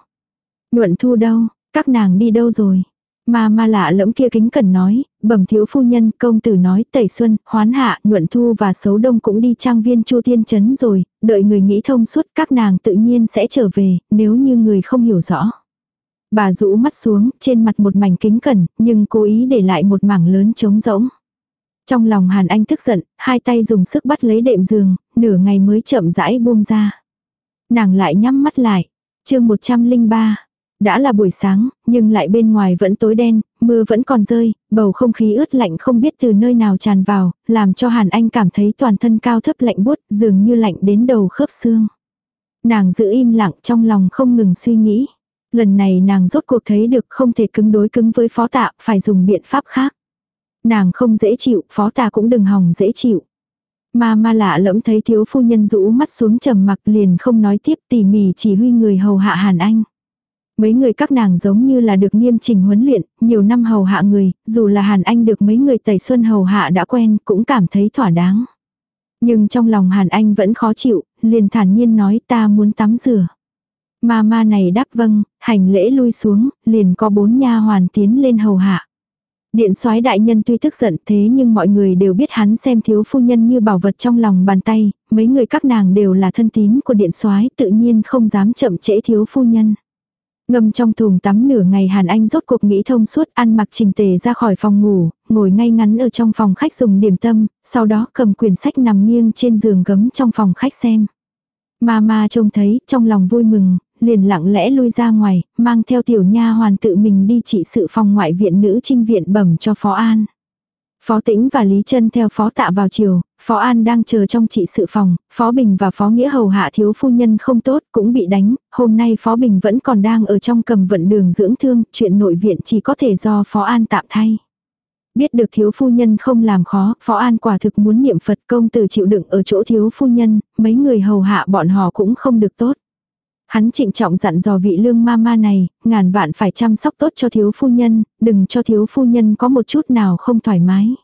Nhuận thu đâu, các nàng đi đâu rồi. Mà ma lạ lẫm kia kính cẩn nói, bẩm thiếu phu nhân công tử nói tẩy xuân, hoán hạ, nhuận thu và xấu đông cũng đi trang viên chu tiên chấn rồi, đợi người nghĩ thông suốt các nàng tự nhiên sẽ trở về, nếu như người không hiểu rõ. Bà rũ mắt xuống, trên mặt một mảnh kính cẩn, nhưng cố ý để lại một mảng lớn trống rỗng. Trong lòng Hàn Anh tức giận, hai tay dùng sức bắt lấy đệm giường, nửa ngày mới chậm rãi buông ra. Nàng lại nhắm mắt lại. chương 103. Đã là buổi sáng, nhưng lại bên ngoài vẫn tối đen, mưa vẫn còn rơi, bầu không khí ướt lạnh không biết từ nơi nào tràn vào, làm cho Hàn Anh cảm thấy toàn thân cao thấp lạnh buốt, dường như lạnh đến đầu khớp xương. Nàng giữ im lặng trong lòng không ngừng suy nghĩ. Lần này nàng rốt cuộc thấy được không thể cứng đối cứng với phó tạ, phải dùng biện pháp khác. Nàng không dễ chịu, phó tạ cũng đừng hòng dễ chịu. Ma ma lạ lẫm thấy thiếu phu nhân rũ mắt xuống trầm mặc liền không nói tiếp tỉ mỉ chỉ huy người hầu hạ Hàn Anh. Mấy người các nàng giống như là được nghiêm trình huấn luyện, nhiều năm hầu hạ người, dù là Hàn Anh được mấy người tẩy xuân hầu hạ đã quen cũng cảm thấy thỏa đáng. Nhưng trong lòng Hàn Anh vẫn khó chịu, liền thản nhiên nói ta muốn tắm rửa. Ma ma này đáp vâng, hành lễ lui xuống, liền có bốn nha hoàn tiến lên hầu hạ. Điện soái đại nhân tuy tức giận thế nhưng mọi người đều biết hắn xem thiếu phu nhân như bảo vật trong lòng bàn tay, mấy người các nàng đều là thân tín của điện soái tự nhiên không dám chậm trễ thiếu phu nhân. Ngâm trong thùng tắm nửa ngày Hàn Anh rốt cuộc nghĩ thông suốt ăn mặc trình tề ra khỏi phòng ngủ, ngồi ngay ngắn ở trong phòng khách dùng điểm tâm, sau đó cầm quyển sách nằm nghiêng trên giường gấm trong phòng khách xem. Mama trông thấy, trong lòng vui mừng, liền lặng lẽ lui ra ngoài, mang theo tiểu nha hoàn tự mình đi trị sự phòng ngoại viện nữ trinh viện bẩm cho Phó An. Phó Tĩnh và Lý Trân theo Phó Tạ vào chiều, Phó An đang chờ trong trị sự phòng, Phó Bình và Phó Nghĩa hầu hạ thiếu phu nhân không tốt cũng bị đánh, hôm nay Phó Bình vẫn còn đang ở trong cầm vận đường dưỡng thương, chuyện nội viện chỉ có thể do Phó An tạm thay. Biết được thiếu phu nhân không làm khó, Phó An quả thực muốn niệm Phật công tử chịu đựng ở chỗ thiếu phu nhân, mấy người hầu hạ bọn họ cũng không được tốt. Hắn trịnh trọng dặn dò vị lương ma ma này, ngàn vạn phải chăm sóc tốt cho thiếu phu nhân, đừng cho thiếu phu nhân có một chút nào không thoải mái.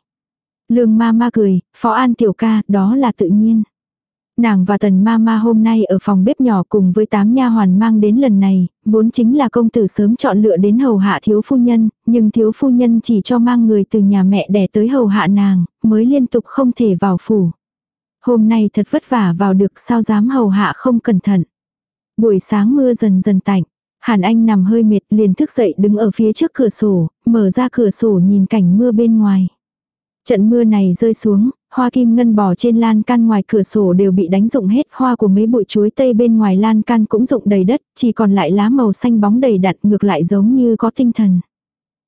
Lương ma ma cười, phó an tiểu ca, đó là tự nhiên. Nàng và tần ma ma hôm nay ở phòng bếp nhỏ cùng với tám nha hoàn mang đến lần này, vốn chính là công tử sớm chọn lựa đến hầu hạ thiếu phu nhân, nhưng thiếu phu nhân chỉ cho mang người từ nhà mẹ đẻ tới hầu hạ nàng, mới liên tục không thể vào phủ. Hôm nay thật vất vả vào được sao dám hầu hạ không cẩn thận. Buổi sáng mưa dần dần tạnh. Hàn Anh nằm hơi mệt liền thức dậy đứng ở phía trước cửa sổ, mở ra cửa sổ nhìn cảnh mưa bên ngoài. Trận mưa này rơi xuống, hoa kim ngân bò trên lan can ngoài cửa sổ đều bị đánh rụng hết, hoa của mấy bụi chuối tây bên ngoài lan can cũng rụng đầy đất, chỉ còn lại lá màu xanh bóng đầy đặn ngược lại giống như có tinh thần.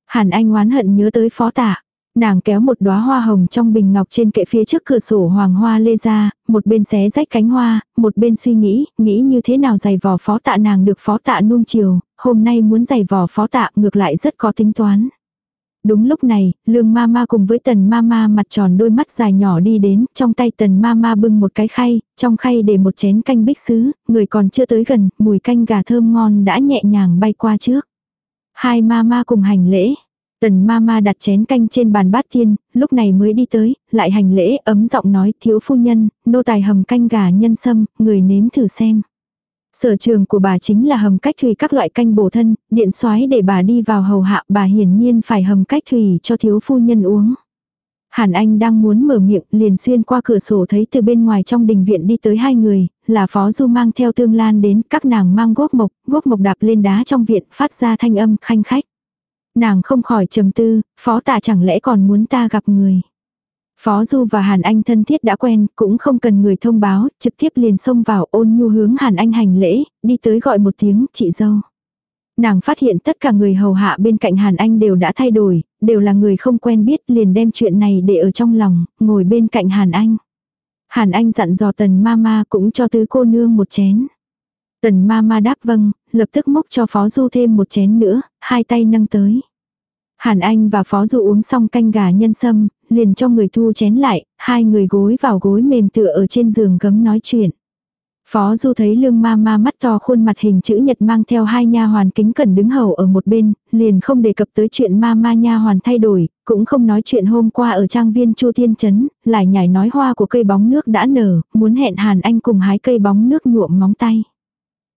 Hàn Anh oán hận nhớ tới phó tả. Nàng kéo một đóa hoa hồng trong bình ngọc trên kệ phía trước cửa sổ hoàng hoa lê ra, một bên xé rách cánh hoa, một bên suy nghĩ, nghĩ như thế nào giày vò phó tạ nàng được phó tạ nung chiều, hôm nay muốn giày vò phó tạ ngược lại rất có tính toán. Đúng lúc này, lương ma ma cùng với tần ma ma mặt tròn đôi mắt dài nhỏ đi đến, trong tay tần ma ma bưng một cái khay, trong khay để một chén canh bích sứ, người còn chưa tới gần, mùi canh gà thơm ngon đã nhẹ nhàng bay qua trước. Hai ma ma cùng hành lễ, Tần ma ma đặt chén canh trên bàn bát thiên, lúc này mới đi tới, lại hành lễ ấm giọng nói thiếu phu nhân, nô tài hầm canh gà nhân sâm, người nếm thử xem. Sở trường của bà chính là hầm cách thủy các loại canh bổ thân, điện soái để bà đi vào hầu hạ bà hiển nhiên phải hầm cách thủy cho thiếu phu nhân uống. Hàn Anh đang muốn mở miệng liền xuyên qua cửa sổ thấy từ bên ngoài trong đình viện đi tới hai người, là Phó Du mang theo tương lan đến, các nàng mang gốc mộc, gốc mộc đạp lên đá trong viện, phát ra thanh âm khanh khách. Nàng không khỏi trầm tư, Phó tạ chẳng lẽ còn muốn ta gặp người. Phó Du và Hàn Anh thân thiết đã quen, cũng không cần người thông báo, trực tiếp liền xông vào ôn nhu hướng Hàn Anh hành lễ, đi tới gọi một tiếng, chị dâu. Nàng phát hiện tất cả người hầu hạ bên cạnh Hàn Anh đều đã thay đổi, đều là người không quen biết liền đem chuyện này để ở trong lòng, ngồi bên cạnh Hàn Anh. Hàn Anh dặn dò tần mama cũng cho tứ cô nương một chén. Tần ma ma đáp vâng, lập tức múc cho Phó Du thêm một chén nữa, hai tay nâng tới. Hàn Anh và Phó Du uống xong canh gà nhân sâm, liền cho người thu chén lại, hai người gối vào gối mềm tựa ở trên giường gấm nói chuyện. Phó Du thấy lương ma ma mắt to khuôn mặt hình chữ nhật mang theo hai nha hoàn kính cẩn đứng hầu ở một bên, liền không đề cập tới chuyện ma ma nha hoàn thay đổi, cũng không nói chuyện hôm qua ở trang viên Chu Thiên Trấn, lại nhảy nói hoa của cây bóng nước đã nở, muốn hẹn Hàn Anh cùng hái cây bóng nước nhuộm móng tay.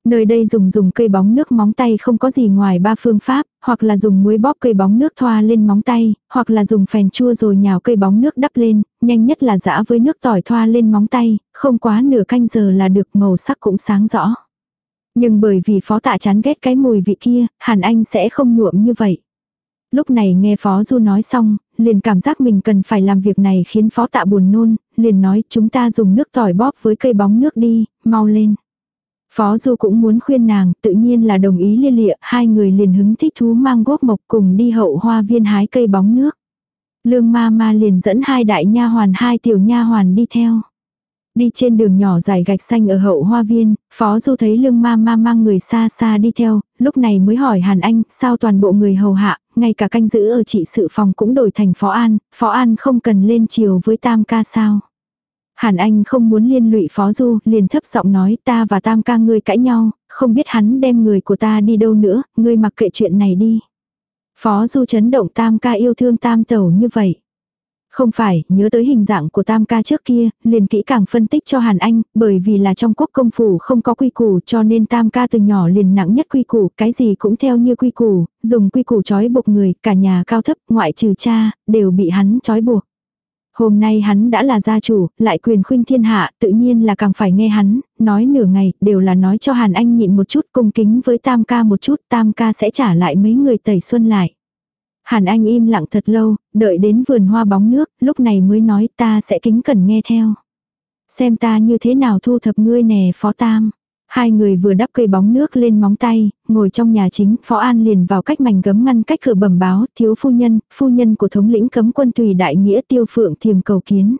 Nơi đây dùng dùng cây bóng nước móng tay không có gì ngoài ba phương pháp, hoặc là dùng muối bóp cây bóng nước thoa lên móng tay, hoặc là dùng phèn chua rồi nhào cây bóng nước đắp lên, nhanh nhất là giã với nước tỏi thoa lên móng tay, không quá nửa canh giờ là được màu sắc cũng sáng rõ. Nhưng bởi vì phó tạ chán ghét cái mùi vị kia, Hàn Anh sẽ không nhuộm như vậy. Lúc này nghe Phó Du nói xong, liền cảm giác mình cần phải làm việc này khiến Phó Tạ buồn nôn, liền nói chúng ta dùng nước tỏi bóp với cây bóng nước đi, mau lên. Phó Du cũng muốn khuyên nàng, tự nhiên là đồng ý liên lịa, hai người liền hứng thích thú mang gốc mộc cùng đi hậu hoa viên hái cây bóng nước. Lương ma ma liền dẫn hai đại nha hoàn hai tiểu nha hoàn đi theo. Đi trên đường nhỏ dài gạch xanh ở hậu hoa viên, Phó Du thấy lương ma ma mang người xa xa đi theo, lúc này mới hỏi Hàn Anh, sao toàn bộ người hầu hạ, ngay cả canh giữ ở trị sự phòng cũng đổi thành Phó An, Phó An không cần lên chiều với Tam ca sao. Hàn Anh không muốn liên lụy Phó Du, liền thấp giọng nói ta và Tam ca ngươi cãi nhau, không biết hắn đem người của ta đi đâu nữa, ngươi mặc kệ chuyện này đi. Phó Du chấn động Tam ca yêu thương Tam tẩu như vậy. Không phải, nhớ tới hình dạng của tam ca trước kia, liền kỹ càng phân tích cho Hàn Anh, bởi vì là trong quốc công phủ không có quy củ cho nên tam ca từ nhỏ liền nặng nhất quy củ, cái gì cũng theo như quy củ, dùng quy củ trói buộc người, cả nhà cao thấp, ngoại trừ cha, đều bị hắn trói buộc. Hôm nay hắn đã là gia chủ, lại quyền khuynh thiên hạ, tự nhiên là càng phải nghe hắn, nói nửa ngày, đều là nói cho Hàn Anh nhịn một chút cung kính với tam ca một chút, tam ca sẽ trả lại mấy người tẩy xuân lại. Hàn Anh im lặng thật lâu, đợi đến vườn hoa bóng nước, lúc này mới nói ta sẽ kính cẩn nghe theo. Xem ta như thế nào thu thập ngươi nè phó tam. Hai người vừa đắp cây bóng nước lên móng tay, ngồi trong nhà chính, Phó An liền vào cách mảnh gấm ngăn cách cửa bẩm báo, thiếu phu nhân, phu nhân của thống lĩnh cấm quân tùy đại nghĩa tiêu phượng thiềm cầu kiến.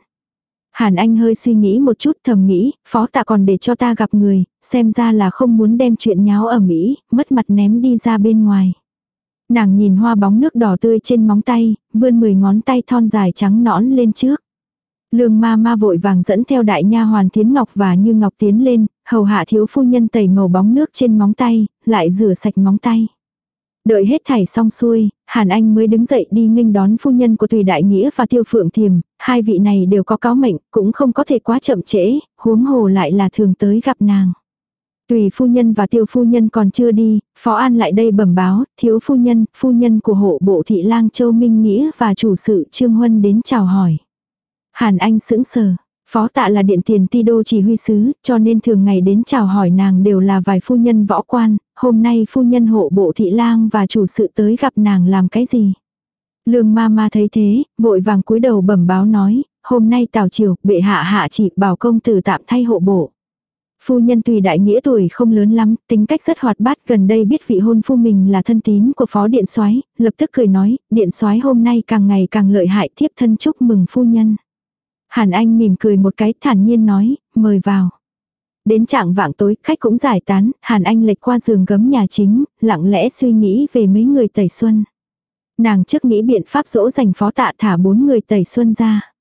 Hàn Anh hơi suy nghĩ một chút thầm nghĩ, phó tạ còn để cho ta gặp người, xem ra là không muốn đem chuyện nháo ở Mỹ, mất mặt ném đi ra bên ngoài. Nàng nhìn hoa bóng nước đỏ tươi trên móng tay, vươn mười ngón tay thon dài trắng nõn lên trước. Lương ma ma vội vàng dẫn theo đại nha hoàn thiến ngọc và như ngọc tiến lên, hầu hạ thiếu phu nhân tẩy màu bóng nước trên móng tay, lại rửa sạch móng tay. Đợi hết thảy xong xuôi, Hàn Anh mới đứng dậy đi nghênh đón phu nhân của Tùy Đại Nghĩa và Tiêu Phượng Thiềm, hai vị này đều có cáo mệnh, cũng không có thể quá chậm trễ, huống hồ lại là thường tới gặp nàng. Tùy phu nhân và tiêu phu nhân còn chưa đi, phó an lại đây bẩm báo, thiếu phu nhân, phu nhân của hộ bộ thị lang Châu Minh Nghĩa và chủ sự Trương Huân đến chào hỏi. Hàn Anh sững sờ, phó tạ là điện tiền ti đô chỉ huy sứ, cho nên thường ngày đến chào hỏi nàng đều là vài phu nhân võ quan, hôm nay phu nhân hộ bộ thị lang và chủ sự tới gặp nàng làm cái gì. Lương ma ma thấy thế, vội vàng cúi đầu bẩm báo nói, hôm nay tào triều, bệ hạ hạ chỉ bảo công tử tạm thay hộ bộ. Phu nhân tùy đại nghĩa tuổi không lớn lắm, tính cách rất hoạt bát gần đây biết vị hôn phu mình là thân tín của phó điện soái lập tức cười nói, điện soái hôm nay càng ngày càng lợi hại thiếp thân chúc mừng phu nhân. Hàn Anh mỉm cười một cái thản nhiên nói, mời vào. Đến trạng vạng tối, khách cũng giải tán, Hàn Anh lệch qua giường gấm nhà chính, lặng lẽ suy nghĩ về mấy người tẩy xuân. Nàng trước nghĩ biện pháp dỗ dành phó tạ thả bốn người tẩy xuân ra.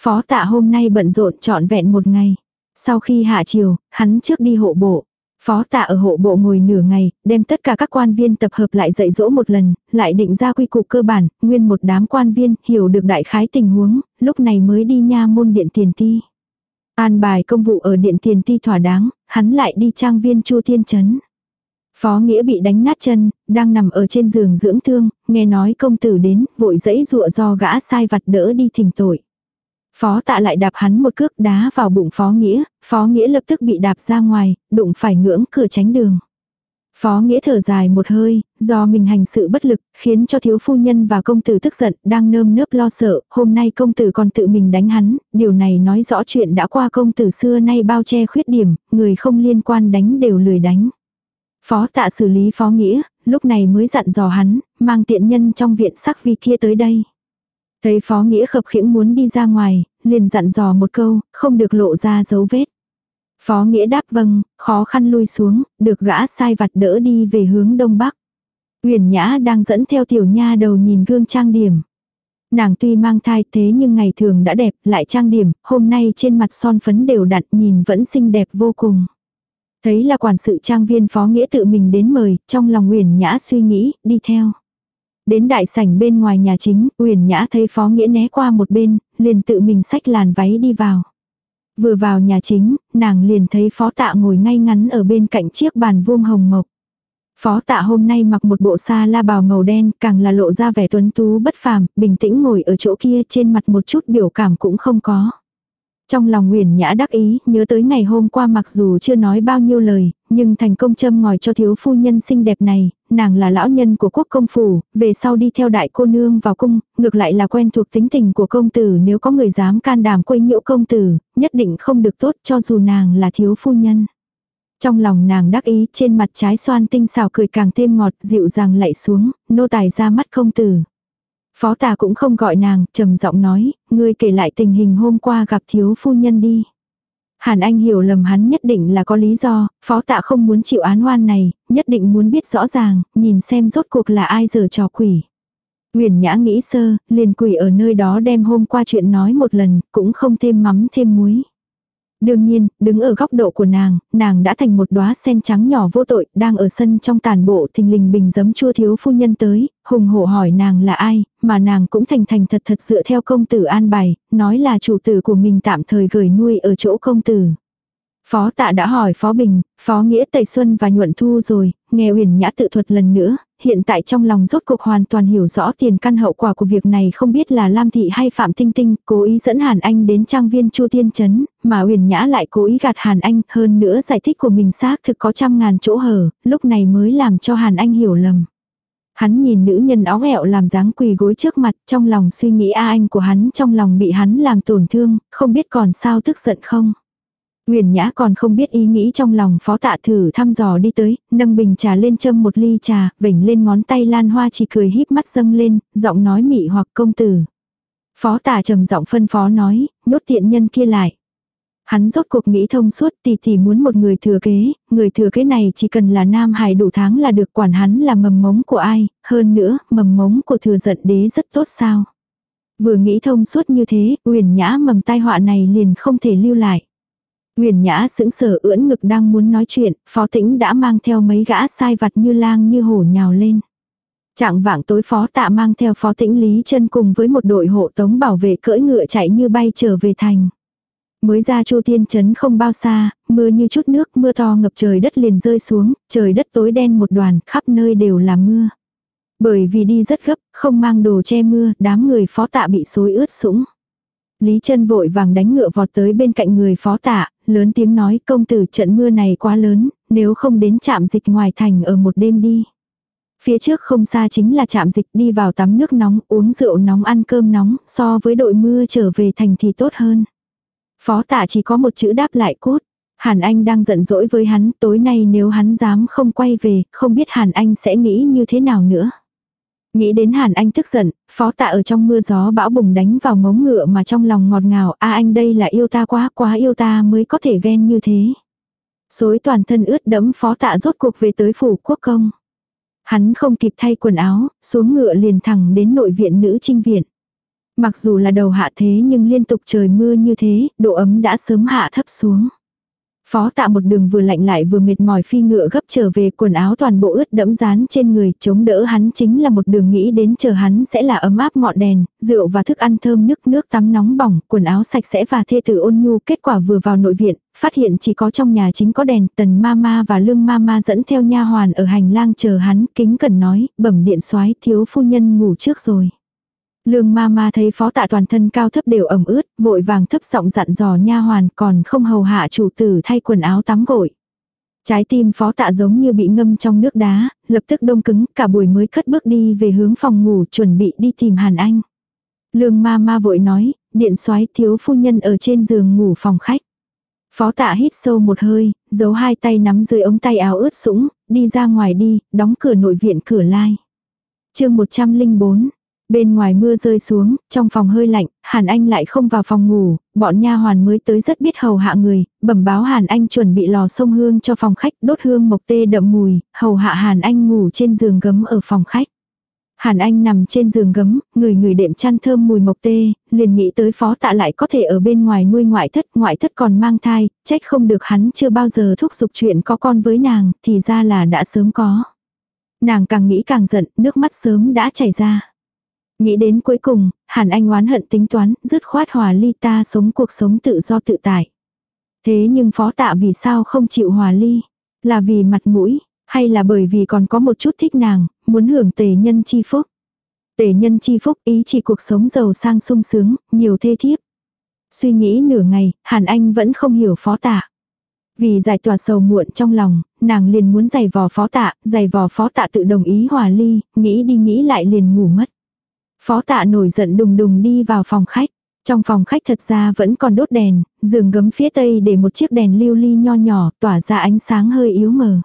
Phó tạ hôm nay bận rộn trọn vẹn một ngày. Sau khi hạ chiều, hắn trước đi hộ bộ. Phó tạ ở hộ bộ ngồi nửa ngày, đem tất cả các quan viên tập hợp lại dạy dỗ một lần, lại định ra quy củ cơ bản, nguyên một đám quan viên hiểu được đại khái tình huống, lúc này mới đi nha môn điện tiền ti. An bài công vụ ở điện tiền ti thỏa đáng, hắn lại đi trang viên chu thiên chấn. Phó Nghĩa bị đánh nát chân, đang nằm ở trên giường dưỡng thương, nghe nói công tử đến, vội dẫy dụa do gã sai vặt đỡ đi thỉnh tội. Phó tạ lại đạp hắn một cước đá vào bụng Phó Nghĩa, Phó Nghĩa lập tức bị đạp ra ngoài, đụng phải ngưỡng cửa tránh đường. Phó Nghĩa thở dài một hơi, do mình hành sự bất lực, khiến cho thiếu phu nhân và công tử tức giận, đang nơm nớp lo sợ, hôm nay công tử còn tự mình đánh hắn, điều này nói rõ chuyện đã qua công tử xưa nay bao che khuyết điểm, người không liên quan đánh đều lười đánh. Phó tạ xử lý Phó Nghĩa, lúc này mới dặn dò hắn, mang tiện nhân trong viện sắc vi kia tới đây. Thấy Phó Nghĩa khập khiễng muốn đi ra ngoài, liền dặn dò một câu, không được lộ ra dấu vết. Phó Nghĩa đáp vâng, khó khăn lui xuống, được gã sai vặt đỡ đi về hướng đông bắc. Huyền Nhã đang dẫn theo tiểu nha đầu nhìn gương trang điểm. Nàng tuy mang thai thế nhưng ngày thường đã đẹp, lại trang điểm, hôm nay trên mặt son phấn đều đặn nhìn vẫn xinh đẹp vô cùng. Thấy là quản sự trang viên phó nghĩa tự mình đến mời, trong lòng Huyền Nhã suy nghĩ, đi theo. Đến đại sảnh bên ngoài nhà chính, uyển Nhã thấy phó nghĩa né qua một bên, liền tự mình xách làn váy đi vào. Vừa vào nhà chính, nàng liền thấy phó tạ ngồi ngay ngắn ở bên cạnh chiếc bàn vuông hồng mộc. Phó tạ hôm nay mặc một bộ sa la bào màu đen, càng là lộ ra vẻ tuấn tú bất phàm, bình tĩnh ngồi ở chỗ kia trên mặt một chút biểu cảm cũng không có. Trong lòng uyển Nhã đắc ý, nhớ tới ngày hôm qua mặc dù chưa nói bao nhiêu lời, nhưng thành công châm ngòi cho thiếu phu nhân xinh đẹp này, nàng là lão nhân của quốc công phủ, về sau đi theo đại cô nương vào cung, ngược lại là quen thuộc tính tình của công tử nếu có người dám can đảm quấy nhiễu công tử, nhất định không được tốt cho dù nàng là thiếu phu nhân. Trong lòng nàng đắc ý trên mặt trái xoan tinh xào cười càng thêm ngọt dịu dàng lạy xuống, nô tài ra mắt công tử. Phó tà cũng không gọi nàng, trầm giọng nói, ngươi kể lại tình hình hôm qua gặp thiếu phu nhân đi. Hàn Anh hiểu lầm hắn nhất định là có lý do, phó tạ không muốn chịu án oan này, nhất định muốn biết rõ ràng, nhìn xem rốt cuộc là ai giờ trò quỷ. Nguyễn Nhã nghĩ sơ, liền quỷ ở nơi đó đem hôm qua chuyện nói một lần, cũng không thêm mắm thêm muối. Đương nhiên, đứng ở góc độ của nàng, nàng đã thành một đóa sen trắng nhỏ vô tội, đang ở sân trong tàn bộ thình lình bình giấm chua thiếu phu nhân tới, hùng hổ hỏi nàng là ai, mà nàng cũng thành thành thật thật dựa theo công tử an bài, nói là chủ tử của mình tạm thời gửi nuôi ở chỗ công tử. Phó tạ đã hỏi Phó Bình, Phó Nghĩa Tây Xuân và Nhuận Thu rồi, nghe Uyển Nhã tự thuật lần nữa, hiện tại trong lòng rốt cuộc hoàn toàn hiểu rõ tiền căn hậu quả của việc này không biết là Lam Thị hay Phạm Tinh Tinh, cố ý dẫn Hàn Anh đến trang viên Chu Tiên Trấn, mà Uyển Nhã lại cố ý gạt Hàn Anh, hơn nữa giải thích của mình xác thực có trăm ngàn chỗ hở, lúc này mới làm cho Hàn Anh hiểu lầm. Hắn nhìn nữ nhân óng ẹo làm dáng quỳ gối trước mặt, trong lòng suy nghĩ a anh của hắn trong lòng bị hắn làm tổn thương, không biết còn sao tức giận không. Nguyền Nhã còn không biết ý nghĩ trong lòng phó tạ thử thăm dò đi tới, nâng bình trà lên châm một ly trà, vểnh lên ngón tay lan hoa chỉ cười híp mắt dâng lên, giọng nói mị hoặc công tử. Phó tạ trầm giọng phân phó nói, nhốt tiện nhân kia lại. Hắn rốt cuộc nghĩ thông suốt tỷ tỷ muốn một người thừa kế, người thừa kế này chỉ cần là nam hài đủ tháng là được quản hắn là mầm mống của ai, hơn nữa, mầm mống của thừa giận đế rất tốt sao. Vừa nghĩ thông suốt như thế, uyển nhã mầm tai họa này liền không thể lưu lại. Nguyền Nhã sững sờ ưỡn ngực đang muốn nói chuyện, Phó Tĩnh đã mang theo mấy gã sai vặt như lang như hổ nhào lên. Trạng vạng tối Phó Tạ mang theo Phó Tĩnh Lý chân cùng với một đội hộ tống bảo vệ cưỡi ngựa chạy như bay trở về thành. Mới ra Chu Tiên Trấn không bao xa, mưa như chút nước, mưa to ngập trời đất liền rơi xuống, trời đất tối đen một đoàn, khắp nơi đều là mưa. Bởi vì đi rất gấp, không mang đồ che mưa, đám người Phó Tạ bị xối ướt sũng. Lý chân vội vàng đánh ngựa vọt tới bên cạnh người phó tạ, lớn tiếng nói công tử trận mưa này quá lớn, nếu không đến trạm dịch ngoài thành ở một đêm đi. Phía trước không xa chính là trạm dịch đi vào tắm nước nóng, uống rượu nóng ăn cơm nóng, so với đội mưa trở về thành thì tốt hơn. Phó tạ chỉ có một chữ đáp lại cốt. Hàn Anh đang giận dỗi với hắn, tối nay nếu hắn dám không quay về, không biết Hàn Anh sẽ nghĩ như thế nào nữa. Nghĩ đến Hàn Anh tức giận, phó tạ ở trong mưa gió bão bùng đánh vào mống ngựa mà trong lòng ngọt ngào, a anh đây là yêu ta quá quá yêu ta mới có thể ghen như thế. Dối toàn thân ướt đẫm phó tạ rốt cuộc về tới phủ quốc công. Hắn không kịp thay quần áo, xuống ngựa liền thẳng đến nội viện nữ trinh viện. Mặc dù là đầu hạ thế nhưng liên tục trời mưa như thế, độ ấm đã sớm hạ thấp xuống. Phó tạ một đường vừa lạnh lại vừa mệt mỏi phi ngựa gấp trở về quần áo toàn bộ ướt đẫm dán trên người chống đỡ hắn chính là một đường nghĩ đến chờ hắn sẽ là ấm áp ngọn đèn, rượu và thức ăn thơm nước nước tắm nóng bỏng, quần áo sạch sẽ và thê tử ôn nhu. Kết quả vừa vào nội viện, phát hiện chỉ có trong nhà chính có đèn, tần mama và lương mama dẫn theo nha hoàn ở hành lang chờ hắn, kính cần nói, bẩm điện soái thiếu phu nhân ngủ trước rồi. Lương ma ma thấy phó tạ toàn thân cao thấp đều ẩm ướt, vội vàng thấp giọng dặn dò nha hoàn còn không hầu hạ chủ tử thay quần áo tắm gội. Trái tim phó tạ giống như bị ngâm trong nước đá, lập tức đông cứng, cả buổi mới cất bước đi về hướng phòng ngủ chuẩn bị đi tìm Hàn Anh. Lương ma ma vội nói, điện soái thiếu phu nhân ở trên giường ngủ phòng khách. Phó tạ hít sâu một hơi, giấu hai tay nắm dưới ống tay áo ướt sũng, đi ra ngoài đi, đóng cửa nội viện cửa lai. chương 104, Bên ngoài mưa rơi xuống, trong phòng hơi lạnh, Hàn Anh lại không vào phòng ngủ, bọn nha hoàn mới tới rất biết hầu hạ người, bẩm báo Hàn Anh chuẩn bị lò sông hương cho phòng khách, đốt hương mộc tê đậm mùi, hầu hạ Hàn Anh ngủ trên giường gấm ở phòng khách. Hàn Anh nằm trên giường gấm, người người đệm chăn thơm mùi mộc tê, liền nghĩ tới phó tạ lại có thể ở bên ngoài nuôi ngoại thất, ngoại thất còn mang thai, trách không được hắn chưa bao giờ thúc giục chuyện có con với nàng, thì ra là đã sớm có. Nàng càng nghĩ càng giận, nước mắt sớm đã chảy ra. Nghĩ đến cuối cùng, Hàn Anh oán hận tính toán, dứt khoát hòa ly ta sống cuộc sống tự do tự tại. Thế nhưng phó tạ vì sao không chịu hòa ly? Là vì mặt mũi, hay là bởi vì còn có một chút thích nàng, muốn hưởng tề nhân chi phúc? Tề nhân chi phúc ý chỉ cuộc sống giàu sang sung sướng, nhiều thê thiếp. Suy nghĩ nửa ngày, Hàn Anh vẫn không hiểu phó tạ. Vì giải tỏa sầu muộn trong lòng, nàng liền muốn giày vò phó tạ, giày vò phó tạ tự đồng ý hòa ly, nghĩ đi nghĩ lại liền ngủ mất. Phó tạ nổi giận đùng đùng đi vào phòng khách. Trong phòng khách thật ra vẫn còn đốt đèn, giường gấm phía tây để một chiếc đèn lưu ly nho nhỏ tỏa ra ánh sáng hơi yếu mờ.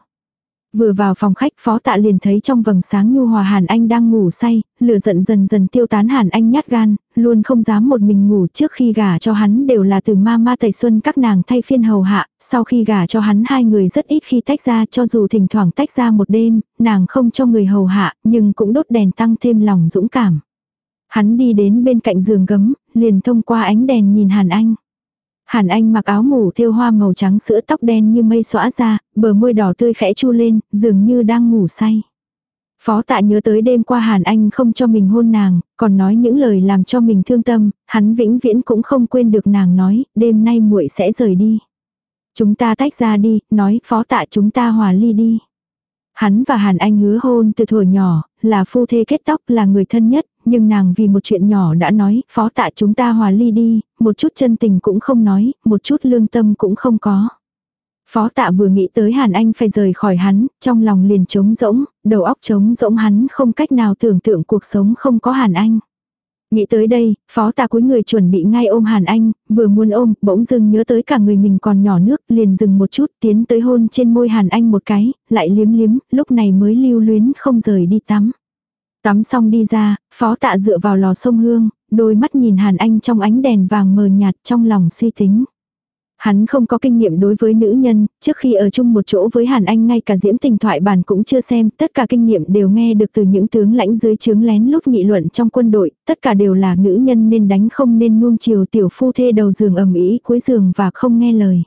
Vừa vào phòng khách phó tạ liền thấy trong vầng sáng nhu hòa Hàn Anh đang ngủ say, lửa giận dần dần tiêu tán Hàn Anh nhát gan, luôn không dám một mình ngủ trước khi gả cho hắn đều là từ ma ma tẩy xuân các nàng thay phiên hầu hạ, sau khi gả cho hắn hai người rất ít khi tách ra cho dù thỉnh thoảng tách ra một đêm, nàng không cho người hầu hạ, nhưng cũng đốt đèn tăng thêm lòng dũng cảm. Hắn đi đến bên cạnh giường gấm, liền thông qua ánh đèn nhìn Hàn Anh. Hàn Anh mặc áo ngủ thêu hoa màu trắng sữa tóc đen như mây xõa ra, bờ môi đỏ tươi khẽ chu lên, dường như đang ngủ say. Phó tạ nhớ tới đêm qua Hàn Anh không cho mình hôn nàng, còn nói những lời làm cho mình thương tâm, hắn vĩnh viễn cũng không quên được nàng nói, đêm nay muội sẽ rời đi. Chúng ta tách ra đi, nói phó tạ chúng ta hòa ly đi. Hắn và Hàn Anh hứa hôn từ thuở nhỏ, là phu thê kết tóc là người thân nhất, nhưng nàng vì một chuyện nhỏ đã nói, phó tạ chúng ta hòa ly đi, một chút chân tình cũng không nói, một chút lương tâm cũng không có. Phó tạ vừa nghĩ tới Hàn Anh phải rời khỏi hắn, trong lòng liền trống rỗng, đầu óc trống rỗng hắn không cách nào tưởng tượng cuộc sống không có Hàn Anh. Nghĩ tới đây, phó tạ cuối người chuẩn bị ngay ôm Hàn Anh, vừa muốn ôm, bỗng dưng nhớ tới cả người mình còn nhỏ nước, liền dừng một chút, tiến tới hôn trên môi Hàn Anh một cái, lại liếm liếm, lúc này mới lưu luyến không rời đi tắm. Tắm xong đi ra, phó tạ dựa vào lò sông hương, đôi mắt nhìn Hàn Anh trong ánh đèn vàng mờ nhạt trong lòng suy tính. Hắn không có kinh nghiệm đối với nữ nhân, trước khi ở chung một chỗ với Hàn Anh ngay cả diễm tình thoại bản cũng chưa xem, tất cả kinh nghiệm đều nghe được từ những tướng lãnh dưới chướng lén lút nghị luận trong quân đội, tất cả đều là nữ nhân nên đánh không nên nuông chiều tiểu phu thê đầu giường ầm ĩ cuối giường và không nghe lời.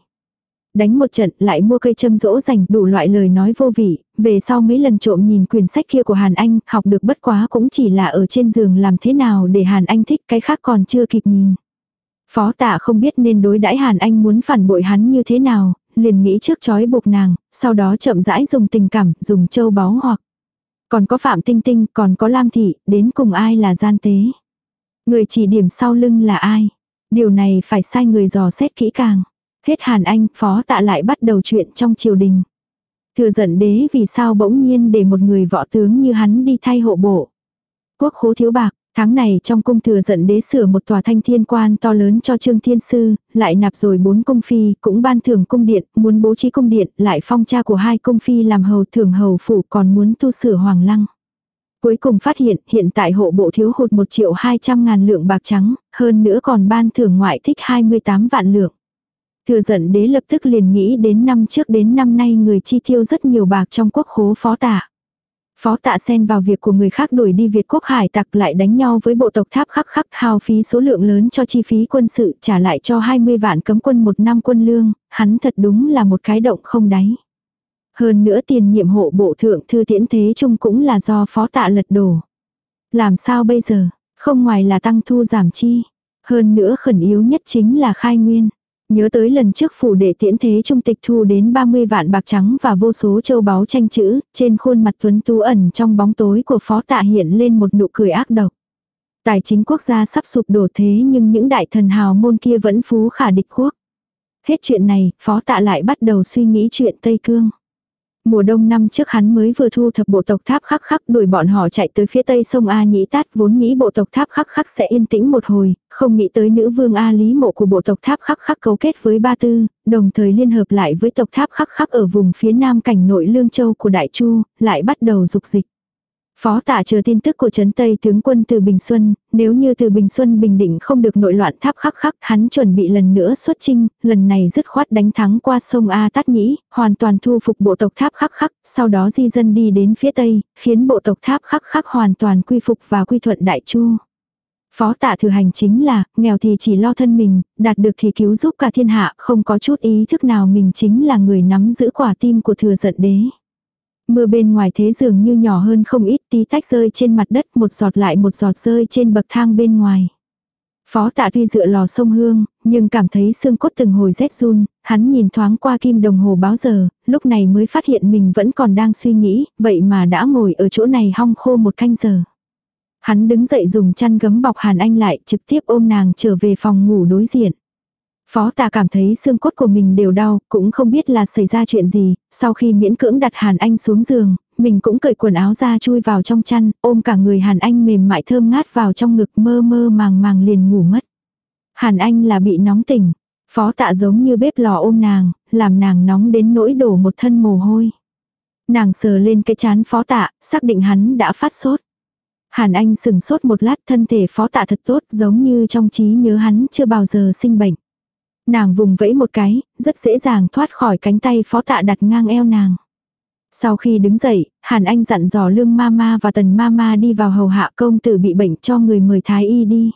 Đánh một trận lại mua cây châm rỗ dành đủ loại lời nói vô vị, về sau mấy lần trộm nhìn quyển sách kia của Hàn Anh, học được bất quá cũng chỉ là ở trên giường làm thế nào để Hàn Anh thích cái khác còn chưa kịp nhìn. Phó tạ không biết nên đối đãi Hàn Anh muốn phản bội hắn như thế nào, liền nghĩ trước chói buộc nàng, sau đó chậm rãi dùng tình cảm, dùng châu báu hoặc. Còn có Phạm Tinh Tinh, còn có Lam Thị, đến cùng ai là gian tế. Người chỉ điểm sau lưng là ai. Điều này phải sai người dò xét kỹ càng. Hết Hàn Anh, phó tạ lại bắt đầu chuyện trong triều đình. Thừa giận đế vì sao bỗng nhiên để một người võ tướng như hắn đi thay hộ bộ. Quốc khố thiếu bạc, tháng này trong cung thừa giận đế sửa một tòa thanh thiên quan to lớn cho trương thiên sư, lại nạp rồi bốn cung phi, cũng ban thưởng cung điện, muốn bố trí cung điện, lại phong cha của hai cung phi làm hầu thưởng hầu phủ còn muốn tu sửa hoàng lăng. Cuối cùng phát hiện hiện tại hộ bộ thiếu hụt 1 triệu 200 ngàn lượng bạc trắng, hơn nữa còn ban thưởng ngoại thích 28 vạn lượng. Thừa giận đế lập tức liền nghĩ đến năm trước đến năm nay người chi tiêu rất nhiều bạc trong quốc khố phó tạ. Phó tạ xen vào việc của người khác đuổi đi Việt quốc hải tặc lại đánh nhau với bộ tộc tháp khắc khắc hao phí số lượng lớn cho chi phí quân sự trả lại cho 20 vạn cấm quân một năm quân lương, hắn thật đúng là một cái động không đáy. Hơn nữa tiền nhiệm hộ bộ thượng thư tiễn thế chung cũng là do phó tạ lật đổ. Làm sao bây giờ, không ngoài là tăng thu giảm chi. Hơn nữa khẩn yếu nhất chính là khai nguyên. Nhớ tới lần trước phủ đệ tiễn thế trung tịch thu đến 30 vạn bạc trắng và vô số châu báu tranh chữ, trên khuôn mặt tuấn tú ẩn trong bóng tối của phó tạ hiện lên một nụ cười ác độc. Tài chính quốc gia sắp sụp đổ thế nhưng những đại thần hào môn kia vẫn phú khả địch quốc. Hết chuyện này, phó tạ lại bắt đầu suy nghĩ chuyện Tây Cương. Mùa đông năm trước hắn mới vừa thu thập bộ tộc tháp khắc khắc đuổi bọn họ chạy tới phía tây sông A Nhĩ Tát vốn nghĩ bộ tộc tháp khắc khắc sẽ yên tĩnh một hồi, không nghĩ tới nữ vương A Lý mộ của bộ tộc tháp khắc khắc cấu kết với Ba Tư, đồng thời liên hợp lại với tộc tháp khắc khắc ở vùng phía nam cảnh nội Lương Châu của Đại Chu, lại bắt đầu dục dịch. Phó tạ chờ tin tức của Trấn Tây tướng quân từ Bình Xuân, nếu như từ Bình Xuân bình định không được nội loạn tháp khắc khắc, hắn chuẩn bị lần nữa xuất chinh, lần này dứt khoát đánh thắng qua sông A Tát Nhĩ, hoàn toàn thu phục bộ tộc tháp khắc khắc, sau đó di dân đi đến phía Tây, khiến bộ tộc tháp khắc khắc hoàn toàn quy phục và quy thuận Đại Chu. Phó tạ thừa hành chính là, nghèo thì chỉ lo thân mình, đạt được thì cứu giúp cả thiên hạ, không có chút ý thức nào mình chính là người nắm giữ quả tim của thừa giận đế. Mưa bên ngoài thế dường như nhỏ hơn không ít tí tách rơi trên mặt đất một giọt lại một giọt rơi trên bậc thang bên ngoài. Phó tạ tuy dựa lò sông hương, nhưng cảm thấy xương cốt từng hồi rét run, hắn nhìn thoáng qua kim đồng hồ báo giờ, lúc này mới phát hiện mình vẫn còn đang suy nghĩ, vậy mà đã ngồi ở chỗ này hong khô một canh giờ. Hắn đứng dậy dùng chăn gấm bọc Hàn Anh lại trực tiếp ôm nàng trở về phòng ngủ đối diện. Phó tà cảm thấy xương cốt của mình đều đau, cũng không biết là xảy ra chuyện gì, sau khi miễn cưỡng đặt Hàn Anh xuống giường, mình cũng cởi quần áo ra chui vào trong chăn, ôm cả người Hàn Anh mềm mại thơm ngát vào trong ngực mơ mơ màng màng liền ngủ mất. Hàn Anh là bị nóng tỉnh, phó tạ giống như bếp lò ôm nàng, làm nàng nóng đến nỗi đổ một thân mồ hôi. Nàng sờ lên cái chán phó tạ, xác định hắn đã phát sốt. Hàn Anh sừng sốt một lát thân thể phó tạ thật tốt giống như trong trí nhớ hắn chưa bao giờ sinh bệnh. Nàng vùng vẫy một cái, rất dễ dàng thoát khỏi cánh tay phó tạ đặt ngang eo nàng. Sau khi đứng dậy, Hàn Anh dặn dò lương mama và tần mama đi vào hầu hạ công tử bị bệnh cho người mời thái y đi.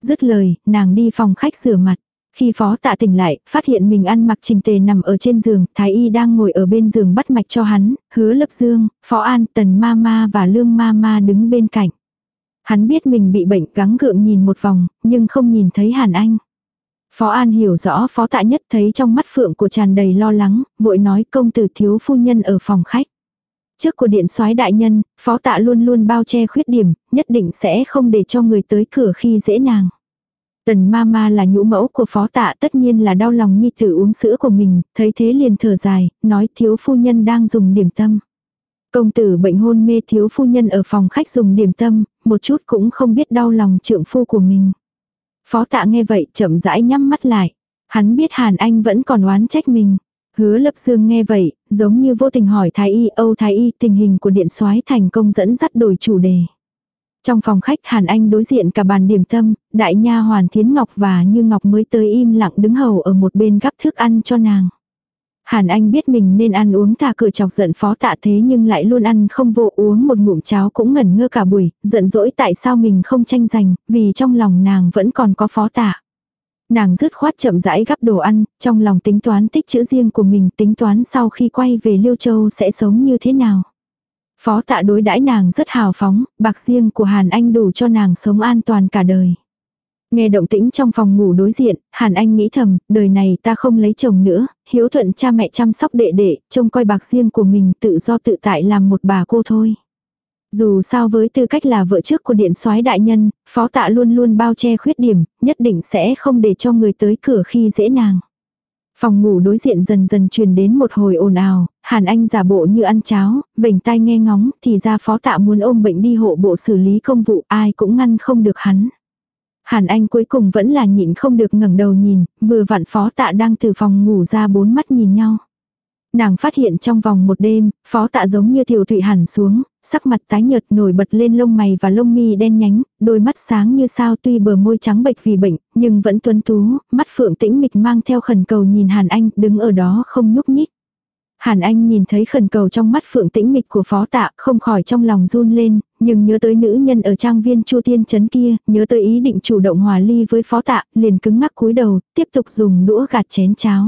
Dứt lời, nàng đi phòng khách rửa mặt. Khi phó tạ tỉnh lại, phát hiện mình ăn mặc trình tề nằm ở trên giường, thái y đang ngồi ở bên giường bắt mạch cho hắn, hứa lập dương, phó an, tần mama và lương mama đứng bên cạnh. Hắn biết mình bị bệnh gắng gượng nhìn một vòng, nhưng không nhìn thấy Hàn Anh. Phó An hiểu rõ phó tạ nhất thấy trong mắt phượng của tràn đầy lo lắng, vội nói công tử thiếu phu nhân ở phòng khách. Trước của điện soái đại nhân, phó tạ luôn luôn bao che khuyết điểm, nhất định sẽ không để cho người tới cửa khi dễ nàng. Tần ma ma là nhũ mẫu của phó tạ tất nhiên là đau lòng nhi tử uống sữa của mình, thấy thế liền thở dài, nói thiếu phu nhân đang dùng điểm tâm. Công tử bệnh hôn mê thiếu phu nhân ở phòng khách dùng điểm tâm, một chút cũng không biết đau lòng trượng phu của mình. Phó tạ nghe vậy chậm rãi nhắm mắt lại. Hắn biết Hàn Anh vẫn còn oán trách mình. Hứa lập dương nghe vậy, giống như vô tình hỏi Thái Y Âu Thái Y tình hình của điện soái thành công dẫn dắt đổi chủ đề. Trong phòng khách Hàn Anh đối diện cả bàn điểm tâm, đại nha hoàn thiến ngọc và như ngọc mới tới im lặng đứng hầu ở một bên gắp thức ăn cho nàng. Hàn Anh biết mình nên ăn uống thà cửa chọc giận phó tạ thế nhưng lại luôn ăn không vô uống một ngụm cháo cũng ngẩn ngơ cả buổi, giận dỗi tại sao mình không tranh giành, vì trong lòng nàng vẫn còn có phó tạ. Nàng dứt khoát chậm rãi gắp đồ ăn, trong lòng tính toán tích chữ riêng của mình tính toán sau khi quay về Liêu Châu sẽ sống như thế nào. Phó tạ đối đãi nàng rất hào phóng, bạc riêng của Hàn Anh đủ cho nàng sống an toàn cả đời. Nghe động tĩnh trong phòng ngủ đối diện, Hàn Anh nghĩ thầm, đời này ta không lấy chồng nữa, hiếu thuận cha mẹ chăm sóc đệ đệ, trông coi bạc riêng của mình tự do tự tại làm một bà cô thôi. Dù sao với tư cách là vợ trước của điện soái đại nhân, phó tạ luôn luôn bao che khuyết điểm, nhất định sẽ không để cho người tới cửa khi dễ nàng. Phòng ngủ đối diện dần dần truyền đến một hồi ồn ào, Hàn Anh giả bộ như ăn cháo, vểnh tai nghe ngóng, thì ra phó tạ muốn ôm bệnh đi hộ bộ xử lý công vụ ai cũng ngăn không được hắn. Hàn Anh cuối cùng vẫn là nhịn không được ngẩng đầu nhìn, vừa vặn phó tạ đang từ phòng ngủ ra bốn mắt nhìn nhau. Nàng phát hiện trong vòng một đêm, phó tạ giống như tiểu thụy hẳn xuống, sắc mặt tái nhợt nổi bật lên lông mày và lông mi đen nhánh, đôi mắt sáng như sao tuy bờ môi trắng bệch vì bệnh, nhưng vẫn tuấn tú, mắt phượng tĩnh mịch mang theo khẩn cầu nhìn Hàn Anh đứng ở đó không nhúc nhích. Hàn Anh nhìn thấy khẩn cầu trong mắt phượng tĩnh mịch của phó tạ, không khỏi trong lòng run lên, nhưng nhớ tới nữ nhân ở trang viên Chu Tiên Trấn kia, nhớ tới ý định chủ động hòa ly với phó tạ, liền cứng ngắc cúi đầu, tiếp tục dùng đũa gạt chén cháo.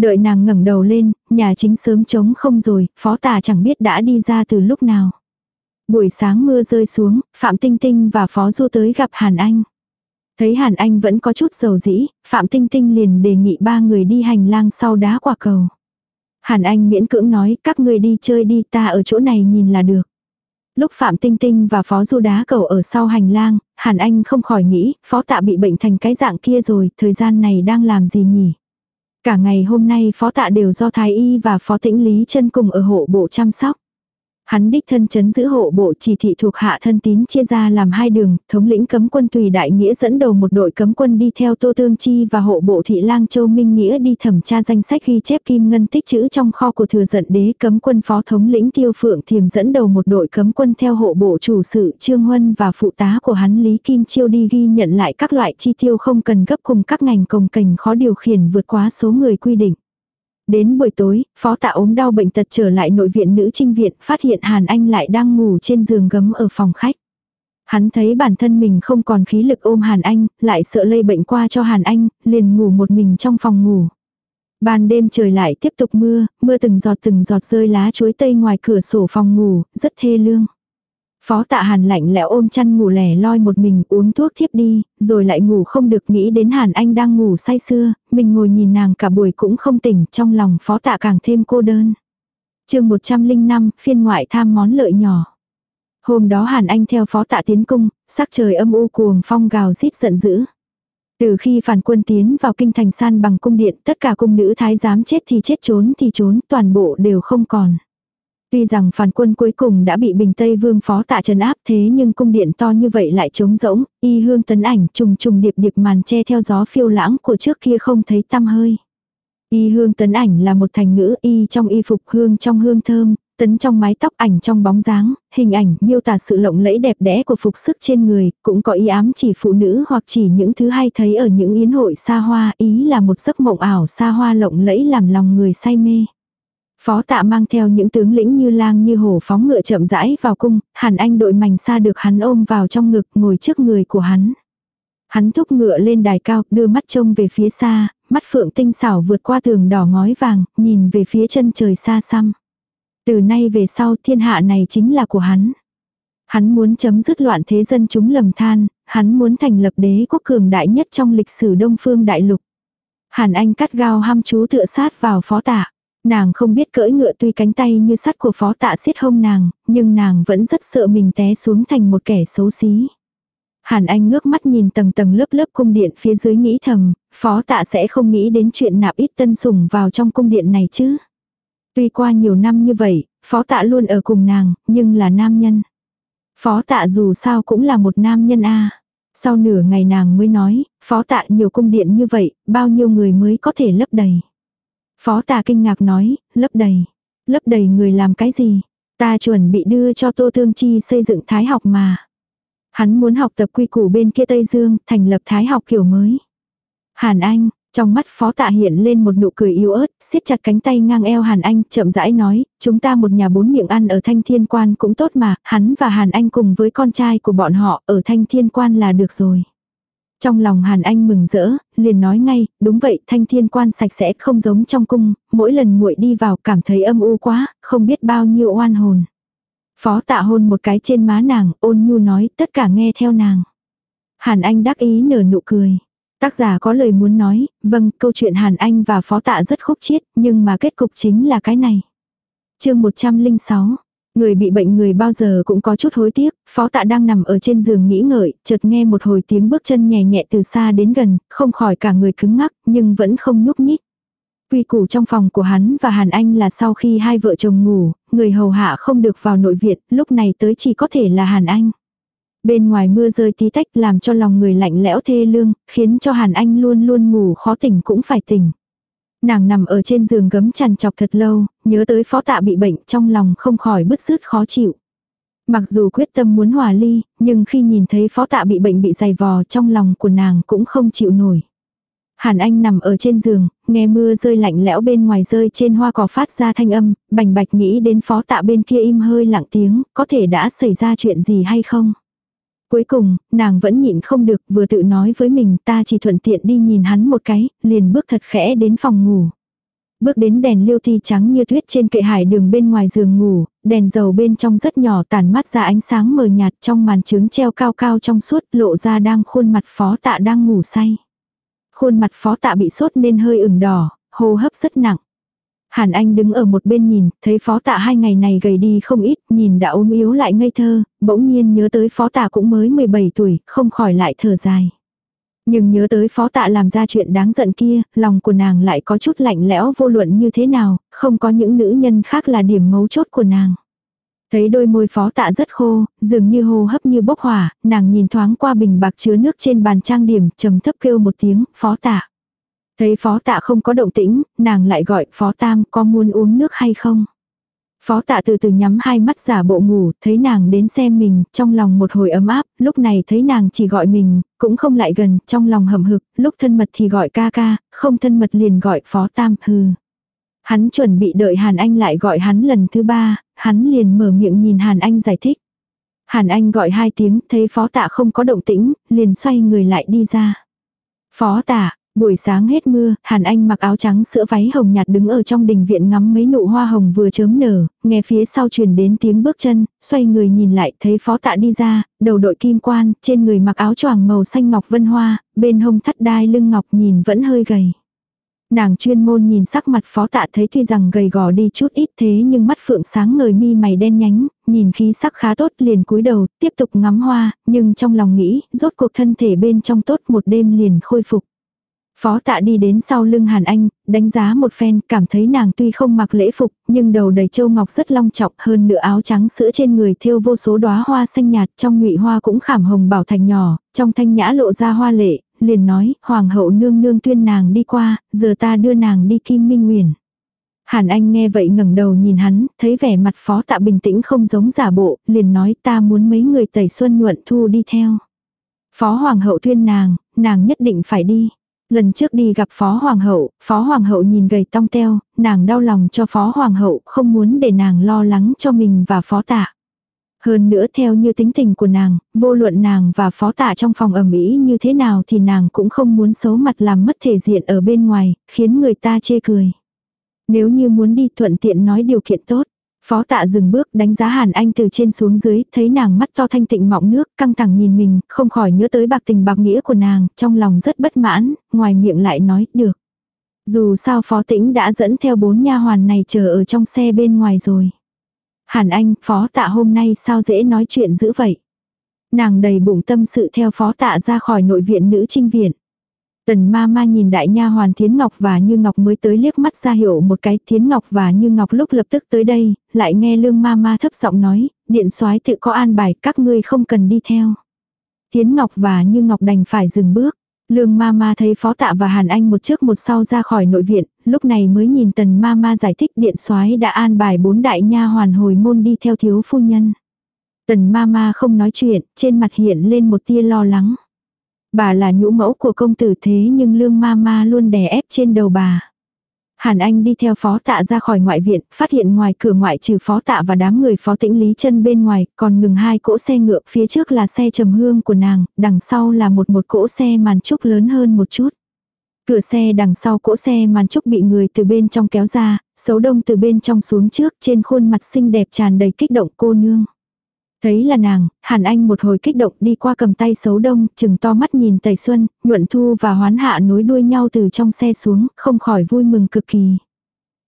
Đợi nàng ngẩng đầu lên, nhà chính sớm trống không rồi, phó tạ chẳng biết đã đi ra từ lúc nào. Buổi sáng mưa rơi xuống, Phạm Tinh Tinh và Phó Du tới gặp Hàn Anh. Thấy Hàn Anh vẫn có chút dầu dĩ, Phạm Tinh Tinh liền đề nghị ba người đi hành lang sau đá quả cầu. Hàn Anh miễn cưỡng nói các người đi chơi đi ta ở chỗ này nhìn là được. Lúc Phạm Tinh Tinh và Phó Du đá cầu ở sau hành lang, Hàn Anh không khỏi nghĩ, Phó Tạ bị bệnh thành cái dạng kia rồi, thời gian này đang làm gì nhỉ? Cả ngày hôm nay Phó Tạ đều do Thái Y và Phó Tĩnh Lý chân cùng ở hộ bộ chăm sóc. Hắn đích thân chấn giữ hộ bộ chỉ thị thuộc hạ thân tín chia ra làm hai đường, thống lĩnh cấm quân tùy đại nghĩa dẫn đầu một đội cấm quân đi theo Tô Tương Chi và hộ bộ thị lang Châu Minh Nghĩa đi thẩm tra danh sách ghi chép kim ngân tích chữ trong kho của thừa dận đế cấm quân phó thống lĩnh Tiêu Phượng Thiềm dẫn đầu một đội cấm quân theo hộ bộ chủ sự Trương Huân và phụ tá của hắn Lý Kim Chiêu đi ghi nhận lại các loại chi tiêu không cần gấp cùng các ngành công cành khó điều khiển vượt quá số người quy định. Đến buổi tối, phó tạ ốm đau bệnh tật trở lại nội viện nữ trinh viện, phát hiện Hàn Anh lại đang ngủ trên giường gấm ở phòng khách. Hắn thấy bản thân mình không còn khí lực ôm Hàn Anh, lại sợ lây bệnh qua cho Hàn Anh, liền ngủ một mình trong phòng ngủ. Ban đêm trời lại tiếp tục mưa, mưa từng giọt từng giọt rơi lá chuối tây ngoài cửa sổ phòng ngủ, rất thê lương. Phó tạ hàn lạnh lẽo ôm chăn ngủ lẻ loi một mình uống thuốc thiếp đi, rồi lại ngủ không được nghĩ đến hàn anh đang ngủ say sưa, mình ngồi nhìn nàng cả buổi cũng không tỉnh, trong lòng phó tạ càng thêm cô đơn. chương 105, phiên ngoại tham món lợi nhỏ. Hôm đó hàn anh theo phó tạ tiến cung, sắc trời âm u cuồng phong gào rít giận dữ. Từ khi phản quân tiến vào kinh thành san bằng cung điện, tất cả cung nữ thái giám chết thì chết trốn thì trốn, toàn bộ đều không còn. Tuy rằng phản quân cuối cùng đã bị Bình Tây Vương phó tạ trấn áp thế nhưng cung điện to như vậy lại trống rỗng, y hương tấn ảnh trùng trùng điệp điệp màn che theo gió phiêu lãng của trước kia không thấy tăm hơi. Y hương tấn ảnh là một thành ngữ y trong y phục hương trong hương thơm, tấn trong mái tóc ảnh trong bóng dáng, hình ảnh miêu tả sự lộng lẫy đẹp đẽ của phục sức trên người, cũng có ý ám chỉ phụ nữ hoặc chỉ những thứ hay thấy ở những yến hội xa hoa, ý là một giấc mộng ảo xa hoa lộng lẫy làm lòng người say mê. Phó tạ mang theo những tướng lĩnh như lang như hổ phóng ngựa chậm rãi vào cung, hàn anh đội mảnh xa được hắn ôm vào trong ngực ngồi trước người của hắn. Hắn thúc ngựa lên đài cao, đưa mắt trông về phía xa, mắt phượng tinh xảo vượt qua tường đỏ ngói vàng, nhìn về phía chân trời xa xăm. Từ nay về sau thiên hạ này chính là của hắn. Hắn muốn chấm dứt loạn thế dân chúng lầm than, hắn muốn thành lập đế quốc cường đại nhất trong lịch sử Đông Phương Đại Lục. Hàn Anh cắt gao ham chú tựa sát vào phó tạ. Nàng không biết cưỡi ngựa tuy cánh tay như sắt của phó tạ xiết hông nàng, nhưng nàng vẫn rất sợ mình té xuống thành một kẻ xấu xí. Hàn Anh ngước mắt nhìn tầng tầng lớp lớp cung điện phía dưới nghĩ thầm, phó tạ sẽ không nghĩ đến chuyện nạp ít tân sủng vào trong cung điện này chứ. Tuy qua nhiều năm như vậy, phó tạ luôn ở cùng nàng, nhưng là nam nhân. Phó tạ dù sao cũng là một nam nhân a Sau nửa ngày nàng mới nói, phó tạ nhiều cung điện như vậy, bao nhiêu người mới có thể lấp đầy. Phó tà kinh ngạc nói, lấp đầy. Lấp đầy người làm cái gì? Ta chuẩn bị đưa cho Tô thương Chi xây dựng thái học mà. Hắn muốn học tập quy củ bên kia Tây Dương, thành lập thái học kiểu mới. Hàn Anh, trong mắt phó tạ hiện lên một nụ cười yếu ớt, siết chặt cánh tay ngang eo Hàn Anh, chậm rãi nói, chúng ta một nhà bốn miệng ăn ở Thanh Thiên Quan cũng tốt mà, hắn và Hàn Anh cùng với con trai của bọn họ ở Thanh Thiên Quan là được rồi. Trong lòng Hàn Anh mừng rỡ, liền nói ngay, đúng vậy, thanh thiên quan sạch sẽ không giống trong cung, mỗi lần muội đi vào cảm thấy âm u quá, không biết bao nhiêu oan hồn. Phó tạ hôn một cái trên má nàng, ôn nhu nói, tất cả nghe theo nàng. Hàn Anh đắc ý nở nụ cười. Tác giả có lời muốn nói, vâng, câu chuyện Hàn Anh và Phó Tạ rất khúc chiết, nhưng mà kết cục chính là cái này. chương 106, Người bị bệnh người bao giờ cũng có chút hối tiếc, phó tạ đang nằm ở trên giường nghĩ ngợi, chợt nghe một hồi tiếng bước chân nhẹ nhẹ từ xa đến gần, không khỏi cả người cứng ngắc, nhưng vẫn không nhúc nhích. Quy củ trong phòng của hắn và Hàn Anh là sau khi hai vợ chồng ngủ, người hầu hạ không được vào nội viện, lúc này tới chỉ có thể là Hàn Anh. Bên ngoài mưa rơi tí tách làm cho lòng người lạnh lẽo thê lương, khiến cho Hàn Anh luôn luôn ngủ khó tỉnh cũng phải tỉnh. Nàng nằm ở trên giường gấm chằn chọc thật lâu, nhớ tới phó tạ bị bệnh trong lòng không khỏi bứt rứt khó chịu. Mặc dù quyết tâm muốn hòa ly, nhưng khi nhìn thấy phó tạ bị bệnh bị dày vò trong lòng của nàng cũng không chịu nổi. Hàn Anh nằm ở trên giường, nghe mưa rơi lạnh lẽo bên ngoài rơi trên hoa cỏ phát ra thanh âm, bành bạch nghĩ đến phó tạ bên kia im hơi lặng tiếng, có thể đã xảy ra chuyện gì hay không. Cuối cùng, nàng vẫn nhịn không được vừa tự nói với mình ta chỉ thuận tiện đi nhìn hắn một cái, liền bước thật khẽ đến phòng ngủ. Bước đến đèn liêu thi trắng như tuyết trên kệ hải đường bên ngoài giường ngủ, đèn dầu bên trong rất nhỏ tàn mắt ra ánh sáng mờ nhạt trong màn trứng treo cao cao trong suốt lộ ra đang khuôn mặt phó tạ đang ngủ say. Khuôn mặt phó tạ bị sốt nên hơi ửng đỏ, hô hấp rất nặng. Hàn Anh đứng ở một bên nhìn, thấy phó tạ hai ngày này gầy đi không ít, nhìn đã ốm yếu lại ngây thơ, bỗng nhiên nhớ tới phó tạ cũng mới 17 tuổi, không khỏi lại thở dài. Nhưng nhớ tới phó tạ làm ra chuyện đáng giận kia, lòng của nàng lại có chút lạnh lẽo vô luận như thế nào, không có những nữ nhân khác là điểm mấu chốt của nàng. Thấy đôi môi phó tạ rất khô, dường như hô hấp như bốc hỏa, nàng nhìn thoáng qua bình bạc chứa nước trên bàn trang điểm, trầm thấp kêu một tiếng, phó tạ. Thấy phó tạ không có động tĩnh, nàng lại gọi phó tam có muốn uống nước hay không. Phó tạ từ từ nhắm hai mắt giả bộ ngủ, thấy nàng đến xem mình, trong lòng một hồi ấm áp, lúc này thấy nàng chỉ gọi mình, cũng không lại gần, trong lòng hầm hực, lúc thân mật thì gọi ca ca, không thân mật liền gọi phó tam, hừ. Hắn chuẩn bị đợi Hàn Anh lại gọi hắn lần thứ ba, hắn liền mở miệng nhìn Hàn Anh giải thích. Hàn Anh gọi hai tiếng, thấy phó tạ không có động tĩnh, liền xoay người lại đi ra. Phó tạ, Buổi sáng hết mưa, Hàn Anh mặc áo trắng sữa váy hồng nhạt đứng ở trong đình viện ngắm mấy nụ hoa hồng vừa chớm nở, nghe phía sau truyền đến tiếng bước chân, xoay người nhìn lại thấy phó tạ đi ra, đầu đội kim quan, trên người mặc áo choàng màu xanh ngọc vân hoa, bên hông thắt đai lưng ngọc nhìn vẫn hơi gầy. Nàng chuyên môn nhìn sắc mặt phó tạ thấy tuy rằng gầy gò đi chút ít thế nhưng mắt phượng sáng ngời mi mày đen nhánh, nhìn khí sắc khá tốt liền cúi đầu, tiếp tục ngắm hoa, nhưng trong lòng nghĩ, rốt cuộc thân thể bên trong tốt một đêm liền khôi phục. Phó tạ đi đến sau lưng Hàn Anh, đánh giá một phen, cảm thấy nàng tuy không mặc lễ phục, nhưng đầu đầy châu ngọc rất long trọng hơn nửa áo trắng sữa trên người thêu vô số đóa hoa xanh nhạt, trong ngụy hoa cũng khảm hồng bảo thành nhỏ, trong thanh nhã lộ ra hoa lệ, liền nói, hoàng hậu nương nương tuyên nàng đi qua, giờ ta đưa nàng đi Kim Minh Nguyền. Hàn Anh nghe vậy ngẩng đầu nhìn hắn, thấy vẻ mặt phó tạ bình tĩnh không giống giả bộ, liền nói ta muốn mấy người tẩy xuân nhuận thu đi theo. Phó hoàng hậu tuyên nàng, nàng nhất định phải đi. Lần trước đi gặp Phó Hoàng hậu, Phó Hoàng hậu nhìn gầy tong teo, nàng đau lòng cho Phó Hoàng hậu, không muốn để nàng lo lắng cho mình và Phó Tạ. Hơn nữa theo như tính tình của nàng, vô luận nàng và Phó Tạ trong phòng ẩm ý như thế nào thì nàng cũng không muốn xấu mặt làm mất thể diện ở bên ngoài, khiến người ta chê cười. Nếu như muốn đi thuận tiện nói điều kiện tốt. Phó tạ dừng bước đánh giá Hàn Anh từ trên xuống dưới, thấy nàng mắt to thanh tịnh mọng nước, căng thẳng nhìn mình, không khỏi nhớ tới bạc tình bạc nghĩa của nàng, trong lòng rất bất mãn, ngoài miệng lại nói, được. Dù sao phó tĩnh đã dẫn theo bốn nha hoàn này chờ ở trong xe bên ngoài rồi. Hàn Anh, phó tạ hôm nay sao dễ nói chuyện dữ vậy. Nàng đầy bụng tâm sự theo phó tạ ra khỏi nội viện nữ trinh viện. Tần ma ma nhìn đại nha hoàn Thiến Ngọc và Như Ngọc mới tới liếc mắt ra hiệu một cái Thiến Ngọc và Như Ngọc lúc lập tức tới đây, lại nghe lương ma ma thấp giọng nói, điện soái tự có an bài các ngươi không cần đi theo. Thiến Ngọc và Như Ngọc đành phải dừng bước. Lương ma ma thấy phó tạ và Hàn Anh một trước một sau ra khỏi nội viện, lúc này mới nhìn tần ma ma giải thích điện soái đã an bài bốn đại nha hoàn hồi môn đi theo thiếu phu nhân. Tần ma ma không nói chuyện, trên mặt hiện lên một tia lo lắng. Bà là nhũ mẫu của công tử thế nhưng lương ma ma luôn đè ép trên đầu bà. Hàn Anh đi theo phó tạ ra khỏi ngoại viện, phát hiện ngoài cửa ngoại trừ phó tạ và đám người phó tĩnh lý chân bên ngoài, còn ngừng hai cỗ xe ngựa, phía trước là xe trầm hương của nàng, đằng sau là một một cỗ xe màn trúc lớn hơn một chút. Cửa xe đằng sau cỗ xe màn trúc bị người từ bên trong kéo ra, xấu đông từ bên trong xuống trước, trên khuôn mặt xinh đẹp tràn đầy kích động cô nương. Thấy là nàng, Hàn Anh một hồi kích động đi qua cầm tay xấu đông, chừng to mắt nhìn Tẩy Xuân, nhuận thu và hoán hạ nối đuôi nhau từ trong xe xuống, không khỏi vui mừng cực kỳ.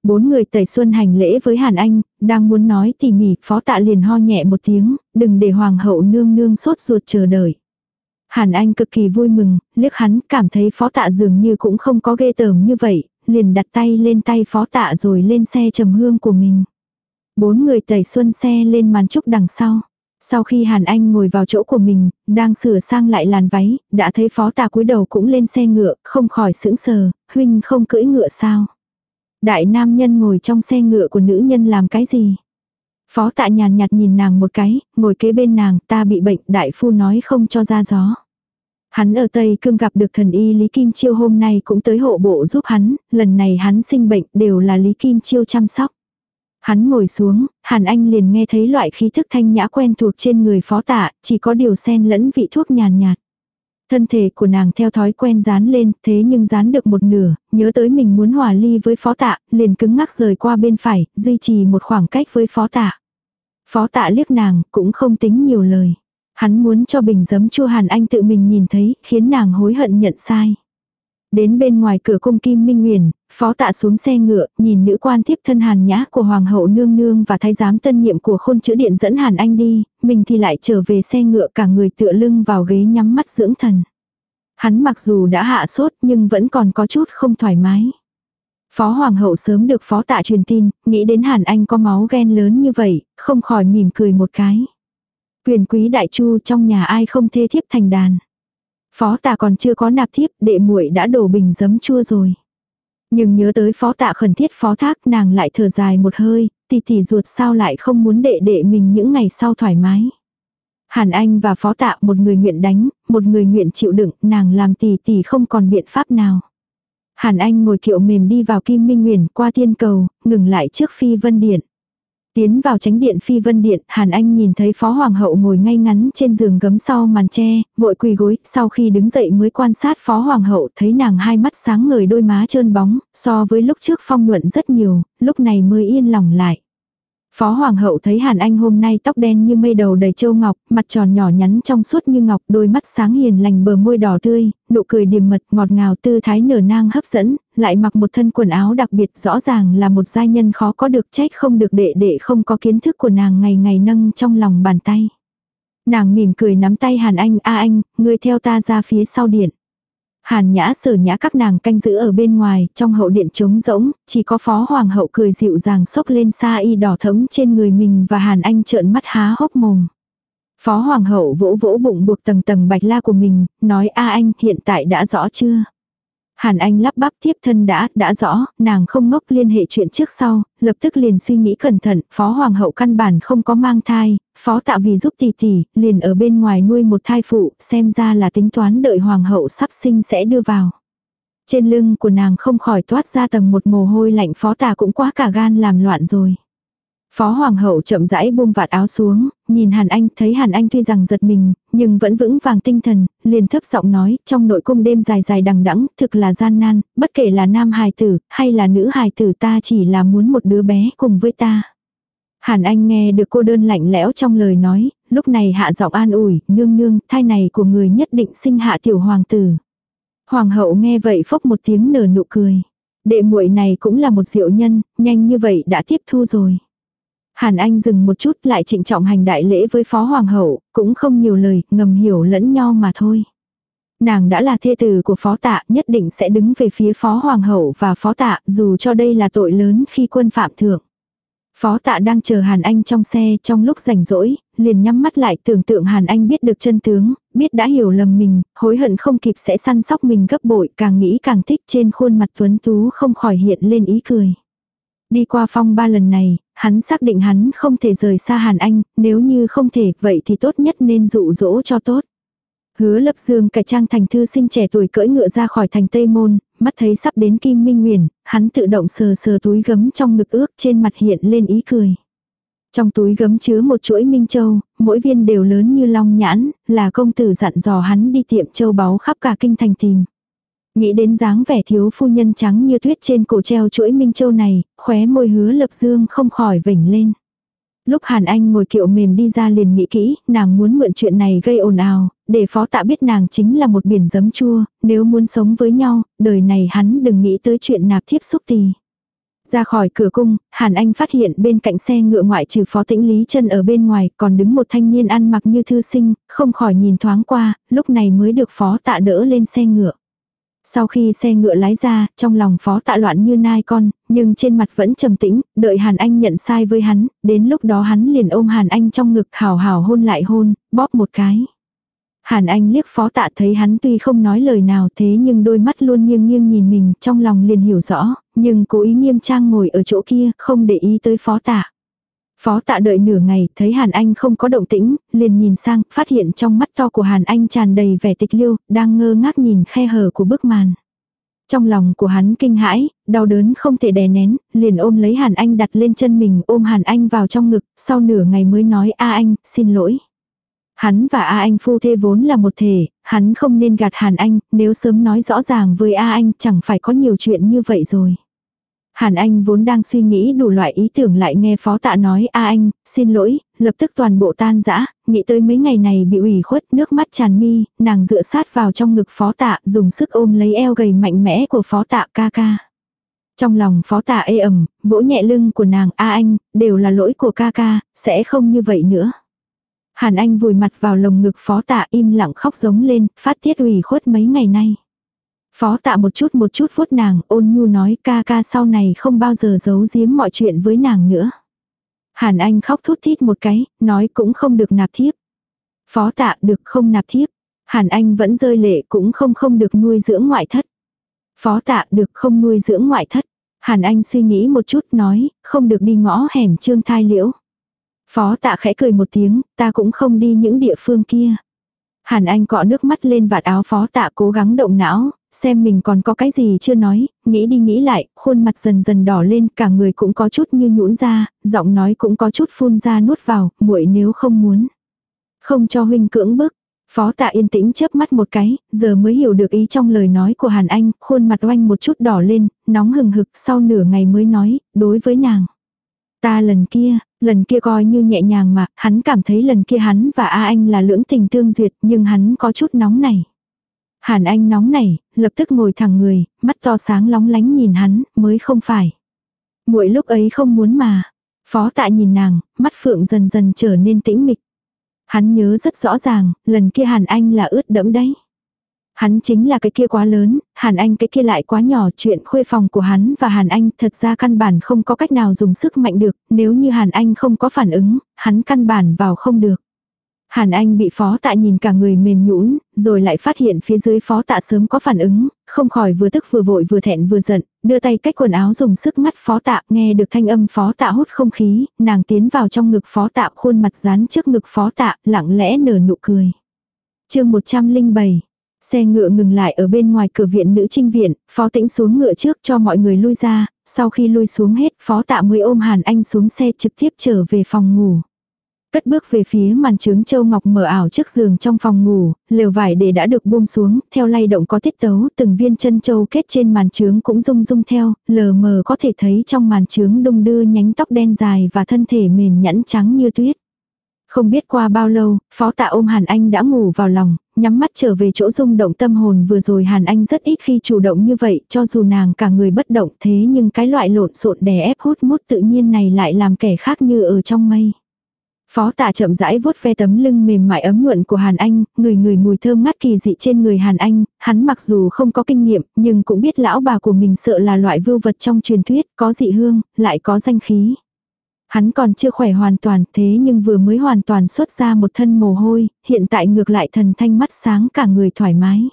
Bốn người Tẩy Xuân hành lễ với Hàn Anh, đang muốn nói tỉ mỉ, phó tạ liền ho nhẹ một tiếng, đừng để hoàng hậu nương nương sốt ruột chờ đợi. Hàn Anh cực kỳ vui mừng, liếc hắn cảm thấy phó tạ dường như cũng không có ghê tởm như vậy, liền đặt tay lên tay phó tạ rồi lên xe trầm hương của mình. Bốn người tẩy xuân xe lên màn trúc đằng sau. Sau khi Hàn Anh ngồi vào chỗ của mình, đang sửa sang lại làn váy, đã thấy phó tà cúi đầu cũng lên xe ngựa, không khỏi sững sờ, huynh không cưỡi ngựa sao. Đại nam nhân ngồi trong xe ngựa của nữ nhân làm cái gì? Phó tạ nhàn nhạt nhìn nàng một cái, ngồi kế bên nàng, ta bị bệnh, đại phu nói không cho ra gió. Hắn ở Tây Cương gặp được thần y Lý Kim Chiêu hôm nay cũng tới hộ bộ giúp hắn, lần này hắn sinh bệnh đều là Lý Kim Chiêu chăm sóc. Hắn ngồi xuống, Hàn Anh liền nghe thấy loại khí thức thanh nhã quen thuộc trên người phó tạ, chỉ có điều xen lẫn vị thuốc nhàn nhạt. Thân thể của nàng theo thói quen dán lên, thế nhưng dán được một nửa, nhớ tới mình muốn hòa ly với phó tạ, liền cứng ngắc rời qua bên phải, duy trì một khoảng cách với phó tạ. Phó tạ liếc nàng, cũng không tính nhiều lời. Hắn muốn cho bình giấm chua Hàn Anh tự mình nhìn thấy, khiến nàng hối hận nhận sai. Đến bên ngoài cửa cung Kim Minh Nguyền, phó tạ xuống xe ngựa, nhìn nữ quan thiếp thân hàn nhã của Hoàng hậu nương nương và thái giám tân nhiệm của khôn chữ điện dẫn hàn anh đi, mình thì lại trở về xe ngựa cả người tựa lưng vào ghế nhắm mắt dưỡng thần. Hắn mặc dù đã hạ sốt nhưng vẫn còn có chút không thoải mái. Phó Hoàng hậu sớm được phó tạ truyền tin, nghĩ đến Hàn Anh có máu ghen lớn như vậy, không khỏi mỉm cười một cái. Quyền quý đại chu trong nhà ai không thê thiếp thành đàn. Phó tạ còn chưa có nạp thiếp, đệ muội đã đổ bình giấm chua rồi. Nhưng nhớ tới phó tạ khẩn thiết phó thác nàng lại thở dài một hơi, tỷ tỷ ruột sao lại không muốn đệ đệ mình những ngày sau thoải mái. Hàn Anh và phó tạ một người nguyện đánh, một người nguyện chịu đựng, nàng làm tỷ tỷ không còn biện pháp nào. Hàn Anh ngồi kiệu mềm đi vào Kim Minh Nguyền qua tiên cầu, ngừng lại trước Phi Vân Điện. Tiến vào tránh điện Phi Vân Điện, Hàn Anh nhìn thấy Phó Hoàng hậu ngồi ngay ngắn trên giường gấm sau màn tre, vội quỳ gối, sau khi đứng dậy mới quan sát Phó Hoàng hậu thấy nàng hai mắt sáng ngời đôi má trơn bóng, so với lúc trước phong nhuận rất nhiều, lúc này mới yên lòng lại. Phó Hoàng hậu thấy Hàn Anh hôm nay tóc đen như mây đầu đầy châu ngọc, mặt tròn nhỏ nhắn trong suốt như ngọc, đôi mắt sáng hiền lành bờ môi đỏ tươi, nụ cười điềm mật ngọt ngào tư thái nở nang hấp dẫn, lại mặc một thân quần áo đặc biệt rõ ràng là một giai nhân khó có được trách không được đệ đệ không có kiến thức của nàng ngày ngày nâng trong lòng bàn tay. Nàng mỉm cười nắm tay Hàn Anh, a anh, ngươi theo ta ra phía sau điện. Hàn nhã sở nhã các nàng canh giữ ở bên ngoài, trong hậu điện trống rỗng, chỉ có phó hoàng hậu cười dịu dàng xốc lên xa y đỏ thẫm trên người mình và hàn anh trợn mắt há hốc mồm. Phó hoàng hậu vỗ vỗ bụng buộc tầng tầng bạch la của mình, nói a anh hiện tại đã rõ chưa? Hàn Anh lắp bắp tiếp thân đã, đã rõ, nàng không ngốc liên hệ chuyện trước sau, lập tức liền suy nghĩ cẩn thận, phó hoàng hậu căn bản không có mang thai, phó tạ vì giúp tỷ tỷ, liền ở bên ngoài nuôi một thai phụ, xem ra là tính toán đợi hoàng hậu sắp sinh sẽ đưa vào. Trên lưng của nàng không khỏi toát ra tầng một mồ hôi lạnh phó tạ cũng quá cả gan làm loạn rồi. Phó Hoàng hậu chậm rãi buông vạt áo xuống, nhìn Hàn Anh, thấy Hàn Anh tuy rằng giật mình, nhưng vẫn vững vàng tinh thần, liền thấp giọng nói, trong nội cung đêm dài dài đằng đẵng, thực là gian nan, bất kể là nam hài tử, hay là nữ hài tử ta chỉ là muốn một đứa bé cùng với ta. Hàn Anh nghe được cô đơn lạnh lẽo trong lời nói, lúc này hạ giọng an ủi, nương nương, thai này của người nhất định sinh hạ tiểu hoàng tử. Hoàng hậu nghe vậy phốc một tiếng nở nụ cười. Đệ muội này cũng là một diệu nhân, nhanh như vậy đã tiếp thu rồi. Hàn Anh dừng một chút lại trịnh trọng hành đại lễ với Phó Hoàng hậu, cũng không nhiều lời, ngầm hiểu lẫn nhau mà thôi. Nàng đã là thê tử của Phó Tạ, nhất định sẽ đứng về phía Phó Hoàng hậu và Phó Tạ, dù cho đây là tội lớn khi quân phạm thượng. Phó Tạ đang chờ Hàn Anh trong xe, trong lúc rảnh rỗi, liền nhắm mắt lại tưởng tượng Hàn Anh biết được chân tướng, biết đã hiểu lầm mình, hối hận không kịp sẽ săn sóc mình gấp bội, càng nghĩ càng thích trên khuôn mặt tuấn tú không khỏi hiện lên ý cười. Đi qua phong ba lần này, hắn xác định hắn không thể rời xa Hàn Anh, nếu như không thể, vậy thì tốt nhất nên dụ dỗ cho tốt. Hứa lập dương cải trang thành thư sinh trẻ tuổi cưỡi ngựa ra khỏi thành Tây Môn, mắt thấy sắp đến Kim Minh Nguyền, hắn tự động sờ sờ túi gấm trong ngực ước trên mặt hiện lên ý cười. Trong túi gấm chứa một chuỗi minh châu, mỗi viên đều lớn như long nhãn, là công tử dặn dò hắn đi tiệm châu báu khắp cả kinh thành tìm. Nghĩ đến dáng vẻ thiếu phu nhân trắng như tuyết trên cổ treo chuỗi minh châu này, khóe môi hứa lập dương không khỏi vểnh lên. Lúc Hàn Anh ngồi kiệu mềm đi ra liền nghĩ kỹ, nàng muốn mượn chuyện này gây ồn ào, để phó tạ biết nàng chính là một biển giấm chua, nếu muốn sống với nhau, đời này hắn đừng nghĩ tới chuyện nạp thiếp xúc tì. Ra khỏi cửa cung, Hàn Anh phát hiện bên cạnh xe ngựa ngoại trừ phó tĩnh lý chân ở bên ngoài còn đứng một thanh niên ăn mặc như thư sinh, không khỏi nhìn thoáng qua, lúc này mới được phó tạ đỡ lên xe ngựa. Sau khi xe ngựa lái ra, trong lòng phó tạ loạn như nai con, nhưng trên mặt vẫn trầm tĩnh, đợi Hàn Anh nhận sai với hắn, đến lúc đó hắn liền ôm Hàn Anh trong ngực hào hào hôn lại hôn, bóp một cái. Hàn Anh liếc phó tạ thấy hắn tuy không nói lời nào thế nhưng đôi mắt luôn nghiêng nghiêng nhìn mình trong lòng liền hiểu rõ, nhưng cố ý nghiêm trang ngồi ở chỗ kia, không để ý tới phó tạ. Phó tạ đợi nửa ngày, thấy Hàn Anh không có động tĩnh, liền nhìn sang, phát hiện trong mắt to của Hàn Anh tràn đầy vẻ tịch liêu, đang ngơ ngác nhìn khe hở của bức màn. Trong lòng của hắn kinh hãi, đau đớn không thể đè nén, liền ôm lấy Hàn Anh đặt lên chân mình, ôm Hàn Anh vào trong ngực, sau nửa ngày mới nói A anh, xin lỗi. Hắn và A Anh phu thê vốn là một thể, hắn không nên gạt Hàn Anh, nếu sớm nói rõ ràng với A Anh chẳng phải có nhiều chuyện như vậy rồi. Hàn Anh vốn đang suy nghĩ đủ loại ý tưởng lại nghe phó tạ nói a anh, xin lỗi, lập tức toàn bộ tan dã nghĩ tới mấy ngày này bị ủy khuất nước mắt tràn mi, nàng dựa sát vào trong ngực phó tạ dùng sức ôm lấy eo gầy mạnh mẽ của phó tạ ca ca. Trong lòng phó tạ ê ẩm, vỗ nhẹ lưng của nàng a anh, đều là lỗi của ca ca, sẽ không như vậy nữa. Hàn Anh vùi mặt vào lồng ngực phó tạ im lặng khóc giống lên, phát tiết ủy khuất mấy ngày nay. Phó tạ một chút một chút vuốt nàng, ôn nhu nói ca ca sau này không bao giờ giấu giếm mọi chuyện với nàng nữa. Hàn Anh khóc thút thít một cái, nói cũng không được nạp thiếp. Phó tạ được không nạp thiếp. Hàn Anh vẫn rơi lệ cũng không không được nuôi dưỡng ngoại thất. Phó tạ được không nuôi dưỡng ngoại thất. Hàn Anh suy nghĩ một chút nói, không được đi ngõ hẻm trương thai liễu. Phó tạ khẽ cười một tiếng, ta cũng không đi những địa phương kia. Hàn Anh cọ nước mắt lên vạt áo phó tạ cố gắng động não, xem mình còn có cái gì chưa nói, nghĩ đi nghĩ lại, khuôn mặt dần dần đỏ lên, cả người cũng có chút như nhũn ra, giọng nói cũng có chút phun ra nuốt vào, muội nếu không muốn. Không cho huynh cưỡng bức. Phó tạ yên tĩnh chớp mắt một cái, giờ mới hiểu được ý trong lời nói của Hàn Anh, khuôn mặt oanh một chút đỏ lên, nóng hừng hực sau nửa ngày mới nói, đối với nàng. Ta lần kia, lần kia coi như nhẹ nhàng mà, hắn cảm thấy lần kia hắn và A Anh là lưỡng tình tương duyệt, nhưng hắn có chút nóng này. Hàn Anh nóng nảy, lập tức ngồi thẳng người, mắt to sáng lóng lánh nhìn hắn, mới không phải. Muội lúc ấy không muốn mà. Phó tạ nhìn nàng, mắt phượng dần dần trở nên tĩnh mịch. Hắn nhớ rất rõ ràng, lần kia Hàn Anh là ướt đẫm đấy. Hắn chính là cái kia quá lớn, Hàn Anh cái kia lại quá nhỏ, chuyện khuê phòng của hắn và Hàn Anh thật ra căn bản không có cách nào dùng sức mạnh được, nếu như Hàn Anh không có phản ứng, hắn căn bản vào không được. Hàn Anh bị phó tạ nhìn cả người mềm nhũn, rồi lại phát hiện phía dưới phó tạ sớm có phản ứng, không khỏi vừa tức vừa vội vừa thẹn vừa giận, đưa tay cách quần áo dùng sức ngắt phó tạ, nghe được thanh âm phó tạ hút không khí, nàng tiến vào trong ngực phó tạ khuôn mặt dán trước ngực phó tạ, lặng lẽ nở nụ cười. chương 107 Xe ngựa ngừng lại ở bên ngoài cửa viện nữ trinh viện, phó tĩnh xuống ngựa trước cho mọi người lui ra, sau khi lui xuống hết phó tạ mới ôm Hàn Anh xuống xe trực tiếp trở về phòng ngủ. Cất bước về phía màn trướng châu ngọc mở ảo trước giường trong phòng ngủ, lều vải để đã được buông xuống, theo lay động có tiết tấu, từng viên chân châu kết trên màn trướng cũng rung rung theo, lờ mờ có thể thấy trong màn trướng đung đưa nhánh tóc đen dài và thân thể mềm nhẵn trắng như tuyết. Không biết qua bao lâu, phó tạ ôm Hàn Anh đã ngủ vào lòng, nhắm mắt trở về chỗ rung động tâm hồn vừa rồi Hàn Anh rất ít khi chủ động như vậy, cho dù nàng cả người bất động thế nhưng cái loại lộn xộn đè ép hút mút tự nhiên này lại làm kẻ khác như ở trong mây. Phó tạ chậm rãi vuốt ve tấm lưng mềm mại ấm nhuận của Hàn Anh, người người mùi thơm ngát kỳ dị trên người Hàn Anh, hắn mặc dù không có kinh nghiệm, nhưng cũng biết lão bà của mình sợ là loại vưu vật trong truyền thuyết, có dị hương, lại có danh khí. Hắn còn chưa khỏe hoàn toàn thế nhưng vừa mới hoàn toàn xuất ra một thân mồ hôi, hiện tại ngược lại thần thanh mắt sáng cả người thoải mái.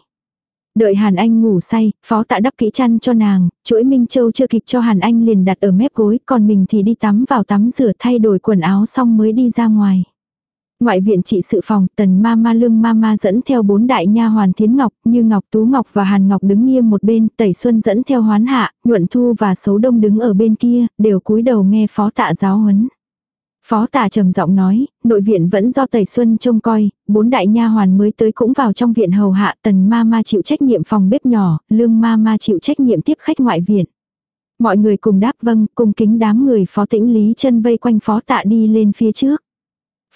Đợi Hàn Anh ngủ say, phó tạ đắp kỹ chăn cho nàng, chuỗi Minh Châu chưa kịp cho Hàn Anh liền đặt ở mép gối, còn mình thì đi tắm vào tắm rửa thay đổi quần áo xong mới đi ra ngoài. Ngoại viện trị sự phòng, tần ma ma lương ma ma dẫn theo bốn đại nha hoàn thiến ngọc, như ngọc tú ngọc và hàn ngọc đứng nghiêm một bên, tẩy xuân dẫn theo hoán hạ, nhuận thu và xấu đông đứng ở bên kia, đều cúi đầu nghe phó tạ giáo huấn. Phó tả trầm giọng nói, nội viện vẫn do Tẩy Xuân trông coi, bốn đại nha hoàn mới tới cũng vào trong viện hầu hạ tần ma ma chịu trách nhiệm phòng bếp nhỏ, lương ma ma chịu trách nhiệm tiếp khách ngoại viện. Mọi người cùng đáp vâng, cùng kính đám người phó tĩnh lý chân vây quanh phó tạ đi lên phía trước.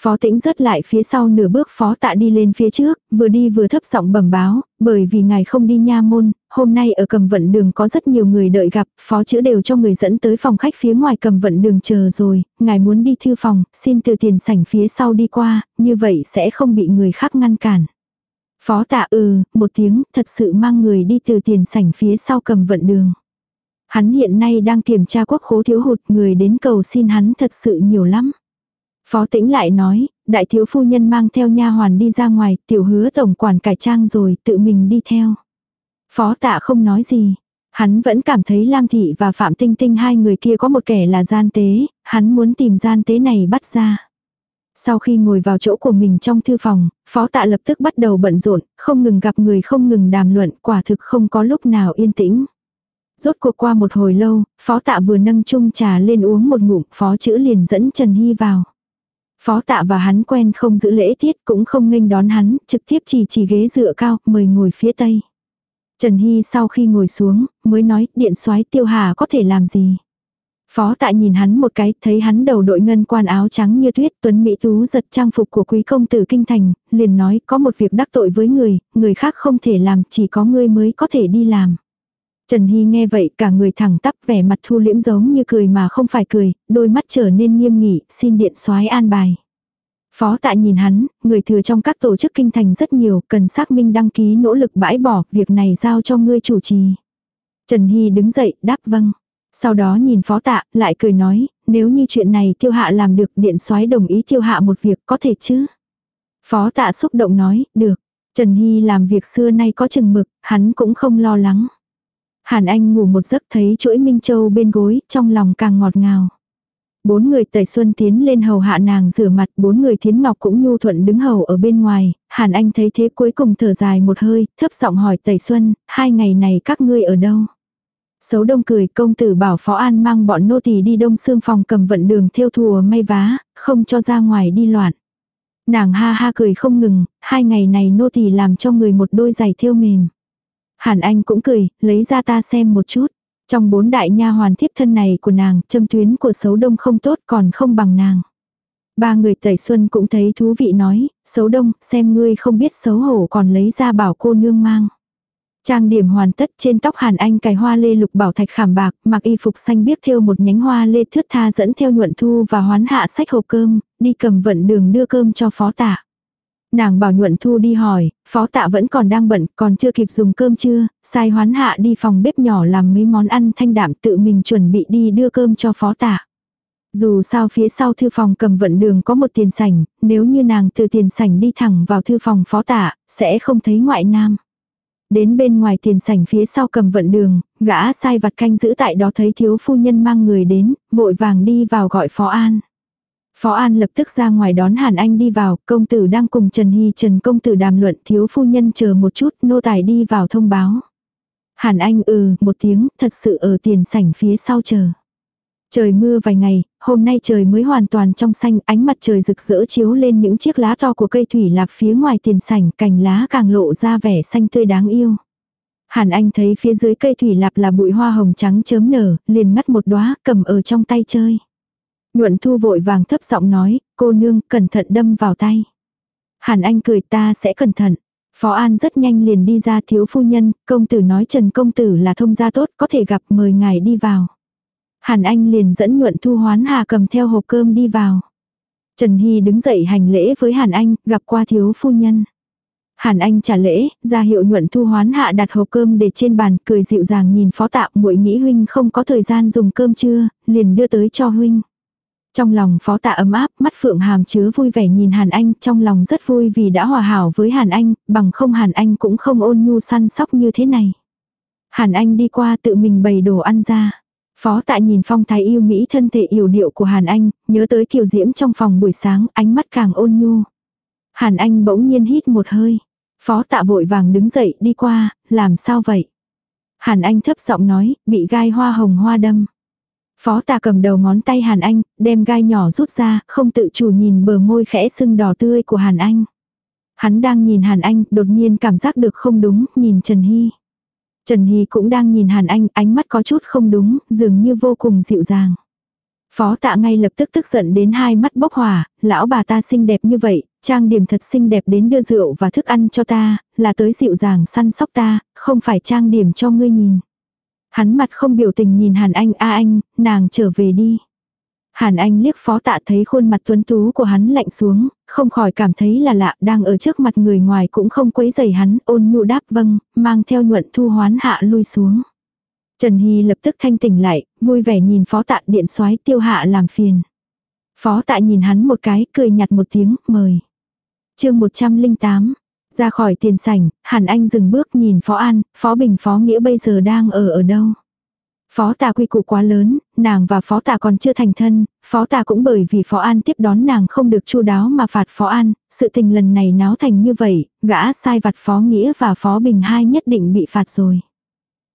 Phó tĩnh rớt lại phía sau nửa bước phó tạ đi lên phía trước, vừa đi vừa thấp giọng bẩm báo, bởi vì ngài không đi nha môn, hôm nay ở cầm vận đường có rất nhiều người đợi gặp, phó chữ đều cho người dẫn tới phòng khách phía ngoài cầm vận đường chờ rồi, ngài muốn đi thư phòng, xin từ tiền sảnh phía sau đi qua, như vậy sẽ không bị người khác ngăn cản. Phó tạ ừ, một tiếng, thật sự mang người đi từ tiền sảnh phía sau cầm vận đường. Hắn hiện nay đang kiểm tra quốc khố thiếu hụt, người đến cầu xin hắn thật sự nhiều lắm. Phó tĩnh lại nói, đại thiếu phu nhân mang theo nha hoàn đi ra ngoài, tiểu hứa tổng quản cải trang rồi, tự mình đi theo. Phó tạ không nói gì. Hắn vẫn cảm thấy Lam Thị và Phạm Tinh Tinh hai người kia có một kẻ là gian tế, hắn muốn tìm gian tế này bắt ra. Sau khi ngồi vào chỗ của mình trong thư phòng, phó tạ lập tức bắt đầu bận rộn, không ngừng gặp người không ngừng đàm luận, quả thực không có lúc nào yên tĩnh. Rốt cuộc qua một hồi lâu, phó tạ vừa nâng chung trà lên uống một ngụm, phó chữ liền dẫn Trần Hy vào. Phó tạ và hắn quen không giữ lễ tiết cũng không nghênh đón hắn, trực tiếp chỉ chỉ ghế dựa cao, mời ngồi phía tây. Trần Hy sau khi ngồi xuống, mới nói điện soái tiêu hà có thể làm gì. Phó tạ nhìn hắn một cái, thấy hắn đầu đội ngân quan áo trắng như tuyết, tuấn Mỹ Tú giật trang phục của quý công tử kinh thành, liền nói có một việc đắc tội với người, người khác không thể làm, chỉ có ngươi mới có thể đi làm. Trần Hy nghe vậy cả người thẳng tắp vẻ mặt thu liễm giống như cười mà không phải cười, đôi mắt trở nên nghiêm nghị, xin điện soái an bài. Phó tạ nhìn hắn, người thừa trong các tổ chức kinh thành rất nhiều, cần xác minh đăng ký nỗ lực bãi bỏ, việc này giao cho ngươi chủ trì. Trần Hy đứng dậy, đáp vâng. Sau đó nhìn phó tạ, lại cười nói, nếu như chuyện này tiêu hạ làm được điện soái đồng ý tiêu hạ một việc có thể chứ. Phó tạ xúc động nói, được. Trần Hy làm việc xưa nay có chừng mực, hắn cũng không lo lắng. Hàn Anh ngủ một giấc thấy chuỗi Minh Châu bên gối, trong lòng càng ngọt ngào. Bốn người tẩy xuân tiến lên hầu hạ nàng rửa mặt, bốn người thiến ngọc cũng nhu thuận đứng hầu ở bên ngoài, Hàn Anh thấy thế cuối cùng thở dài một hơi, thấp giọng hỏi tẩy xuân, hai ngày này các ngươi ở đâu? Xấu đông cười công tử bảo Phó An mang bọn nô tỳ đi đông xương phòng cầm vận đường theo thùa may vá, không cho ra ngoài đi loạn. Nàng ha ha cười không ngừng, hai ngày này nô tỳ làm cho người một đôi giày thêu mềm. Hàn Anh cũng cười, lấy ra ta xem một chút. Trong bốn đại nha hoàn thiếp thân này của nàng, châm tuyến của xấu đông không tốt còn không bằng nàng. Ba người tẩy xuân cũng thấy thú vị nói, xấu đông, xem ngươi không biết xấu hổ còn lấy ra bảo cô nương mang. Trang điểm hoàn tất trên tóc Hàn Anh cài hoa lê lục bảo thạch khảm bạc, mặc y phục xanh biếc thêu một nhánh hoa lê thước tha dẫn theo nhuận thu và hoán hạ sách hộp cơm, đi cầm vận đường đưa cơm cho phó tạ. Nàng bảo nhuận thu đi hỏi, phó tạ vẫn còn đang bận, còn chưa kịp dùng cơm chưa, sai hoán hạ đi phòng bếp nhỏ làm mấy món ăn thanh đạm tự mình chuẩn bị đi đưa cơm cho phó tạ. Dù sao phía sau thư phòng cầm vận đường có một tiền sảnh, nếu như nàng từ tiền sảnh đi thẳng vào thư phòng phó tạ, sẽ không thấy ngoại nam. Đến bên ngoài tiền sảnh phía sau cầm vận đường, gã sai vặt canh giữ tại đó thấy thiếu phu nhân mang người đến, vội vàng đi vào gọi phó an. Phó An lập tức ra ngoài đón Hàn Anh đi vào, công tử đang cùng Trần Hy Trần công tử đàm luận thiếu phu nhân chờ một chút, nô tài đi vào thông báo. Hàn Anh ừ, một tiếng, thật sự ở tiền sảnh phía sau chờ. Trời mưa vài ngày, hôm nay trời mới hoàn toàn trong xanh, ánh mặt trời rực rỡ chiếu lên những chiếc lá to của cây thủy lạp phía ngoài tiền sảnh, cành lá càng lộ ra vẻ xanh tươi đáng yêu. Hàn Anh thấy phía dưới cây thủy lạp là bụi hoa hồng trắng chớm nở, liền ngắt một đóa cầm ở trong tay chơi. Nhuận thu vội vàng thấp giọng nói, cô nương cẩn thận đâm vào tay. Hàn Anh cười ta sẽ cẩn thận. Phó An rất nhanh liền đi ra thiếu phu nhân, công tử nói Trần công tử là thông gia tốt có thể gặp mời ngài đi vào. Hàn Anh liền dẫn nhuận thu hoán hà cầm theo hộp cơm đi vào. Trần Hy đứng dậy hành lễ với Hàn Anh, gặp qua thiếu phu nhân. Hàn Anh trả lễ, ra hiệu nhuận thu hoán hạ đặt hộp cơm để trên bàn, cười dịu dàng nhìn phó tạo muội nghĩ huynh không có thời gian dùng cơm trưa, liền đưa tới cho huynh. Trong lòng phó tạ ấm áp, mắt phượng hàm chứa vui vẻ nhìn Hàn Anh, trong lòng rất vui vì đã hòa hảo với Hàn Anh, bằng không Hàn Anh cũng không ôn nhu săn sóc như thế này. Hàn Anh đi qua tự mình bày đồ ăn ra. Phó tạ nhìn phong thái yêu Mỹ thân thể yểu điệu của Hàn Anh, nhớ tới kiều diễm trong phòng buổi sáng, ánh mắt càng ôn nhu. Hàn Anh bỗng nhiên hít một hơi. Phó tạ vội vàng đứng dậy đi qua, làm sao vậy? Hàn Anh thấp giọng nói, bị gai hoa hồng hoa đâm. Phó tà cầm đầu ngón tay Hàn Anh, đem gai nhỏ rút ra, không tự chủ nhìn bờ môi khẽ sưng đỏ tươi của Hàn Anh. Hắn đang nhìn Hàn Anh, đột nhiên cảm giác được không đúng, nhìn Trần Hy. Trần Hy cũng đang nhìn Hàn Anh, ánh mắt có chút không đúng, dường như vô cùng dịu dàng. Phó tạ ngay lập tức tức giận đến hai mắt bốc hỏa, lão bà ta xinh đẹp như vậy, trang điểm thật xinh đẹp đến đưa rượu và thức ăn cho ta, là tới dịu dàng săn sóc ta, không phải trang điểm cho ngươi nhìn. Hắn mặt không biểu tình nhìn Hàn Anh a anh, nàng trở về đi. Hàn Anh liếc phó tạ thấy khuôn mặt tuấn tú của hắn lạnh xuống, không khỏi cảm thấy là lạ, đang ở trước mặt người ngoài cũng không quấy rầy hắn, ôn nhu đáp vâng, mang theo nhuận thu hoán hạ lui xuống. Trần Hy lập tức thanh tỉnh lại, vui vẻ nhìn phó tạ điện soái tiêu hạ làm phiền. Phó tạ nhìn hắn một cái, cười nhặt một tiếng, mời. chương 108, ra khỏi tiền sảnh, Hàn Anh dừng bước nhìn Phó An, Phó Bình Phó Nghĩa bây giờ đang ở ở đâu. Phó tà quy củ quá lớn, nàng và phó tà còn chưa thành thân, phó tà cũng bởi vì phó an tiếp đón nàng không được chu đáo mà phạt phó an, sự tình lần này náo thành như vậy, gã sai vặt phó nghĩa và phó bình hai nhất định bị phạt rồi.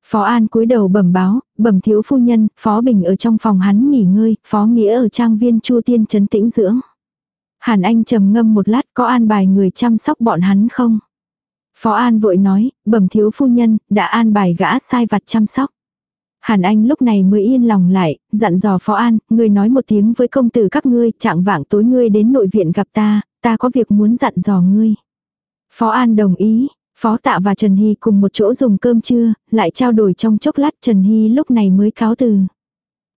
Phó an cúi đầu bẩm báo, bẩm thiếu phu nhân, phó bình ở trong phòng hắn nghỉ ngơi, phó nghĩa ở trang viên chu tiên trấn tĩnh dưỡng. Hàn Anh trầm ngâm một lát có an bài người chăm sóc bọn hắn không? Phó An vội nói, bẩm thiếu phu nhân, đã an bài gã sai vặt chăm sóc. Hàn Anh lúc này mới yên lòng lại, dặn dò Phó An, người nói một tiếng với công tử các ngươi, trạng vạng tối ngươi đến nội viện gặp ta, ta có việc muốn dặn dò ngươi. Phó An đồng ý, Phó Tạ và Trần Hy cùng một chỗ dùng cơm trưa, lại trao đổi trong chốc lát Trần Hy lúc này mới cáo từ.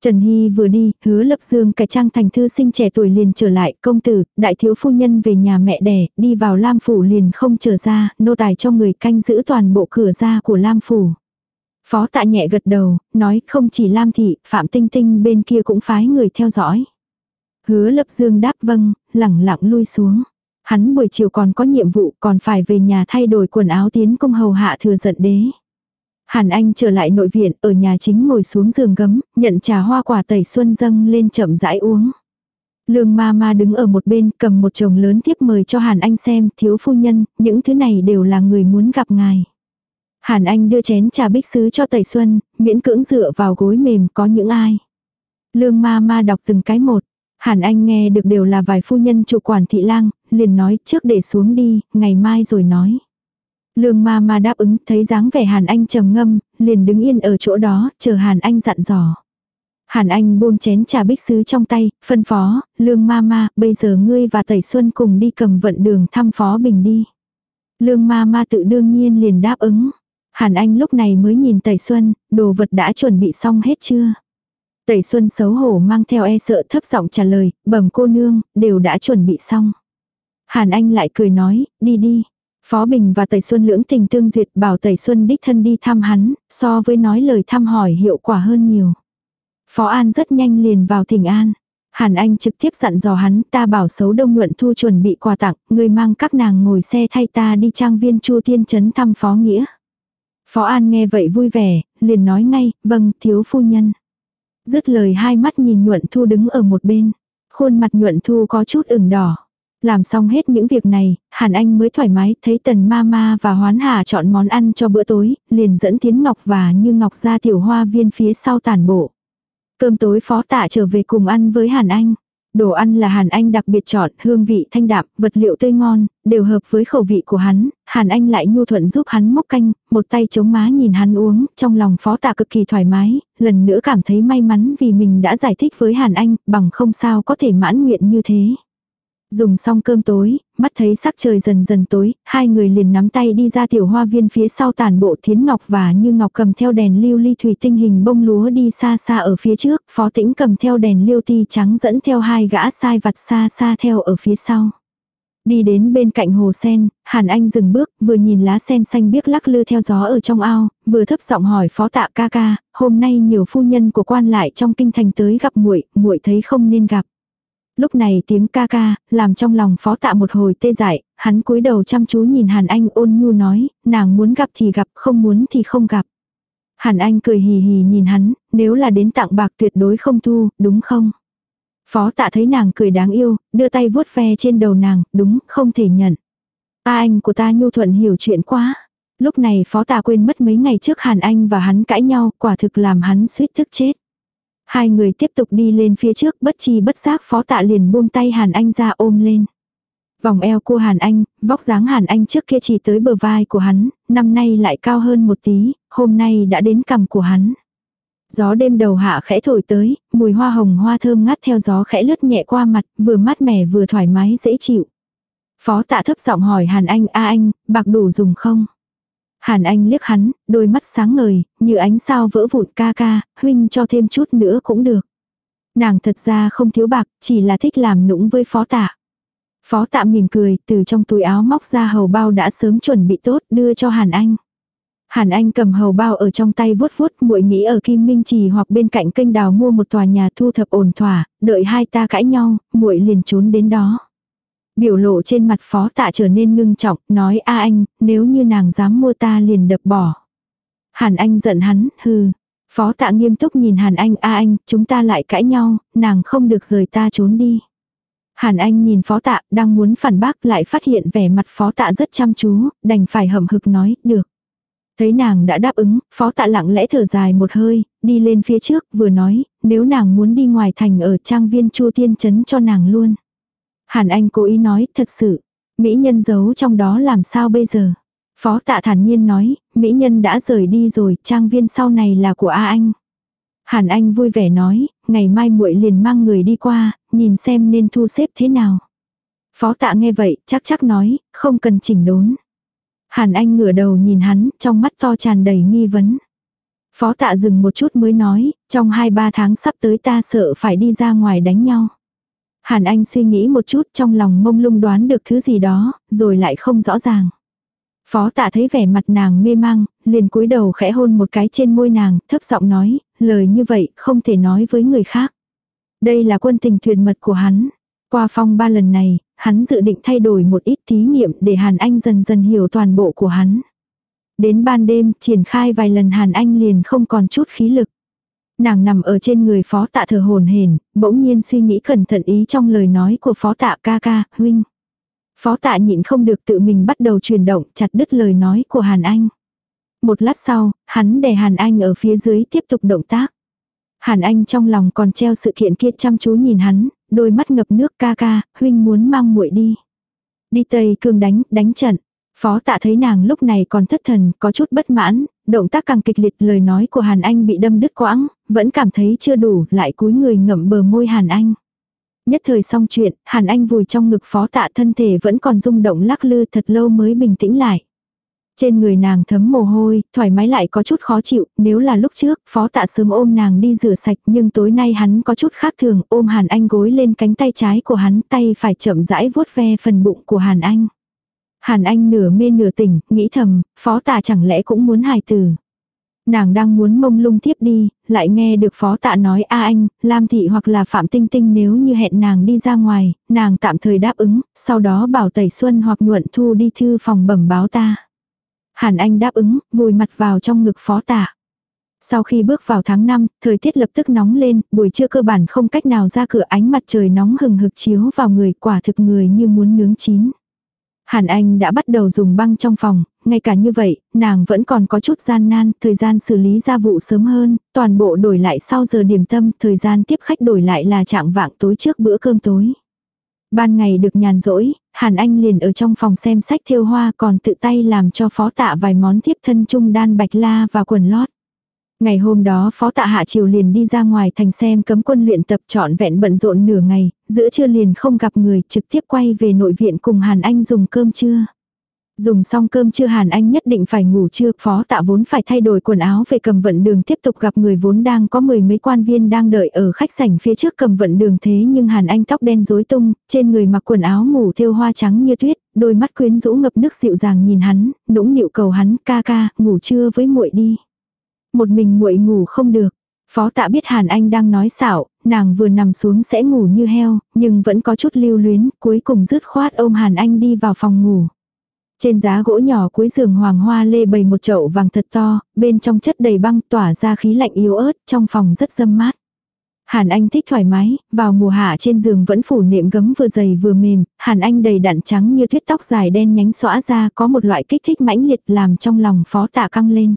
Trần Hy vừa đi, hứa lập dương cải trang thành thư sinh trẻ tuổi liền trở lại, công tử, đại thiếu phu nhân về nhà mẹ đẻ, đi vào Lam Phủ liền không trở ra, nô tài cho người canh giữ toàn bộ cửa ra của Lam Phủ. Phó tạ nhẹ gật đầu, nói không chỉ Lam Thị, Phạm Tinh Tinh bên kia cũng phái người theo dõi. Hứa lập dương đáp vâng, lẳng lặng lui xuống. Hắn buổi chiều còn có nhiệm vụ còn phải về nhà thay đổi quần áo tiến công hầu hạ thừa giận đế. Hàn Anh trở lại nội viện, ở nhà chính ngồi xuống giường gấm, nhận trà hoa quả tẩy xuân dâng lên chậm rãi uống. Lương ma ma đứng ở một bên cầm một chồng lớn tiếp mời cho Hàn Anh xem, thiếu phu nhân, những thứ này đều là người muốn gặp ngài. Hàn Anh đưa chén trà bích sứ cho Tẩy Xuân, miễn cưỡng dựa vào gối mềm có những ai. Lương ma ma đọc từng cái một. Hàn Anh nghe được đều là vài phu nhân chủ quản thị lang, liền nói trước để xuống đi, ngày mai rồi nói. Lương ma ma đáp ứng thấy dáng vẻ Hàn Anh trầm ngâm, liền đứng yên ở chỗ đó, chờ Hàn Anh dặn dò. Hàn Anh buông chén trà bích sứ trong tay, phân phó, Lương ma ma, bây giờ ngươi và Tẩy Xuân cùng đi cầm vận đường thăm Phó Bình đi. Lương ma ma tự đương nhiên liền đáp ứng. Hàn Anh lúc này mới nhìn Tẩy Xuân, đồ vật đã chuẩn bị xong hết chưa? Tẩy Xuân xấu hổ mang theo e sợ thấp giọng trả lời, bẩm cô nương, đều đã chuẩn bị xong. Hàn Anh lại cười nói, đi đi. Phó Bình và Tẩy Xuân lưỡng tình tương duyệt bảo Tẩy Xuân đích thân đi thăm hắn, so với nói lời thăm hỏi hiệu quả hơn nhiều. Phó An rất nhanh liền vào thỉnh an. Hàn Anh trực tiếp dặn dò hắn ta bảo xấu đông nhuận thu chuẩn bị quà tặng, người mang các nàng ngồi xe thay ta đi trang viên chu tiên chấn thăm Phó Nghĩa. Phó An nghe vậy vui vẻ, liền nói ngay, vâng, thiếu phu nhân. Dứt lời hai mắt nhìn nhuận thu đứng ở một bên. Khuôn mặt nhuận thu có chút ửng đỏ. Làm xong hết những việc này, Hàn Anh mới thoải mái thấy Tần Ma Ma và Hoán Hà chọn món ăn cho bữa tối, liền dẫn Tiến Ngọc và Như Ngọc ra tiểu hoa viên phía sau tàn bộ. Cơm tối phó tạ trở về cùng ăn với Hàn Anh. Đồ ăn là Hàn Anh đặc biệt chọn, hương vị thanh đạm, vật liệu tươi ngon, đều hợp với khẩu vị của hắn, Hàn Anh lại nhu thuận giúp hắn mốc canh, một tay chống má nhìn hắn uống, trong lòng phó tạ cực kỳ thoải mái, lần nữa cảm thấy may mắn vì mình đã giải thích với Hàn Anh, bằng không sao có thể mãn nguyện như thế. Dùng xong cơm tối, mắt thấy sắc trời dần dần tối, hai người liền nắm tay đi ra tiểu hoa viên phía sau tàn bộ thiến ngọc và như ngọc cầm theo đèn lưu ly thủy tinh hình bông lúa đi xa xa ở phía trước, phó tĩnh cầm theo đèn liêu ti trắng dẫn theo hai gã sai vặt xa xa theo ở phía sau. Đi đến bên cạnh hồ sen, Hàn Anh dừng bước, vừa nhìn lá sen xanh biếc lắc lư theo gió ở trong ao, vừa thấp giọng hỏi phó tạ ca ca, hôm nay nhiều phu nhân của quan lại trong kinh thành tới gặp muội, muội thấy không nên gặp. Lúc này tiếng ca ca, làm trong lòng phó tạ một hồi tê dại, hắn cúi đầu chăm chú nhìn Hàn Anh ôn nhu nói, nàng muốn gặp thì gặp, không muốn thì không gặp. Hàn Anh cười hì hì nhìn hắn, nếu là đến tặng bạc tuyệt đối không thu, đúng không? Phó tạ thấy nàng cười đáng yêu, đưa tay vuốt ve trên đầu nàng, đúng, không thể nhận. Ta anh của ta nhu thuận hiểu chuyện quá. Lúc này phó tạ quên mất mấy ngày trước Hàn Anh và hắn cãi nhau, quả thực làm hắn suýt thức chết. Hai người tiếp tục đi lên phía trước bất chi bất giác phó tạ liền buông tay Hàn Anh ra ôm lên. Vòng eo của Hàn Anh, vóc dáng Hàn Anh trước kia chỉ tới bờ vai của hắn, năm nay lại cao hơn một tí, hôm nay đã đến cằm của hắn. Gió đêm đầu hạ khẽ thổi tới, mùi hoa hồng hoa thơm ngát theo gió khẽ lướt nhẹ qua mặt, vừa mát mẻ vừa thoải mái dễ chịu. Phó tạ thấp giọng hỏi Hàn Anh, a anh, bạc đủ dùng không? Hàn Anh liếc hắn, đôi mắt sáng ngời, như ánh sao vỡ vụn ca ca, huynh cho thêm chút nữa cũng được. Nàng thật ra không thiếu bạc, chỉ là thích làm nũng với phó tạ. Phó tạ mỉm cười, từ trong túi áo móc ra hầu bao đã sớm chuẩn bị tốt, đưa cho Hàn Anh. Hàn Anh cầm hầu bao ở trong tay vuốt vuốt, muội nghĩ ở Kim Minh Trì hoặc bên cạnh kênh đào mua một tòa nhà thu thập ổn thỏa, đợi hai ta cãi nhau, muội liền trốn đến đó. Biểu lộ trên mặt phó tạ trở nên ngưng trọng, nói a anh, nếu như nàng dám mua ta liền đập bỏ. Hàn Anh giận hắn, hừ. Phó tạ nghiêm túc nhìn Hàn Anh, a anh, chúng ta lại cãi nhau, nàng không được rời ta trốn đi. Hàn Anh nhìn phó tạ, đang muốn phản bác lại phát hiện vẻ mặt phó tạ rất chăm chú, đành phải hậm hực nói, được. Thấy nàng đã đáp ứng, phó tạ lặng lẽ thở dài một hơi, đi lên phía trước, vừa nói, nếu nàng muốn đi ngoài thành ở trang viên chua tiên chấn cho nàng luôn. Hàn Anh cố ý nói, thật sự, mỹ nhân giấu trong đó làm sao bây giờ. Phó tạ thản nhiên nói, mỹ nhân đã rời đi rồi, trang viên sau này là của A Anh. Hàn Anh vui vẻ nói, ngày mai muội liền mang người đi qua, nhìn xem nên thu xếp thế nào. Phó tạ nghe vậy, chắc chắc nói, không cần chỉnh đốn. Hàn Anh ngửa đầu nhìn hắn, trong mắt to tràn đầy nghi vấn. Phó tạ dừng một chút mới nói, trong 2-3 tháng sắp tới ta sợ phải đi ra ngoài đánh nhau. Hàn Anh suy nghĩ một chút trong lòng mông lung đoán được thứ gì đó, rồi lại không rõ ràng. Phó tạ thấy vẻ mặt nàng mê mang, liền cúi đầu khẽ hôn một cái trên môi nàng, thấp giọng nói, lời như vậy không thể nói với người khác. Đây là quân tình tuyệt mật của hắn. Qua phong ba lần này, hắn dự định thay đổi một ít thí nghiệm để Hàn Anh dần dần hiểu toàn bộ của hắn. Đến ban đêm, triển khai vài lần Hàn Anh liền không còn chút khí lực. Nàng nằm ở trên người phó tạ thờ hồn hền, bỗng nhiên suy nghĩ cẩn thận ý trong lời nói của phó tạ ca ca, huynh. Phó tạ nhịn không được tự mình bắt đầu chuyển động chặt đứt lời nói của Hàn Anh. Một lát sau, hắn đè Hàn Anh ở phía dưới tiếp tục động tác. Hàn Anh trong lòng còn treo sự kiện kia chăm chú nhìn hắn, đôi mắt ngập nước ca ca, huynh muốn mang muội đi. Đi Tây Cương đánh, đánh trận. Phó tạ thấy nàng lúc này còn thất thần, có chút bất mãn, động tác càng kịch liệt lời nói của Hàn Anh bị đâm đứt quãng, vẫn cảm thấy chưa đủ, lại cúi người ngậm bờ môi Hàn Anh. Nhất thời xong chuyện, Hàn Anh vùi trong ngực phó tạ thân thể vẫn còn rung động lắc lư thật lâu mới bình tĩnh lại. Trên người nàng thấm mồ hôi, thoải mái lại có chút khó chịu, nếu là lúc trước, phó tạ sớm ôm nàng đi rửa sạch, nhưng tối nay hắn có chút khác thường, ôm Hàn Anh gối lên cánh tay trái của hắn, tay phải chậm rãi vuốt ve phần bụng của Hàn Anh. Hàn Anh nửa mê nửa tỉnh, nghĩ thầm, phó tạ chẳng lẽ cũng muốn hài tử. Nàng đang muốn mông lung tiếp đi, lại nghe được phó tạ nói a anh, Lam Thị hoặc là Phạm Tinh Tinh nếu như hẹn nàng đi ra ngoài, nàng tạm thời đáp ứng, sau đó bảo Tẩy Xuân hoặc Nhuận Thu đi thư phòng bẩm báo ta. Hàn Anh đáp ứng, vùi mặt vào trong ngực phó tạ. Sau khi bước vào tháng 5, thời tiết lập tức nóng lên, buổi trưa cơ bản không cách nào ra cửa ánh mặt trời nóng hừng hực chiếu vào người quả thực người như muốn nướng chín. Hàn Anh đã bắt đầu dùng băng trong phòng, ngay cả như vậy, nàng vẫn còn có chút gian nan, thời gian xử lý gia vụ sớm hơn, toàn bộ đổi lại sau giờ điểm tâm, thời gian tiếp khách đổi lại là trạng vạng tối trước bữa cơm tối. Ban ngày được nhàn rỗi, Hàn Anh liền ở trong phòng xem sách thêu hoa còn tự tay làm cho phó tạ vài món thiếp thân trung đan bạch la và quần lót. Ngày hôm đó phó tạ hạ triều liền đi ra ngoài thành xem cấm quân luyện tập trọn vẹn bận rộn nửa ngày, giữa trưa liền không gặp người trực tiếp quay về nội viện cùng Hàn Anh dùng cơm trưa. Dùng xong cơm trưa Hàn Anh nhất định phải ngủ trưa, phó tạ vốn phải thay đổi quần áo về cầm vận đường tiếp tục gặp người vốn đang có mười mấy quan viên đang đợi ở khách sảnh phía trước cầm vận đường thế nhưng Hàn Anh tóc đen rối tung, trên người mặc quần áo ngủ thêu hoa trắng như tuyết, đôi mắt quyến rũ ngập nước dịu dàng nhìn hắn, nũng nịu cầu hắn ca ca, ngủ trưa với muội đi. Một mình muội ngủ không được. Phó tạ biết Hàn Anh đang nói xạo, nàng vừa nằm xuống sẽ ngủ như heo, nhưng vẫn có chút lưu luyến, cuối cùng dứt khoát ôm Hàn Anh đi vào phòng ngủ. Trên giá gỗ nhỏ cuối giường hoàng hoa lê bày một chậu vàng thật to, bên trong chất đầy băng tỏa ra khí lạnh yếu ớt, trong phòng rất dâm mát. Hàn Anh thích thoải mái, vào mùa hạ trên giường vẫn phủ nệm gấm vừa dày vừa mềm, Hàn Anh đầy đặn trắng như tuyết tóc dài đen nhánh xõa ra có một loại kích thích mãnh liệt làm trong lòng phó tạ căng lên.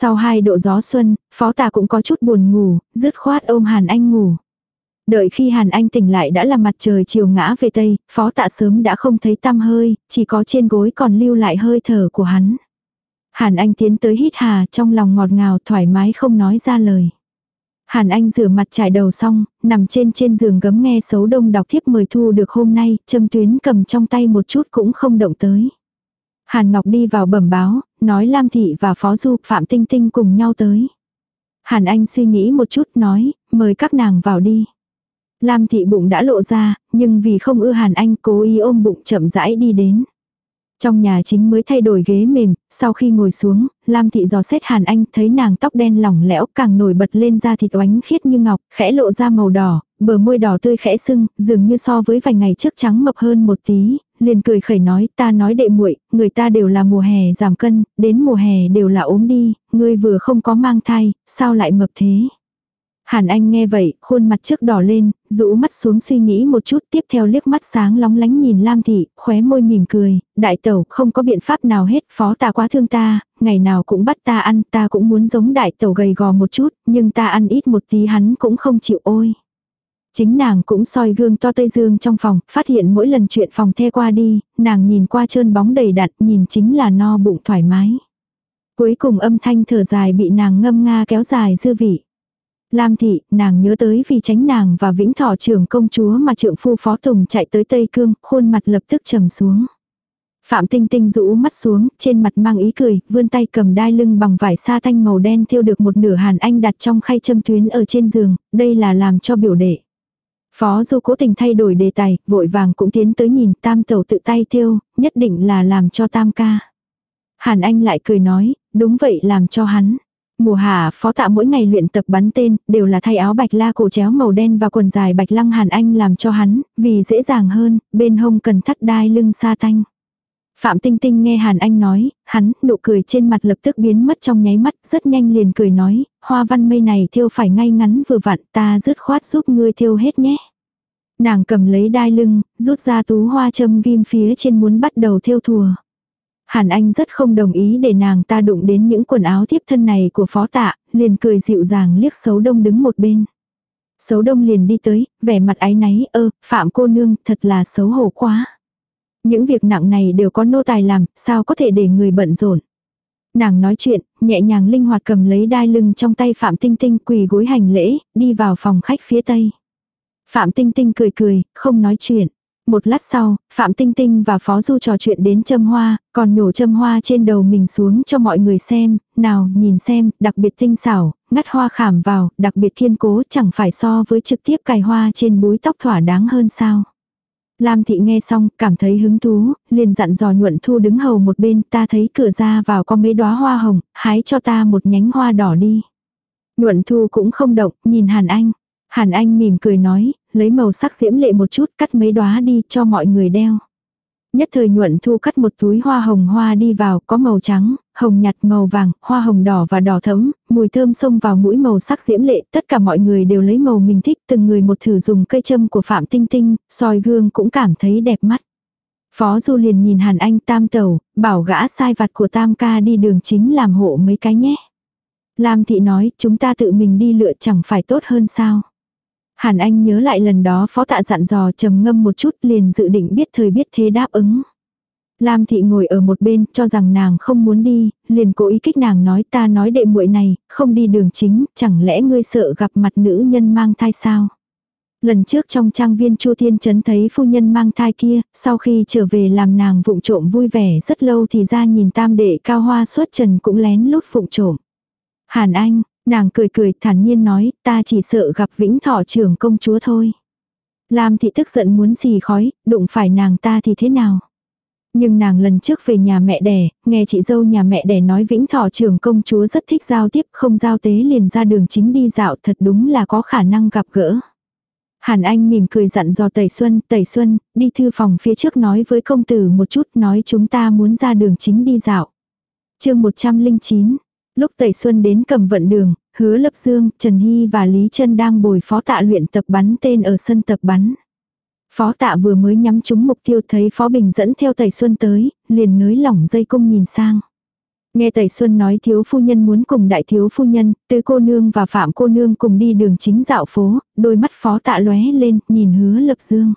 Sau hai độ gió xuân, phó tà cũng có chút buồn ngủ, dứt khoát ôm Hàn Anh ngủ. Đợi khi Hàn Anh tỉnh lại đã là mặt trời chiều ngã về Tây, phó tạ sớm đã không thấy tăm hơi, chỉ có trên gối còn lưu lại hơi thở của hắn. Hàn Anh tiến tới hít hà trong lòng ngọt ngào thoải mái không nói ra lời. Hàn Anh rửa mặt trải đầu xong, nằm trên trên giường gấm nghe xấu đông đọc thiếp mời thu được hôm nay, châm tuyến cầm trong tay một chút cũng không động tới. Hàn Ngọc đi vào bẩm báo, nói Lam Thị và Phó Du Phạm Tinh Tinh cùng nhau tới. Hàn Anh suy nghĩ một chút nói, mời các nàng vào đi. Lam Thị bụng đã lộ ra, nhưng vì không ưa Hàn Anh cố ý ôm bụng chậm rãi đi đến. Trong nhà chính mới thay đổi ghế mềm, sau khi ngồi xuống, Lam Thị dò xét Hàn Anh thấy nàng tóc đen lỏng lẽo càng nổi bật lên da thịt oánh khiết như ngọc, khẽ lộ ra màu đỏ, bờ môi đỏ tươi khẽ sưng, dường như so với vài ngày trước trắng mập hơn một tí, liền cười khẩy nói ta nói đệ muội người ta đều là mùa hè giảm cân, đến mùa hè đều là ốm đi, ngươi vừa không có mang thai, sao lại mập thế. Hàn Anh nghe vậy, khuôn mặt trước đỏ lên, rũ mắt xuống suy nghĩ một chút tiếp theo liếc mắt sáng lóng lánh nhìn Lam Thị, khóe môi mỉm cười, đại tẩu không có biện pháp nào hết, phó ta quá thương ta, ngày nào cũng bắt ta ăn, ta cũng muốn giống đại tẩu gầy gò một chút, nhưng ta ăn ít một tí hắn cũng không chịu ôi. Chính nàng cũng soi gương to tây dương trong phòng, phát hiện mỗi lần chuyện phòng the qua đi, nàng nhìn qua trơn bóng đầy đặn, nhìn chính là no bụng thoải mái. Cuối cùng âm thanh thở dài bị nàng ngâm nga kéo dài dư vị. Lam thị, nàng nhớ tới vì tránh nàng và vĩnh thọ trưởng công chúa mà trượng phu phó tùng chạy tới Tây Cương, khuôn mặt lập tức trầm xuống. Phạm Tinh Tinh rũ mắt xuống, trên mặt mang ý cười, vươn tay cầm đai lưng bằng vải sa thanh màu đen thêu được một nửa hàn anh đặt trong khay châm tuyến ở trên giường, đây là làm cho biểu đệ. Phó Du cố tình thay đổi đề tài, vội vàng cũng tiến tới nhìn tam tẩu tự tay thêu, nhất định là làm cho tam ca. Hàn Anh lại cười nói, đúng vậy làm cho hắn. Mùa hạ, phó tạ mỗi ngày luyện tập bắn tên, đều là thay áo bạch la cổ chéo màu đen và quần dài bạch lăng Hàn Anh làm cho hắn, vì dễ dàng hơn, bên hông cần thắt đai lưng sa tanh. Phạm Tinh Tinh nghe Hàn Anh nói, hắn, nụ cười trên mặt lập tức biến mất trong nháy mắt, rất nhanh liền cười nói, hoa văn mây này thiêu phải ngay ngắn vừa vặn, ta dứt khoát giúp ngươi thiêu hết nhé. Nàng cầm lấy đai lưng, rút ra tú hoa châm ghim phía trên muốn bắt đầu thiêu thùa. Hàn Anh rất không đồng ý để nàng ta đụng đến những quần áo thiếp thân này của phó tạ, liền cười dịu dàng liếc xấu đông đứng một bên. Xấu đông liền đi tới, vẻ mặt áy náy, ơ, phạm cô nương, thật là xấu hổ quá. Những việc nặng này đều có nô tài làm, sao có thể để người bận rộn. Nàng nói chuyện, nhẹ nhàng linh hoạt cầm lấy đai lưng trong tay Phạm Tinh Tinh quỳ gối hành lễ, đi vào phòng khách phía tây. Phạm Tinh Tinh cười cười, không nói chuyện. Một lát sau, Phạm Tinh Tinh và Phó Du trò chuyện đến châm hoa, còn nhổ châm hoa trên đầu mình xuống cho mọi người xem, nào nhìn xem, đặc biệt tinh xảo, ngắt hoa khảm vào, đặc biệt kiên cố chẳng phải so với trực tiếp cài hoa trên búi tóc thỏa đáng hơn sao. Lam thị nghe xong, cảm thấy hứng thú, liền dặn dò nhuận thu đứng hầu một bên, ta thấy cửa ra vào có mấy đóa hoa hồng, hái cho ta một nhánh hoa đỏ đi. Nhuận thu cũng không động, nhìn Hàn Anh. Hàn Anh mỉm cười nói, lấy màu sắc diễm lệ một chút, cắt mấy đóa đi cho mọi người đeo. Nhất thời nhuận thu cắt một túi hoa hồng hoa đi vào, có màu trắng, hồng nhạt màu vàng, hoa hồng đỏ và đỏ thẫm, mùi thơm xông vào mũi màu sắc diễm lệ, tất cả mọi người đều lấy màu mình thích, từng người một thử dùng cây châm của Phạm Tinh Tinh, soi gương cũng cảm thấy đẹp mắt. Phó Du liền nhìn Hàn Anh tam tẩu, bảo gã sai vặt của tam ca đi đường chính làm hộ mấy cái nhé. Lam thị nói, chúng ta tự mình đi lựa chẳng phải tốt hơn sao. Hàn Anh nhớ lại lần đó phó tạ dặn dò trầm ngâm một chút liền dự định biết thời biết thế đáp ứng. Lam thị ngồi ở một bên cho rằng nàng không muốn đi, liền cố ý kích nàng nói ta nói đệ muội này, không đi đường chính, chẳng lẽ ngươi sợ gặp mặt nữ nhân mang thai sao? Lần trước trong trang viên Chu Thiên Trấn thấy phu nhân mang thai kia, sau khi trở về làm nàng vụng trộm vui vẻ rất lâu thì ra nhìn tam đệ cao hoa suốt trần cũng lén lút vụng trộm. Hàn Anh, Nàng cười cười thản nhiên nói, ta chỉ sợ gặp vĩnh thọ trưởng công chúa thôi. Lam thị tức giận muốn xì khói, đụng phải nàng ta thì thế nào? Nhưng nàng lần trước về nhà mẹ đẻ, nghe chị dâu nhà mẹ đẻ nói vĩnh thọ trưởng công chúa rất thích giao tiếp, không giao tế liền ra đường chính đi dạo thật đúng là có khả năng gặp gỡ. Hàn Anh mỉm cười dặn dò Tẩy Xuân, Tẩy Xuân, đi thư phòng phía trước nói với công tử một chút nói chúng ta muốn ra đường chính đi dạo. chương 109, Lúc Tẩy Xuân đến cầm vận đường, hứa lập dương, Trần Hy và Lý Trân đang bồi phó tạ luyện tập bắn tên ở sân tập bắn. Phó tạ vừa mới nhắm trúng mục tiêu thấy Phó Bình dẫn theo Tẩy Xuân tới, liền nới lỏng dây cung nhìn sang. Nghe Tẩy Xuân nói thiếu phu nhân muốn cùng đại thiếu phu nhân, tư cô nương và phạm cô nương cùng đi đường chính dạo phố, đôi mắt phó tạ lóe lên, nhìn hứa lập dương.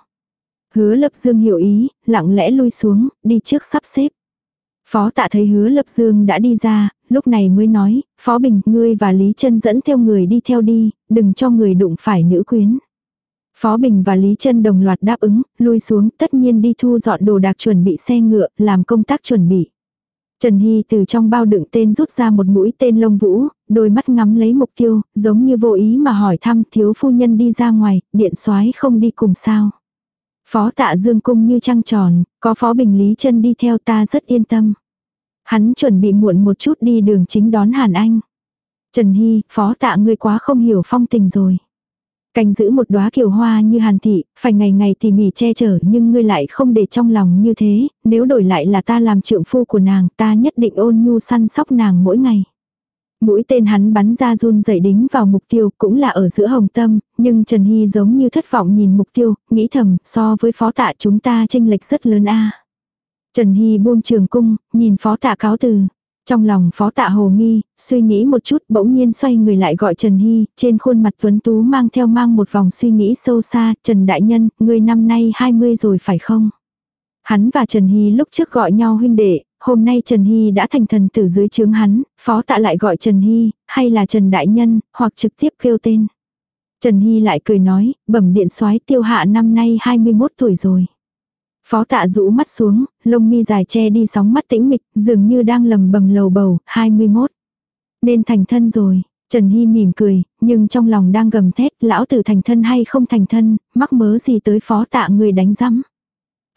Hứa lập dương hiểu ý, lặng lẽ lui xuống, đi trước sắp xếp. Phó tạ thấy hứa lập dương đã đi ra, lúc này mới nói, Phó Bình, ngươi và Lý Trân dẫn theo người đi theo đi, đừng cho người đụng phải nữ quyến. Phó Bình và Lý Trân đồng loạt đáp ứng, lui xuống, tất nhiên đi thu dọn đồ đạc chuẩn bị xe ngựa, làm công tác chuẩn bị. Trần Hy từ trong bao đựng tên rút ra một mũi tên lông vũ, đôi mắt ngắm lấy mục tiêu, giống như vô ý mà hỏi thăm thiếu phu nhân đi ra ngoài, điện soái không đi cùng sao. Phó tạ dương cung như trăng tròn, có phó bình lý chân đi theo ta rất yên tâm. Hắn chuẩn bị muộn một chút đi đường chính đón Hàn Anh. Trần Hy, phó tạ ngươi quá không hiểu phong tình rồi. Canh giữ một đóa kiều hoa như hàn thị, phải ngày ngày tỉ mỉ che chở nhưng ngươi lại không để trong lòng như thế, nếu đổi lại là ta làm trượng phu của nàng ta nhất định ôn nhu săn sóc nàng mỗi ngày. Mũi tên hắn bắn ra run dậy đính vào mục tiêu cũng là ở giữa hồng tâm, nhưng Trần Hy giống như thất vọng nhìn mục tiêu, nghĩ thầm so với phó tạ chúng ta tranh lệch rất lớn a Trần Hy buông trường cung, nhìn phó tạ cáo từ. Trong lòng phó tạ hồ nghi, suy nghĩ một chút bỗng nhiên xoay người lại gọi Trần Hy, trên khuôn mặt tuấn tú mang theo mang một vòng suy nghĩ sâu xa, Trần Đại Nhân, người năm nay 20 rồi phải không? Hắn và Trần Hy lúc trước gọi nhau huynh đệ, hôm nay Trần Hy đã thành thần tử dưới chướng hắn, phó tạ lại gọi Trần Hy, hay là Trần Đại Nhân, hoặc trực tiếp kêu tên. Trần Hy lại cười nói, bẩm điện soái tiêu hạ năm nay 21 tuổi rồi. Phó tạ rũ mắt xuống, lông mi dài che đi sóng mắt tĩnh mịch, dường như đang lầm bầm lầu bầu, 21. Nên thành thân rồi. Trần Hy mỉm cười, nhưng trong lòng đang gầm thét, lão tử thành thân hay không thành thân, mắc mớ gì tới phó tạ người đánh rắm.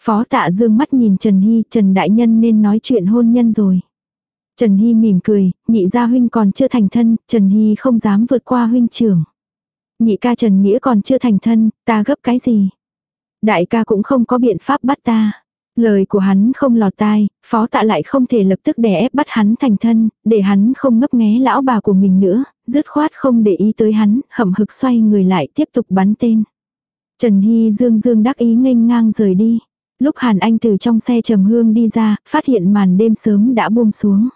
Phó tạ dương mắt nhìn Trần Hy, Trần Đại Nhân nên nói chuyện hôn nhân rồi. Trần Hy mỉm cười, nhị gia huynh còn chưa thành thân, Trần Hy không dám vượt qua huynh trưởng. Nhị ca Trần Nghĩa còn chưa thành thân, ta gấp cái gì? Đại ca cũng không có biện pháp bắt ta. Lời của hắn không lọt tai, phó tạ lại không thể lập tức đè ép bắt hắn thành thân, để hắn không ngấp nghé lão bà của mình nữa, dứt khoát không để ý tới hắn, hậm hực xoay người lại tiếp tục bắn tên. Trần Hy dương dương đắc ý nghênh ngang rời đi. Lúc Hàn Anh từ trong xe trầm hương đi ra, phát hiện màn đêm sớm đã buông xuống.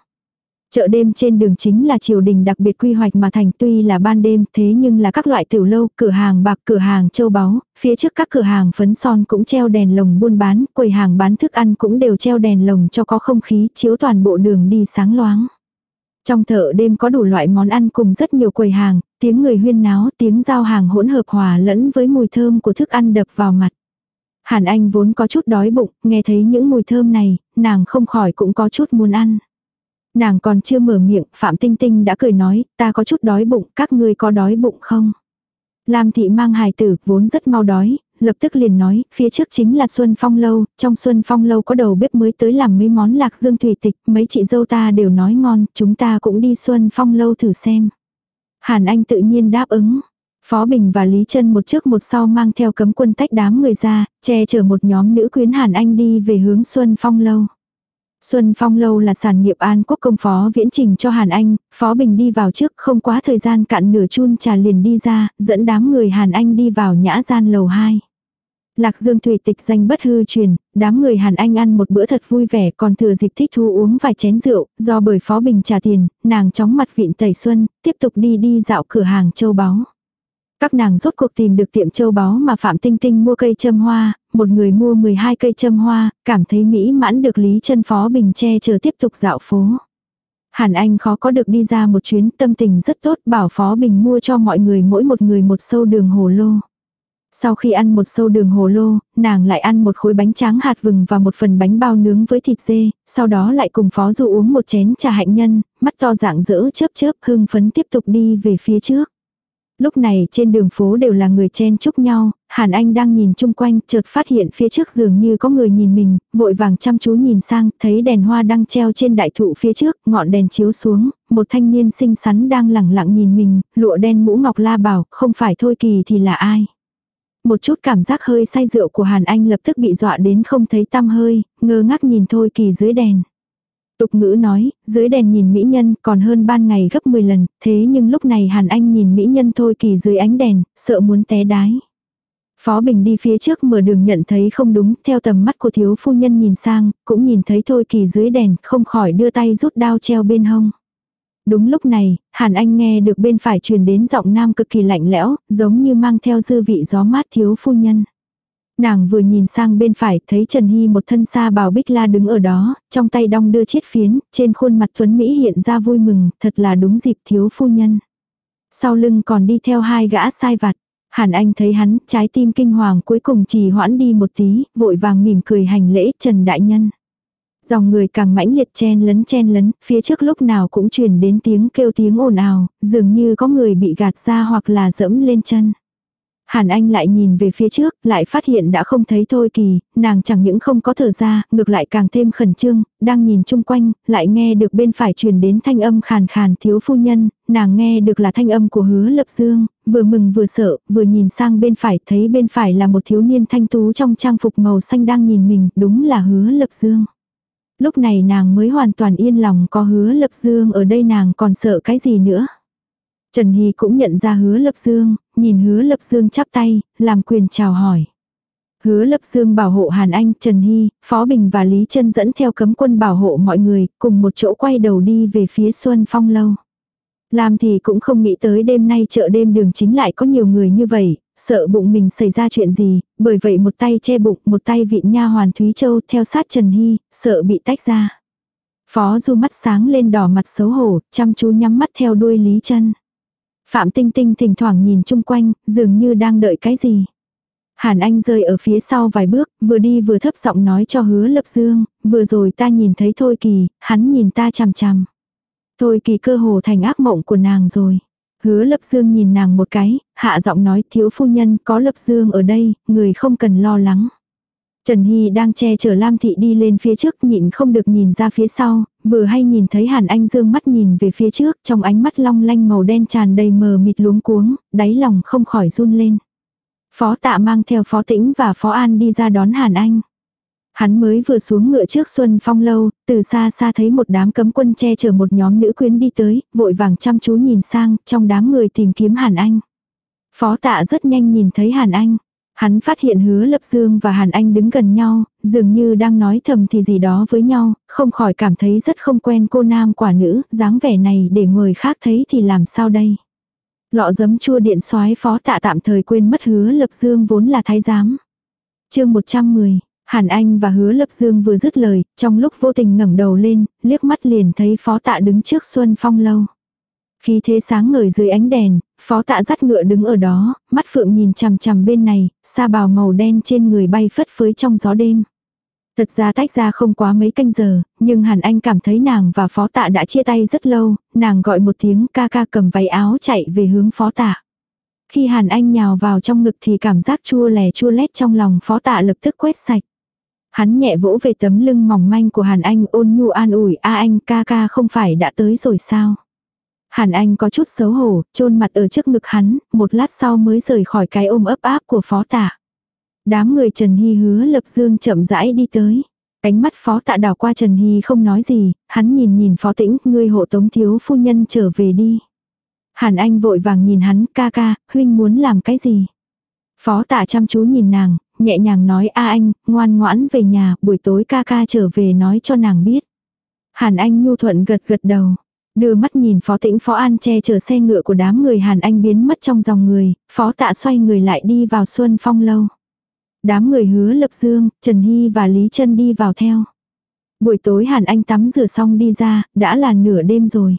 Chợ đêm trên đường chính là triều đình đặc biệt quy hoạch mà thành tuy là ban đêm thế nhưng là các loại tiểu lâu, cửa hàng bạc, cửa hàng châu báu, phía trước các cửa hàng phấn son cũng treo đèn lồng buôn bán, quầy hàng bán thức ăn cũng đều treo đèn lồng cho có không khí chiếu toàn bộ đường đi sáng loáng. Trong thợ đêm có đủ loại món ăn cùng rất nhiều quầy hàng, tiếng người huyên náo, tiếng giao hàng hỗn hợp hòa lẫn với mùi thơm của thức ăn đập vào mặt. Hàn Anh vốn có chút đói bụng, nghe thấy những mùi thơm này, nàng không khỏi cũng có chút muốn ăn. Nàng còn chưa mở miệng, Phạm Tinh Tinh đã cười nói, ta có chút đói bụng, các ngươi có đói bụng không? Lam thị mang hài tử, vốn rất mau đói, lập tức liền nói, phía trước chính là Xuân Phong Lâu, trong Xuân Phong Lâu có đầu bếp mới tới làm mấy món lạc dương thủy tịch, mấy chị dâu ta đều nói ngon, chúng ta cũng đi Xuân Phong Lâu thử xem. Hàn Anh tự nhiên đáp ứng. Phó Bình và Lý Trân một trước một sau mang theo cấm quân tách đám người ra, che chở một nhóm nữ quyến Hàn Anh đi về hướng Xuân Phong Lâu. Xuân Phong Lâu là sản nghiệp an quốc công phó viễn trình cho Hàn Anh, Phó Bình đi vào trước không quá thời gian cạn nửa chun trà liền đi ra, dẫn đám người Hàn Anh đi vào nhã gian lầu 2. Lạc Dương Thủy tịch danh bất hư truyền, đám người Hàn Anh ăn một bữa thật vui vẻ còn thừa dịp thích thu uống vài chén rượu, do bởi Phó Bình trả tiền, nàng chóng mặt vịn tẩy xuân, tiếp tục đi đi dạo cửa hàng châu báu. Các nàng rốt cuộc tìm được tiệm châu báu mà Phạm Tinh Tinh mua cây châm hoa, một người mua 12 cây châm hoa, cảm thấy mỹ mãn được Lý chân Phó Bình che chờ tiếp tục dạo phố. Hàn Anh khó có được đi ra một chuyến tâm tình rất tốt bảo Phó Bình mua cho mọi người mỗi một người một sâu đường hồ lô. Sau khi ăn một sâu đường hồ lô, nàng lại ăn một khối bánh tráng hạt vừng và một phần bánh bao nướng với thịt dê, sau đó lại cùng Phó Du uống một chén trà hạnh nhân, mắt to dạng dỡ chớp chớp hưng phấn tiếp tục đi về phía trước. Lúc này trên đường phố đều là người chen chúc nhau, Hàn Anh đang nhìn chung quanh, chợt phát hiện phía trước giường như có người nhìn mình, vội vàng chăm chú nhìn sang, thấy đèn hoa đang treo trên đại thụ phía trước, ngọn đèn chiếu xuống, một thanh niên xinh xắn đang lẳng lặng nhìn mình, lụa đen mũ ngọc la bảo, không phải thôi kỳ thì là ai. Một chút cảm giác hơi say rượu của Hàn Anh lập tức bị dọa đến không thấy tăm hơi, ngơ ngác nhìn thôi kỳ dưới đèn. Tục ngữ nói, dưới đèn nhìn mỹ nhân còn hơn ban ngày gấp 10 lần, thế nhưng lúc này Hàn Anh nhìn mỹ nhân thôi kỳ dưới ánh đèn, sợ muốn té đái. Phó Bình đi phía trước mở đường nhận thấy không đúng, theo tầm mắt của thiếu phu nhân nhìn sang, cũng nhìn thấy thôi kỳ dưới đèn, không khỏi đưa tay rút đao treo bên hông. Đúng lúc này, Hàn Anh nghe được bên phải truyền đến giọng nam cực kỳ lạnh lẽo, giống như mang theo dư vị gió mát thiếu phu nhân. Nàng vừa nhìn sang bên phải thấy Trần Hy một thân xa bào bích la đứng ở đó, trong tay đong đưa chiếc phiến, trên khuôn mặt Tuấn Mỹ hiện ra vui mừng, thật là đúng dịp thiếu phu nhân. Sau lưng còn đi theo hai gã sai vặt. Hàn Anh thấy hắn, trái tim kinh hoàng cuối cùng trì hoãn đi một tí, vội vàng mỉm cười hành lễ Trần Đại Nhân. Dòng người càng mãnh liệt chen lấn chen lấn, phía trước lúc nào cũng truyền đến tiếng kêu tiếng ồn ào, dường như có người bị gạt ra hoặc là dẫm lên chân. Hàn Anh lại nhìn về phía trước, lại phát hiện đã không thấy Thôi Kỳ, nàng chẳng những không có thở ra, ngược lại càng thêm khẩn trương, đang nhìn chung quanh, lại nghe được bên phải truyền đến thanh âm khàn khàn thiếu phu nhân, nàng nghe được là thanh âm của hứa lập dương, vừa mừng vừa sợ, vừa nhìn sang bên phải thấy bên phải là một thiếu niên thanh tú trong trang phục màu xanh đang nhìn mình, đúng là hứa lập dương. Lúc này nàng mới hoàn toàn yên lòng có hứa lập dương ở đây nàng còn sợ cái gì nữa. Trần Hy cũng nhận ra hứa lập dương, nhìn hứa lập dương chắp tay, làm quyền chào hỏi. Hứa Lập Dương bảo hộ Hàn Anh, Trần Hy, Phó Bình và Lý Trân dẫn theo cấm quân bảo hộ mọi người, cùng một chỗ quay đầu đi về phía Xuân Phong Lâu. Làm thì cũng không nghĩ tới đêm nay chợ đêm đường chính lại có nhiều người như vậy, sợ bụng mình xảy ra chuyện gì, bởi vậy một tay che bụng, một tay vịn nha hoàn Thúy Châu theo sát Trần Hy, sợ bị tách ra. Phó Du mắt sáng lên đỏ mặt xấu hổ, chăm chú nhắm mắt theo đuôi Lý Trân. Phạm Tinh Tinh thỉnh thoảng nhìn chung quanh, dường như đang đợi cái gì. Hàn Anh rơi ở phía sau vài bước, vừa đi vừa thấp giọng nói cho hứa lập dương, vừa rồi ta nhìn thấy Thôi Kỳ, hắn nhìn ta chằm chằm. Thôi Kỳ cơ hồ thành ác mộng của nàng rồi. Hứa lập dương nhìn nàng một cái, hạ giọng nói thiếu phu nhân có lập dương ở đây, người không cần lo lắng. Trần Hy đang che chở Lam Thị đi lên phía trước nhịn không được nhìn ra phía sau, vừa hay nhìn thấy Hàn Anh dương mắt nhìn về phía trước trong ánh mắt long lanh màu đen tràn đầy mờ mịt luống cuống, đáy lòng không khỏi run lên. Phó tạ mang theo Phó Tĩnh và Phó An đi ra đón Hàn Anh. Hắn mới vừa xuống ngựa trước Xuân Phong lâu, từ xa xa thấy một đám cấm quân che chở một nhóm nữ quyến đi tới, vội vàng chăm chú nhìn sang, trong đám người tìm kiếm Hàn Anh. Phó tạ rất nhanh nhìn thấy Hàn Anh. Hắn phát hiện hứa lập dương và Hàn Anh đứng gần nhau, dường như đang nói thầm thì gì đó với nhau, không khỏi cảm thấy rất không quen cô nam quả nữ, dáng vẻ này để người khác thấy thì làm sao đây. Lọ giấm chua điện soái phó tạ tạm thời quên mất hứa lập dương vốn là thái giám. chương 110, Hàn Anh và hứa lập dương vừa dứt lời, trong lúc vô tình ngẩng đầu lên, liếc mắt liền thấy phó tạ đứng trước xuân phong lâu. Khi thế sáng ngời dưới ánh đèn, phó tạ dắt ngựa đứng ở đó, mắt phượng nhìn chằm chằm bên này, sa bào màu đen trên người bay phất phới trong gió đêm. Thật ra tách ra không quá mấy canh giờ, nhưng Hàn Anh cảm thấy nàng và phó tạ đã chia tay rất lâu, nàng gọi một tiếng ca ca cầm váy áo chạy về hướng phó tạ. Khi Hàn Anh nhào vào trong ngực thì cảm giác chua lè chua lét trong lòng phó tạ lập tức quét sạch. Hắn nhẹ vỗ về tấm lưng mỏng manh của Hàn Anh ôn nhu an ủi a anh ca ca không phải đã tới rồi sao. Hàn Anh có chút xấu hổ, chôn mặt ở trước ngực hắn, một lát sau mới rời khỏi cái ôm ấp áp của phó tạ. Đám người Trần Hy hứa lập dương chậm rãi đi tới. Cánh mắt phó tạ đảo qua Trần Hy không nói gì, hắn nhìn nhìn phó tĩnh, ngươi hộ tống thiếu phu nhân trở về đi. Hàn Anh vội vàng nhìn hắn, ca ca, huynh muốn làm cái gì? Phó tạ chăm chú nhìn nàng, nhẹ nhàng nói a anh, ngoan ngoãn về nhà, buổi tối ca ca trở về nói cho nàng biết. Hàn Anh nhu thuận gật gật đầu. Đưa mắt nhìn phó tĩnh phó an che chở xe ngựa của đám người Hàn Anh biến mất trong dòng người, phó tạ xoay người lại đi vào xuân phong lâu. Đám người hứa lập dương, Trần Hy và Lý Trân đi vào theo. Buổi tối Hàn Anh tắm rửa xong đi ra, đã là nửa đêm rồi.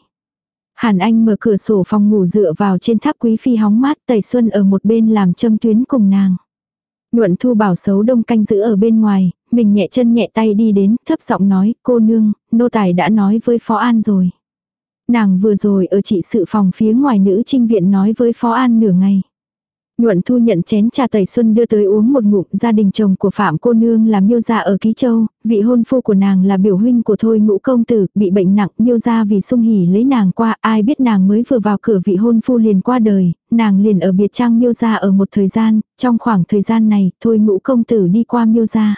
Hàn Anh mở cửa sổ phòng ngủ dựa vào trên tháp quý phi hóng mát tẩy xuân ở một bên làm châm tuyến cùng nàng. Nhuận thu bảo xấu đông canh giữ ở bên ngoài, mình nhẹ chân nhẹ tay đi đến, thấp giọng nói, cô nương, nô tài đã nói với Phó An rồi. Nàng vừa rồi ở trị sự phòng phía ngoài nữ trinh viện nói với Phó An nửa ngày. Nhuận thu nhận chén trà tẩy xuân đưa tới uống một ngụm gia đình chồng của Phạm cô nương là miêu gia ở Ký Châu, vị hôn phu của nàng là biểu huynh của thôi ngũ công tử, bị bệnh nặng miêu gia vì sung hỉ lấy nàng qua, ai biết nàng mới vừa vào cửa vị hôn phu liền qua đời, nàng liền ở biệt trang miêu gia ở một thời gian, trong khoảng thời gian này thôi ngũ công tử đi qua miêu gia.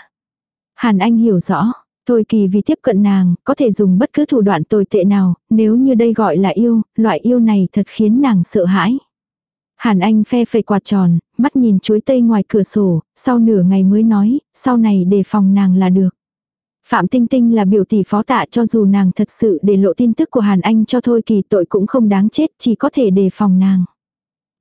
Hàn Anh hiểu rõ, Thôi kỳ vì tiếp cận nàng, có thể dùng bất cứ thủ đoạn tồi tệ nào, nếu như đây gọi là yêu, loại yêu này thật khiến nàng sợ hãi. Hàn Anh phe phẩy quạt tròn, mắt nhìn chuối tây ngoài cửa sổ, sau nửa ngày mới nói, sau này đề phòng nàng là được. Phạm Tinh Tinh là biểu tỷ phó tạ cho dù nàng thật sự để lộ tin tức của Hàn Anh cho thôi kỳ tội cũng không đáng chết, chỉ có thể đề phòng nàng.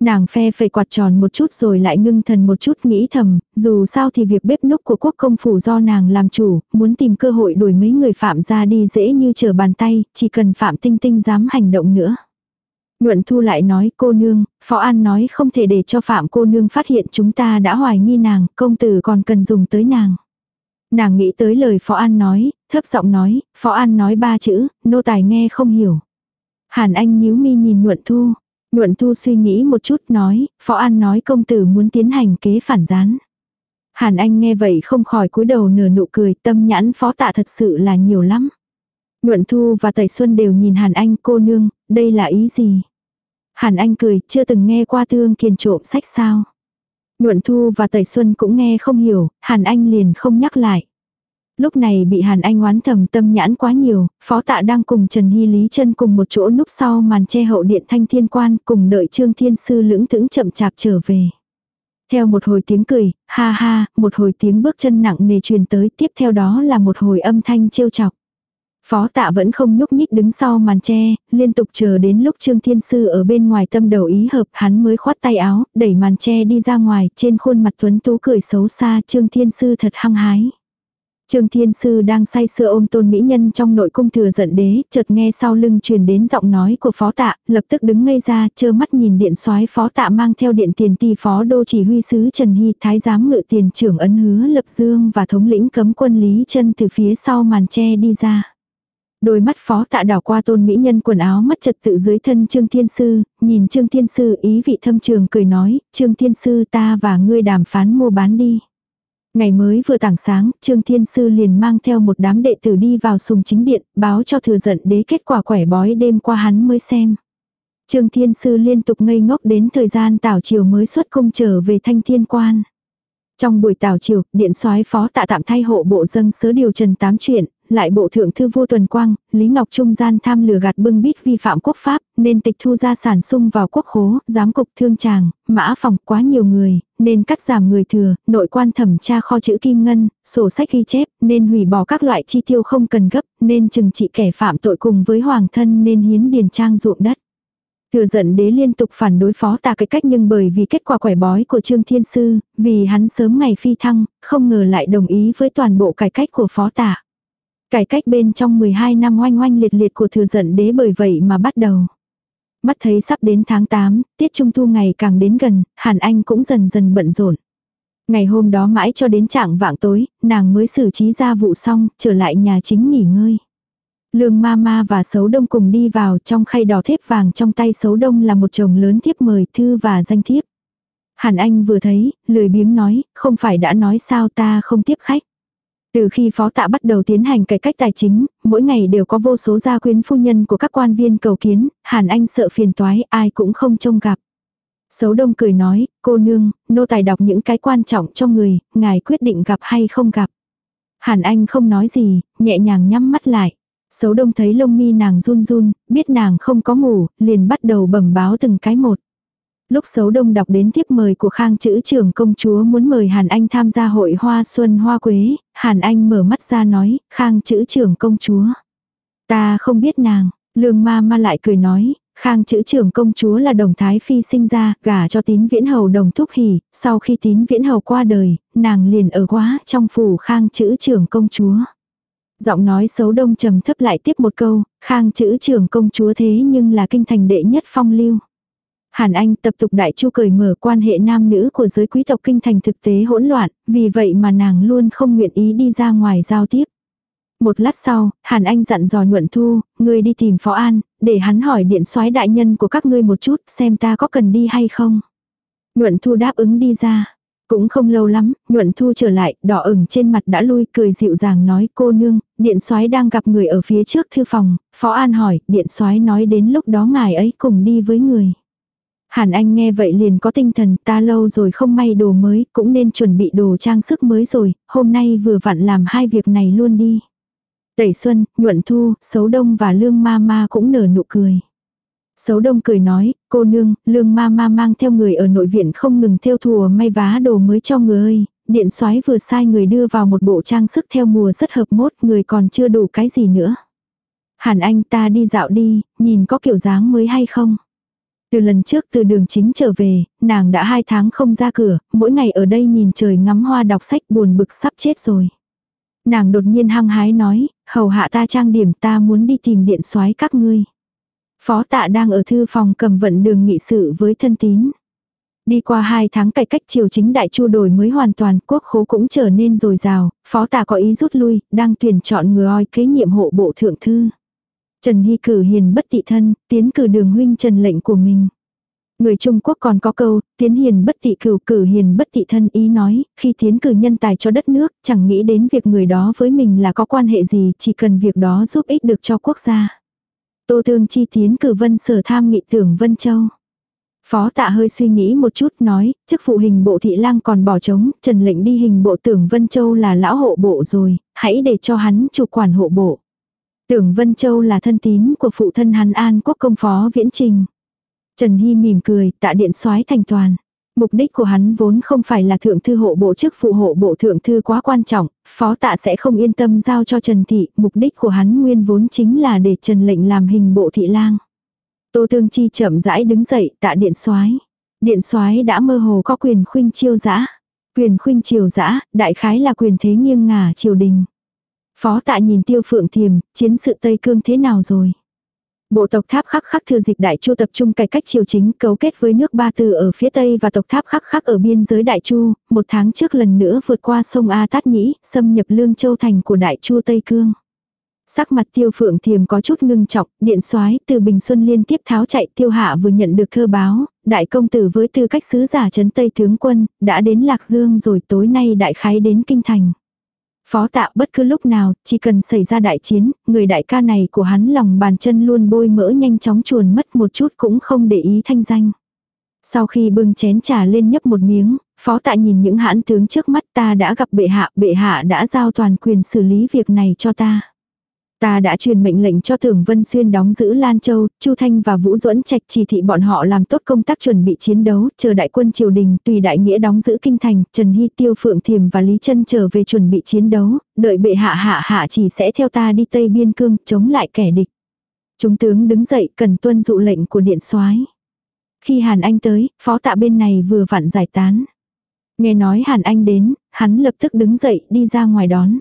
Nàng phe phẩy quạt tròn một chút rồi lại ngưng thần một chút nghĩ thầm, dù sao thì việc bếp núc của quốc công phủ do nàng làm chủ, muốn tìm cơ hội đuổi mấy người phạm ra đi dễ như trở bàn tay, chỉ cần phạm tinh tinh dám hành động nữa. Nhuận Thu lại nói cô nương, Phó An nói không thể để cho Phạm cô nương phát hiện chúng ta đã hoài nghi nàng, công tử còn cần dùng tới nàng. Nàng nghĩ tới lời Phó An nói, thấp giọng nói, Phó An nói ba chữ, nô tài nghe không hiểu. Hàn Anh nhíu mi nhìn Nhuận Thu. Nhuận Thu suy nghĩ một chút nói, Phó An nói công tử muốn tiến hành kế phản gián. Hàn Anh nghe vậy không khỏi cúi đầu nửa nụ cười tâm nhãn phó tạ thật sự là nhiều lắm. Nhuận Thu và Tẩy Xuân đều nhìn Hàn Anh cô nương, đây là ý gì? Hàn Anh cười, chưa từng nghe qua thương kiền trộm sách sao. Nhuận Thu và Tẩy Xuân cũng nghe không hiểu, Hàn Anh liền không nhắc lại. Lúc này bị Hàn Anh oán thầm tâm nhãn quá nhiều, phó tạ đang cùng Trần Hy Lý chân cùng một chỗ núp sau màn che hậu điện thanh thiên quan cùng đợi Trương Thiên Sư lưỡng thững chậm chạp trở về. Theo một hồi tiếng cười, ha ha, một hồi tiếng bước chân nặng nề truyền tới, tiếp theo đó là một hồi âm thanh trêu chọc. Phó tạ vẫn không nhúc nhích đứng sau màn tre, liên tục chờ đến lúc Trương Thiên Sư ở bên ngoài tâm đầu ý hợp hắn mới khoát tay áo, đẩy màn tre đi ra ngoài, trên khuôn mặt tuấn tú cười xấu xa Trương Thiên Sư thật hăng hái. Trương Thiên Sư đang say sưa ôm tôn mỹ nhân trong nội cung thừa giận đế, chợt nghe sau lưng truyền đến giọng nói của phó tạ, lập tức đứng ngây ra, chơ mắt nhìn điện soái phó tạ mang theo điện tiền ti phó đô chỉ huy sứ Trần Hy, thái giám ngự tiền trưởng ấn hứa lập dương và thống lĩnh cấm quân Lý chân từ phía sau màn tre đi ra. Đôi mắt phó tạ đảo qua tôn mỹ nhân quần áo mất trật tự dưới thân Trương Thiên Sư, nhìn Trương Thiên Sư ý vị thâm trường cười nói, Trương Thiên Sư ta và ngươi đàm phán mua bán đi. Ngày mới vừa tảng sáng, Trương Thiên Sư liền mang theo một đám đệ tử đi vào sùng chính điện, báo cho thừa giận đế kết quả quẻ bói đêm qua hắn mới xem. Trương Thiên Sư liên tục ngây ngốc đến thời gian tảo chiều mới xuất cung trở về thanh thiên quan. Trong buổi tào chiều, điện soái phó tạ tạm thay hộ bộ dân sớ điều trần tám chuyện, lại bộ thượng thư vua tuần quang, Lý Ngọc Trung gian tham lừa gạt bưng bít vi phạm quốc pháp, nên tịch thu gia sản sung vào quốc khố, giám cục thương tràng, mã phòng quá nhiều người, nên cắt giảm người thừa, nội quan thẩm tra kho chữ kim ngân, sổ sách ghi chép, nên hủy bỏ các loại chi tiêu không cần gấp, nên trừng trị kẻ phạm tội cùng với hoàng thân nên hiến điền trang ruộng đất. Thừa giận đế liên tục phản đối phó tà cái cách nhưng bởi vì kết quả quẻ bói của Trương Thiên Sư, vì hắn sớm ngày phi thăng, không ngờ lại đồng ý với toàn bộ cải cách của phó tà. Cải cách bên trong 12 năm oanh oanh liệt liệt của thừa giận đế bởi vậy mà bắt đầu. Mắt thấy sắp đến tháng 8, tiết trung thu ngày càng đến gần, Hàn Anh cũng dần dần bận rộn. Ngày hôm đó mãi cho đến trạng vạng tối, nàng mới xử trí ra vụ xong, trở lại nhà chính nghỉ ngơi. Lương ma ma và xấu đông cùng đi vào trong khay đỏ thiếp vàng trong tay xấu đông là một chồng lớn thiếp mời thư và danh thiếp. Hàn Anh vừa thấy, lười biếng nói, không phải đã nói sao ta không tiếp khách. Từ khi phó tạ bắt đầu tiến hành cải cách tài chính, mỗi ngày đều có vô số gia quyến phu nhân của các quan viên cầu kiến, Hàn Anh sợ phiền toái, ai cũng không trông gặp. Sấu đông cười nói, cô nương, nô tài đọc những cái quan trọng cho người, ngài quyết định gặp hay không gặp. Hàn Anh không nói gì, nhẹ nhàng nhắm mắt lại. Sấu đông thấy lông mi nàng run run, biết nàng không có ngủ, liền bắt đầu bẩm báo từng cái một. Lúc xấu đông đọc đến tiếp mời của khang chữ trưởng công chúa muốn mời Hàn Anh tham gia hội hoa xuân hoa quế, Hàn Anh mở mắt ra nói, khang chữ trưởng công chúa. Ta không biết nàng, lương ma ma lại cười nói, khang chữ trưởng công chúa là đồng thái phi sinh ra, gả cho tín viễn hầu đồng thúc hỉ, sau khi tín viễn hầu qua đời, nàng liền ở quá trong phủ khang chữ trưởng công chúa. Giọng nói xấu đông trầm thấp lại tiếp một câu, khang chữ trưởng công chúa thế nhưng là kinh thành đệ nhất phong lưu. Hàn Anh tập tục đại chu cởi mở quan hệ nam nữ của giới quý tộc kinh thành thực tế hỗn loạn, vì vậy mà nàng luôn không nguyện ý đi ra ngoài giao tiếp. Một lát sau, Hàn Anh dặn dò nhuận thu, ngươi đi tìm Phó An, để hắn hỏi điện soái đại nhân của các ngươi một chút xem ta có cần đi hay không. Nhuận thu đáp ứng đi ra. Cũng không lâu lắm, nhuận thu trở lại, đỏ ửng trên mặt đã lui cười dịu dàng nói cô nương, điện soái đang gặp người ở phía trước thư phòng, Phó An hỏi, điện soái nói đến lúc đó ngài ấy cùng đi với người. Hàn Anh nghe vậy liền có tinh thần ta lâu rồi không may đồ mới, cũng nên chuẩn bị đồ trang sức mới rồi, hôm nay vừa vặn làm hai việc này luôn đi. Tẩy Xuân, Nhuận Thu, xấu Đông và Lương Ma Ma cũng nở nụ cười. Sấu Đông cười nói, cô nương, Lương Ma Ma mang theo người ở nội viện không ngừng theo thùa may vá đồ mới cho người Điện soái vừa sai người đưa vào một bộ trang sức theo mùa rất hợp mốt, người còn chưa đủ cái gì nữa. Hàn Anh ta đi dạo đi, nhìn có kiểu dáng mới hay không? Từ lần trước từ đường chính trở về, nàng đã hai tháng không ra cửa, mỗi ngày ở đây nhìn trời ngắm hoa đọc sách buồn bực sắp chết rồi. Nàng đột nhiên hăng hái nói, hầu hạ ta trang điểm ta muốn đi tìm điện soái các ngươi. Phó tạ đang ở thư phòng cầm vận đường nghị sự với thân tín. Đi qua hai tháng cải cách triều chính đại chu đổi mới hoàn toàn, quốc khố cũng trở nên dồi dào, phó tạ có ý rút lui, đang tuyển chọn người oi kế nhiệm hộ bộ thượng thư. Trần Hy cử hiền bất tị thân, tiến cử đường huynh trần lệnh của mình. Người Trung Quốc còn có câu, tiến hiền bất tị cửu cử hiền bất tị thân ý nói, khi tiến cử nhân tài cho đất nước, chẳng nghĩ đến việc người đó với mình là có quan hệ gì, chỉ cần việc đó giúp ích được cho quốc gia. Tô Thương Chi tiến cử vân sở tham nghị tưởng Vân Châu. Phó tạ hơi suy nghĩ một chút nói, chức phụ hình bộ thị lang còn bỏ trống, trần lệnh đi hình bộ tưởng Vân Châu là lão hộ bộ rồi, hãy để cho hắn chủ quản hộ bộ. Tưởng Vân Châu là thân tín của phụ thân hắn An quốc công phó viễn trình. Trần Hy mỉm cười, tạ điện soái thành toàn. Mục đích của hắn vốn không phải là thượng thư hộ bộ chức phụ hộ bộ thượng thư quá quan trọng, phó tạ sẽ không yên tâm giao cho Trần Thị, mục đích của hắn nguyên vốn chính là để Trần lệnh làm hình bộ thị lang. Tô Tương Chi chậm rãi đứng dậy tạ điện soái Điện soái đã mơ hồ có quyền khuynh chiêu dã Quyền khuynh triều dã đại khái là quyền thế nghiêng ngả triều đình. Phó tạ nhìn tiêu phượng thiềm, chiến sự Tây Cương thế nào rồi? Bộ tộc tháp khắc khắc thừa dịch đại chu tập trung cải cách triều chính cấu kết với nước Ba Tư ở phía Tây và tộc tháp khắc khắc ở biên giới đại chu, một tháng trước lần nữa vượt qua sông A Tát Nhĩ, xâm nhập lương châu thành của đại chu Tây Cương. Sắc mặt tiêu phượng thiềm có chút ngưng trọng, điện soái từ Bình Xuân liên tiếp tháo chạy tiêu hạ vừa nhận được thơ báo, đại công tử với tư cách sứ giả chấn Tây tướng quân, đã đến Lạc Dương rồi tối nay đại khái đến Kinh Thành. Phó tạ bất cứ lúc nào, chỉ cần xảy ra đại chiến, người đại ca này của hắn lòng bàn chân luôn bôi mỡ nhanh chóng chuồn mất một chút cũng không để ý thanh danh. Sau khi bưng chén trà lên nhấp một miếng, phó tạ nhìn những hãn tướng trước mắt ta đã gặp bệ hạ, bệ hạ đã giao toàn quyền xử lý việc này cho ta. Ta đã truyền mệnh lệnh cho Tưởng Vân Xuyên đóng giữ Lan Châu, Chu Thanh và Vũ Duẫn Trạch chỉ thị bọn họ làm tốt công tác chuẩn bị chiến đấu, chờ đại quân triều đình tùy đại nghĩa đóng giữ kinh thành, Trần Hy Tiêu Phượng Thiềm và Lý Chân trở về chuẩn bị chiến đấu, đợi bệ hạ hạ hạ chỉ sẽ theo ta đi Tây Biên Cương, chống lại kẻ địch. Chúng tướng đứng dậy cần tuân dụ lệnh của điện soái. Khi Hàn Anh tới, phó tạ bên này vừa vặn giải tán. Nghe nói Hàn Anh đến, hắn lập tức đứng dậy đi ra ngoài đón.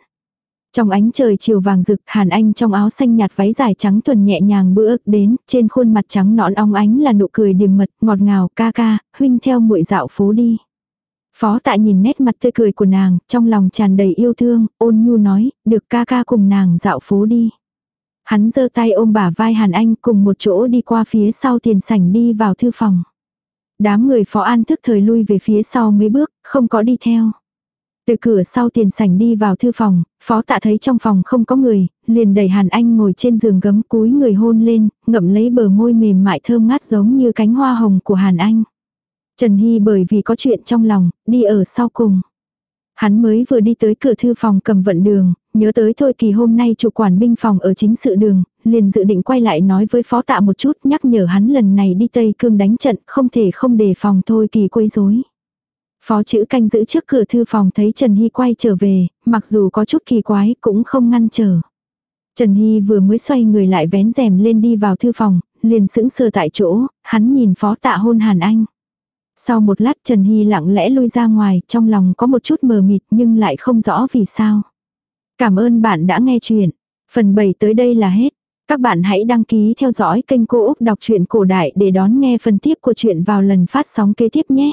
Trong ánh trời chiều vàng rực, Hàn Anh trong áo xanh nhạt váy dài trắng tuần nhẹ nhàng bữa ức đến, trên khuôn mặt trắng nõn ong ánh là nụ cười điềm mật, ngọt ngào, ca ca, huynh theo muội dạo phố đi. Phó tạ nhìn nét mặt tươi cười của nàng, trong lòng tràn đầy yêu thương, ôn nhu nói, được ca ca cùng nàng dạo phố đi. Hắn giơ tay ôm bả vai Hàn Anh cùng một chỗ đi qua phía sau tiền sảnh đi vào thư phòng. Đám người phó an thức thời lui về phía sau mấy bước, không có đi theo. Từ cửa sau tiền sảnh đi vào thư phòng, phó tạ thấy trong phòng không có người, liền đẩy Hàn Anh ngồi trên giường gấm cúi người hôn lên, ngậm lấy bờ môi mềm mại thơm ngát giống như cánh hoa hồng của Hàn Anh. Trần Hy bởi vì có chuyện trong lòng, đi ở sau cùng. Hắn mới vừa đi tới cửa thư phòng cầm vận đường, nhớ tới thôi kỳ hôm nay chủ quản binh phòng ở chính sự đường, liền dự định quay lại nói với phó tạ một chút nhắc nhở hắn lần này đi Tây Cương đánh trận không thể không đề phòng thôi kỳ quấy rối. Phó chữ canh giữ trước cửa thư phòng thấy Trần Hy quay trở về, mặc dù có chút kỳ quái cũng không ngăn trở. Trần Hy vừa mới xoay người lại vén rèm lên đi vào thư phòng, liền sững sờ tại chỗ, hắn nhìn phó tạ hôn Hàn Anh. Sau một lát Trần Hy lặng lẽ lui ra ngoài, trong lòng có một chút mờ mịt nhưng lại không rõ vì sao. Cảm ơn bạn đã nghe chuyện. Phần 7 tới đây là hết. Các bạn hãy đăng ký theo dõi kênh Cô Úc Đọc truyện Cổ Đại để đón nghe phần tiếp của chuyện vào lần phát sóng kế tiếp nhé.